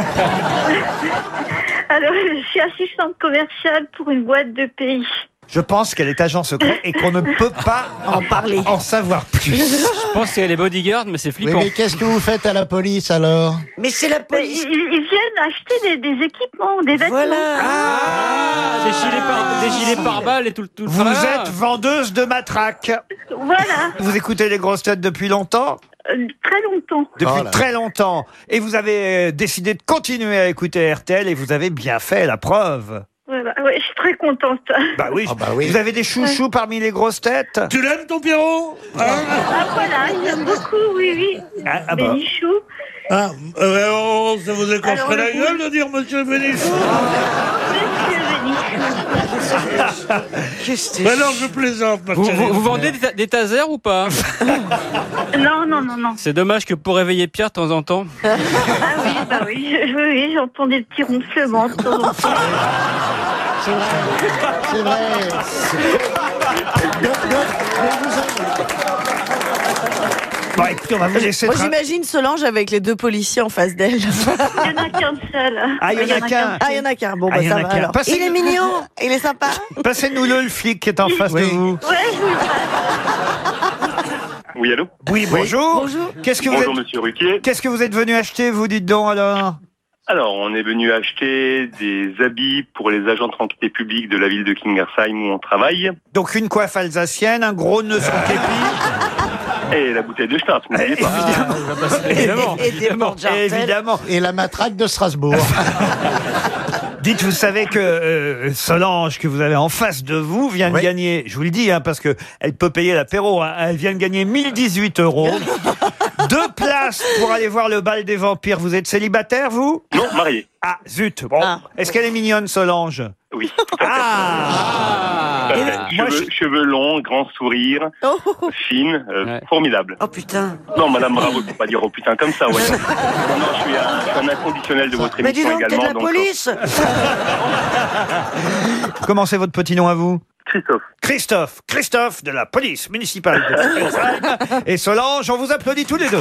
Alors, je suis assistante commerciale pour une boîte de pays. Je pense qu'elle est agent secret et qu'on ne peut pas <laughs> en parler, en savoir plus. Je pense qu'elle est bodyguard, mais c'est Oui, flippant. mais qu'est-ce que vous faites à la police alors? Mais c'est la police. Ils, ils viennent acheter des, des équipements, des vêtements. Ah, des gilets par, des gilets pare-balles et tout, le- tout le Vous êtes vendeuse de matraques. Voilà, Vous écoutez les grosses têtes depuis longtemps? Euh, très longtemps. Depuis Oh très longtemps. Et vous avez euh, décidé de continuer à écouter RTL et vous avez bien fait la preuve. Voilà, ouais, je suis très contente. Bah oui. Ah bah oui. Vous avez des chouchous parmi les grosses têtes Tu l'aimes ton Pierrot Hein Ah voilà, j'aime beaucoup, oui, oui. Ah, ah bah. Bénichou. Ah, euh, oh, ça vous écorcherait Alors, la le- gueule de dire Monsieur Bénichou Monsieur Bénichou. <laughs> Mais non, je plaisante, ma Vous, vous- vous vendez des, ta- des tasers ou pas <laughs> Non, non, non, non. C'est dommage que pour réveiller Pierre de temps en temps. Ah oui, bah oui, <laughs> oui, oui, j'entends des petits ronflements. de temps en temps. C'est vrai. C'est vrai. Donc, donc, Bon, écoutez, on va vous laisser. Moi, tra- j'imagine Solange avec les deux policiers en face d'elle. Il y en a qu'un seul. Ah, il y en a qu'un. Ah, il y en a qu'un. Bon, Ah, bah, il y en ça a va qu'un. alors. Passez- Il est mignon. Il est sympa. Passez-nous le, le flic qui est en face de vous. Ouais, je vous le passe. Oui, allô Oui, bonjour. Bonjour. Qu'est-ce que vous Bonjour, êtes monsieur Ruquier. Qu'est-ce que vous êtes venu acheter, vous dites donc alors Alors, on est venu acheter des habits pour les agents de tranquillité publique de la ville de Kingersheim où on travaille. Donc une coiffe alsacienne, un gros nœud sur le <laughs> képi. Et la bouteille de Schnaps, n'oubliez pas. Évidemment. Et. Évidemment. Et la matraque de Strasbourg. <laughs> Dites, vous savez que euh, Solange, que vous avez en face de vous, vient de gagner, je vous le dis, hein, parce que elle peut payer l'apéro, hein, elle vient de gagner 1018 euros. <laughs> Deux places pour aller voir le bal des vampires. Vous êtes célibataire, vous? Non, marié. Ah, zut. Bon. Ah. Est-ce qu'elle est mignonne, Solange? Oui. Ah cheveux, cheveux longs, grand sourire, Oh, fine, euh, formidable. oh, putain. Non, madame, bravo, faut pas dire oh putain comme ça, voyons. <laughs> non, non, je suis un, je suis un inconditionnel de votre Mais dis émission donc, t'es de également. la donc, euh, police. Comment c'est votre petit nom à vous? Christophe. Christophe, Christophe de la police municipale de et Solange, on vous applaudit tous les deux.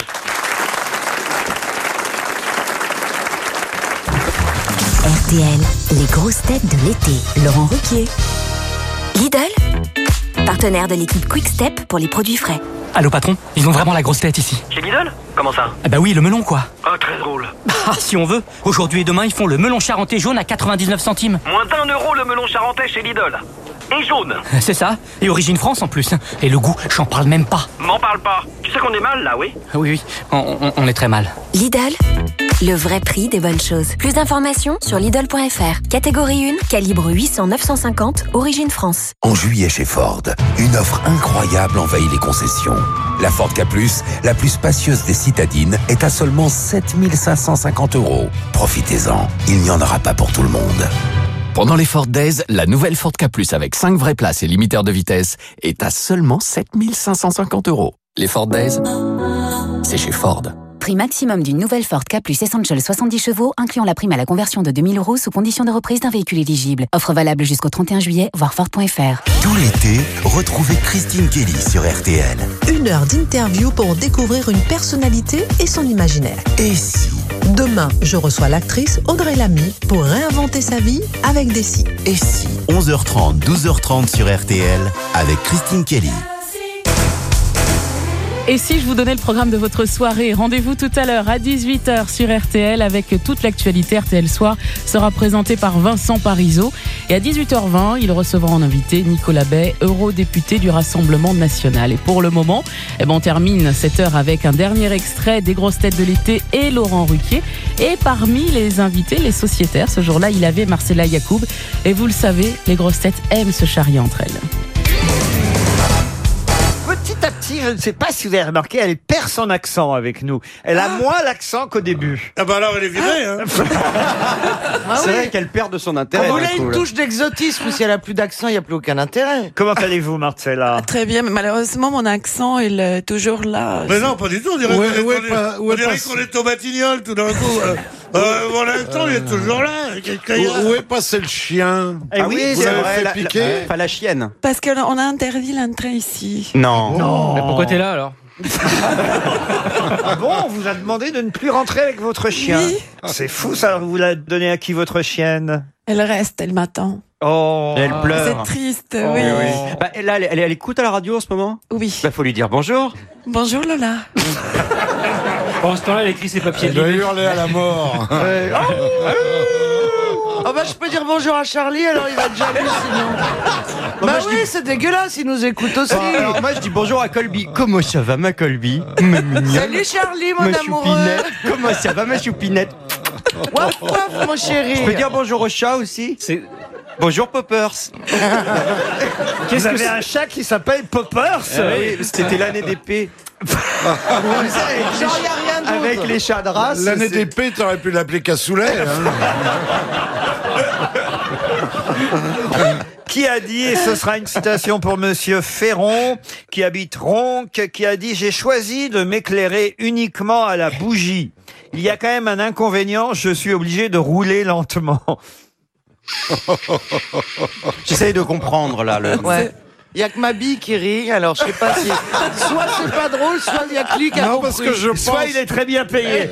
RTL, les grosses têtes de l'été. Laurent Ruquier. Lidl Partenaire de l'équipe Quick Step pour les produits frais. Allô patron, ils ont vraiment la grosse tête ici. Chez Lidl Comment ça Ah bah oui, le melon quoi. Ah, très drôle. <laughs> Ah si on veut. Aujourd'hui et demain, ils font le melon charentais jaune à 99 centimes. Moins d'un euro le melon charentais chez Lidl. Et jaune. <laughs> C'est ça. Et origine France en plus. Et le goût, j'en parle même pas. M'en parle pas. Tu sais qu'on est mal là, oui Ah Oui oui, on, on- on est très mal. Lidl, le vrai prix des bonnes choses. Plus d'informations sur Lidl.fr. Catégorie 1, calibre 800-950, origine France. En juillet chez Ford, une offre incroyable envahit les concessions. La Ford K+, la plus spacieuse des citadines, est à seulement 7550 euros. Profitez-en, il n'y en aura pas pour tout le monde. Pendant les Ford Days, la nouvelle Ford K avec 5 vraies places et limiteur de vitesse est à seulement 7550 euros. Les Ford Days, c'est chez Ford. Prix maximum d'une nouvelle Ford K plus Essential 70 chevaux, incluant la prime à la conversion de 2000 euros sous condition de reprise d'un véhicule éligible. Offre valable jusqu'au 31 juillet, voir Ford.fr. Tout l'été, retrouvez Christine Kelly sur RTL. Une heure d'interview pour découvrir une personnalité et son imaginaire. Et si? Demain, je reçois l'actrice Audrey Lamy pour réinventer sa vie avec des si? Et si 11h30, 12h30 sur RTL avec Christine Kelly. Et si je vous donnais le programme de votre soirée Rendez-vous tout à l'heure à 18h sur RTL avec toute l'actualité. RTL Soir sera présenté par Vincent Parisot. Et à 18h20, il recevra en invité Nicolas Bay, eurodéputé du Rassemblement national. Et pour le moment, eh ben, on termine cette heure avec un dernier extrait des grosses têtes de l'été et Laurent Ruquier. Et parmi les invités, les sociétaires, ce jour-là, il avait Marcella Yacoub. Et vous le savez, les grosses têtes aiment se charrier entre elles. Petit, je ne sais pas si vous avez remarqué, elle perd son accent avec nous. Elle a moins l'accent qu'au début. Ah bah alors elle est virée, hein <laughs> C'est vrai qu'elle perd de son intérêt. Du coup, une touche d'exotisme. Si elle a plus d'accent, il n'y a plus aucun intérêt. Comment allez-vous, Marcella Très bien, mais malheureusement, mon accent, il est toujours là. Mais non, pas du tout, on dirait qu'on est- qu'on au Batignolles tout d'un coup. <laughs> Euh, mon accent, il est toujours là. Où, où est passé le chien Eh Ah oui, oui, Vous c'est l'avez vrai. fait la- piquer la- Enfin, la chienne. Parce qu'on a interdit l'entrée ici. Non. Mais pourquoi t'es là alors <laughs> Ah bon, on vous a demandé de ne plus rentrer avec votre chien. Oui. C'est fou ça, alors vous la donnez à qui votre chienne? Elle reste, elle m'attend. Oh. Elle C'est pleure. triste, Oh. oui. Bah, là, elle, elle- elle écoute à la radio en ce moment? Oui. Bah, faut lui dire bonjour. Bonjour Lola. Pendant ce temps-là, elle écrit ses papiers Elle de doit hurler à la mort. <laughs> Euh, Oh bah je peux dire bonjour à Charlie, alors il va être jaloux sinon. bah oui, c'est dégueulasse, il nous écoute aussi. Bah, alors, moi, je dis bonjour à Colby. Comment ça va, ma Colby? Salut Charlie, mon Ma amoureux. choupinette. Comment ça va, ma choupinette Waf waf, mon chéri. Je peux dire bonjour au chat aussi? C'est- Bonjour, Poppers. <laughs> Vous avez un chat qui s'appelle Poppers Ah oui, C'était l'année d'épée. Genre, y a rien d'autre. Avec les chats de race. L'année c'est- d'épée, t'aurais pu l'appeler cassoulet. hein. Qui a dit, et ce sera une citation pour Monsieur Ferron, qui habite Ronque, qui a dit J'ai choisi de m'éclairer uniquement à la bougie. Il y a quand même un inconvénient, je suis obligé de rouler lentement. J'essaye de comprendre là. Le... Il y a que ma bille qui rit, alors je sais pas si. <laughs> Soit c'est pas drôle, soit il y a que lui qui a Non, parce compris. que je Soit pense. il est très bien payé.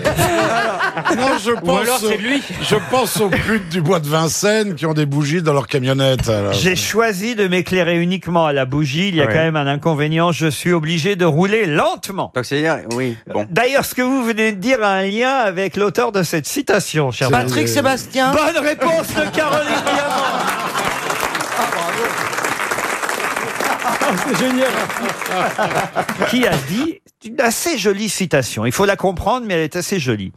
Non, je pense. alors, c'est aux- lui. Je pense aux putes du bois de Vincennes qui ont des bougies dans leur camionnette. alors. J'ai choisi de m'éclairer uniquement à la bougie. Il y a Ouais. quand même un inconvénient, je suis obligé de rouler lentement. Donc c'est dire, oui. Bon. D'ailleurs, ce que vous venez de dire a un lien avec l'auteur de cette citation, cher Patrick Sébastien. Bonne réponse de Caroline Diamant. C'est génial. qui a dit une assez jolie citation. Il faut la comprendre, mais elle est assez jolie.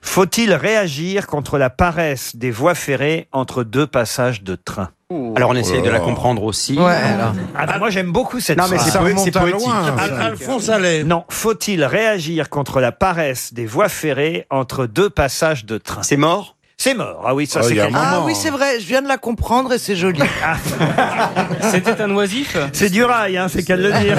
Faut-il réagir contre la paresse des voies ferrées entre deux passages de train Alors on essaye de la comprendre aussi. Ouais, alors. ah bah, Moi, j'aime beaucoup cette Non mais phrase. c'est poé- c'est poétique. Al- Alphonse Allais. Non, faut-il réagir contre la paresse des voies ferrées entre deux passages de train? C'est mort? C'est mort. Ah oui, ça Oh, c'est quelque- Ah oui, c'est vrai, je viens de la comprendre et c'est joli. <laughs> C'était un oisif c'est du rail, hein, c'est qu'à le dire.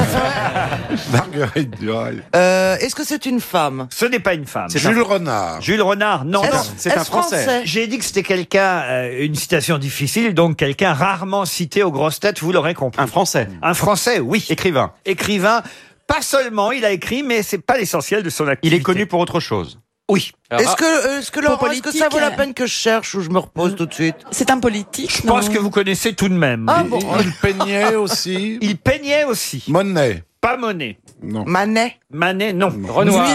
<laughs> Marguerite Durail. Euh, Est-ce que c'est une femme? Ce n'est pas une femme. Jules Renard. Jules Renard, non. Est-ce- non. c'est un est-ce Français? J'ai dit que c'était quelqu'un, euh, une citation difficile, donc quelqu'un rarement cité aux grosses têtes, vous l'aurez compris. Un Français. Un Français, oui. Écrivain. Écrivain, pas seulement, il a écrit, mais c'est pas l'essentiel de son activité. Il est connu pour autre chose. Oui. Est-ce que, euh, est-ce que, Laurent, est-ce que ça vaut la peine que je cherche ou je me repose tout de suite? C'est un politique. Je pense que vous connaissez tout de même. Ah bon Il peignait aussi. Il peignait aussi. Monet. Pas Monet. Non. Manet Manet, non. Renoir.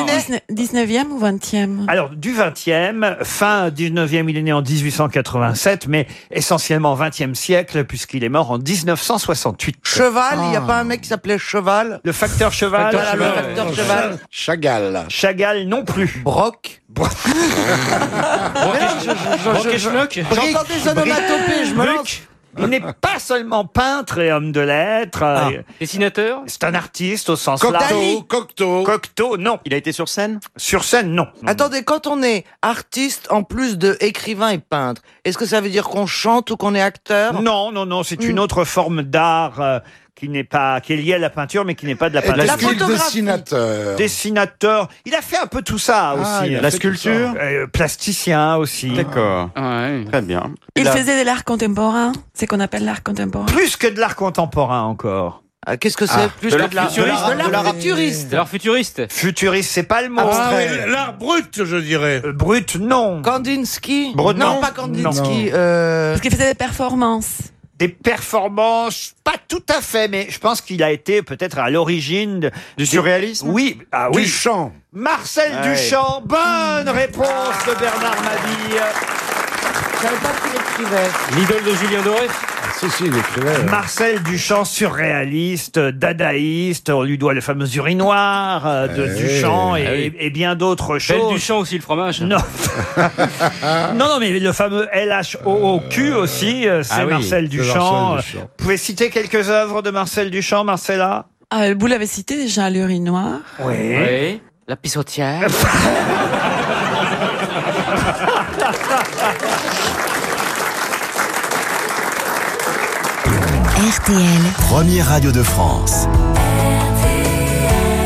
19e ou 20e Alors, du 20e, fin 19e, il est né en 1887, mais essentiellement 20e siècle, puisqu'il est mort en 1968. Cheval, il n'y a pas un mec qui s'appelait Cheval Le facteur cheval. Voilà, le facteur Cheval. Chagall. Chagall non plus. Broc Brock <laughs> et Schmuck J'entends des onomatopées, je me lance. Il n'est <laughs> pas seulement peintre et homme de lettres. Ah. euh, Dessinateur C'est un artiste au sens Cocteau. large. Cocteau. Cocteau, non. Il a été sur scène Sur scène, non. Attendez, quand on est artiste en plus de écrivain et peintre, est-ce que ça veut dire qu'on chante ou qu'on est acteur? Non, non, non, c'est une Hmm. autre forme d'art euh, qui n'est pas, qui est liée à la peinture, mais qui n'est pas de la peinture. La photographie. dessinateur. Dessinateur. Il a fait un peu tout ça Ah, aussi. il a La fait tout sculpture Euh, plasticien aussi. D'accord. Ouais. Très bien. Il a- faisait de l'art contemporain, c'est qu'on appelle l'art contemporain. Plus que de l'art contemporain encore. Ah, Qu'est-ce que c'est Ah, plus de que l'art de l'art futuriste, de l'art futuriste De l'art futuriste Futuriste, c'est pas le mot. Ah oui, l'art brut, je dirais. Euh, Brut, non. Kandinsky Brut, Non, non. pas Kandinsky. Non. euh, Parce qu'il faisait des performances. Des performances, pas tout à fait, mais je pense qu'il a été peut-être à l'origine de- Du surréalisme Oui, ah oui. Duchamp. Marcel Ouais. Duchamp, bonne réponse de Bernard Mabille. Savais pas qu'il écrivait. L'idole de Julien Doré Ah, si, si, il écrivait. Marcel Duchamp, surréaliste, dadaïste, on lui doit le fameux urinoir euh, de Eh, Duchamp et, ah oui. et bien d'autres Belle choses. Duchamp aussi, le fromage. Non. <laughs> non, non, mais le fameux LHOOQ aussi, euh, c'est Ah oui, Marcel c'est Duchamp. Marcel Duchamp. Vous pouvez citer quelques œuvres de Marcel Duchamp, Marcella? Ah, vous l'avez cité déjà, l'urinoir. Oui. Oui. La pissotière. <laughs> RTL, Première radio de France.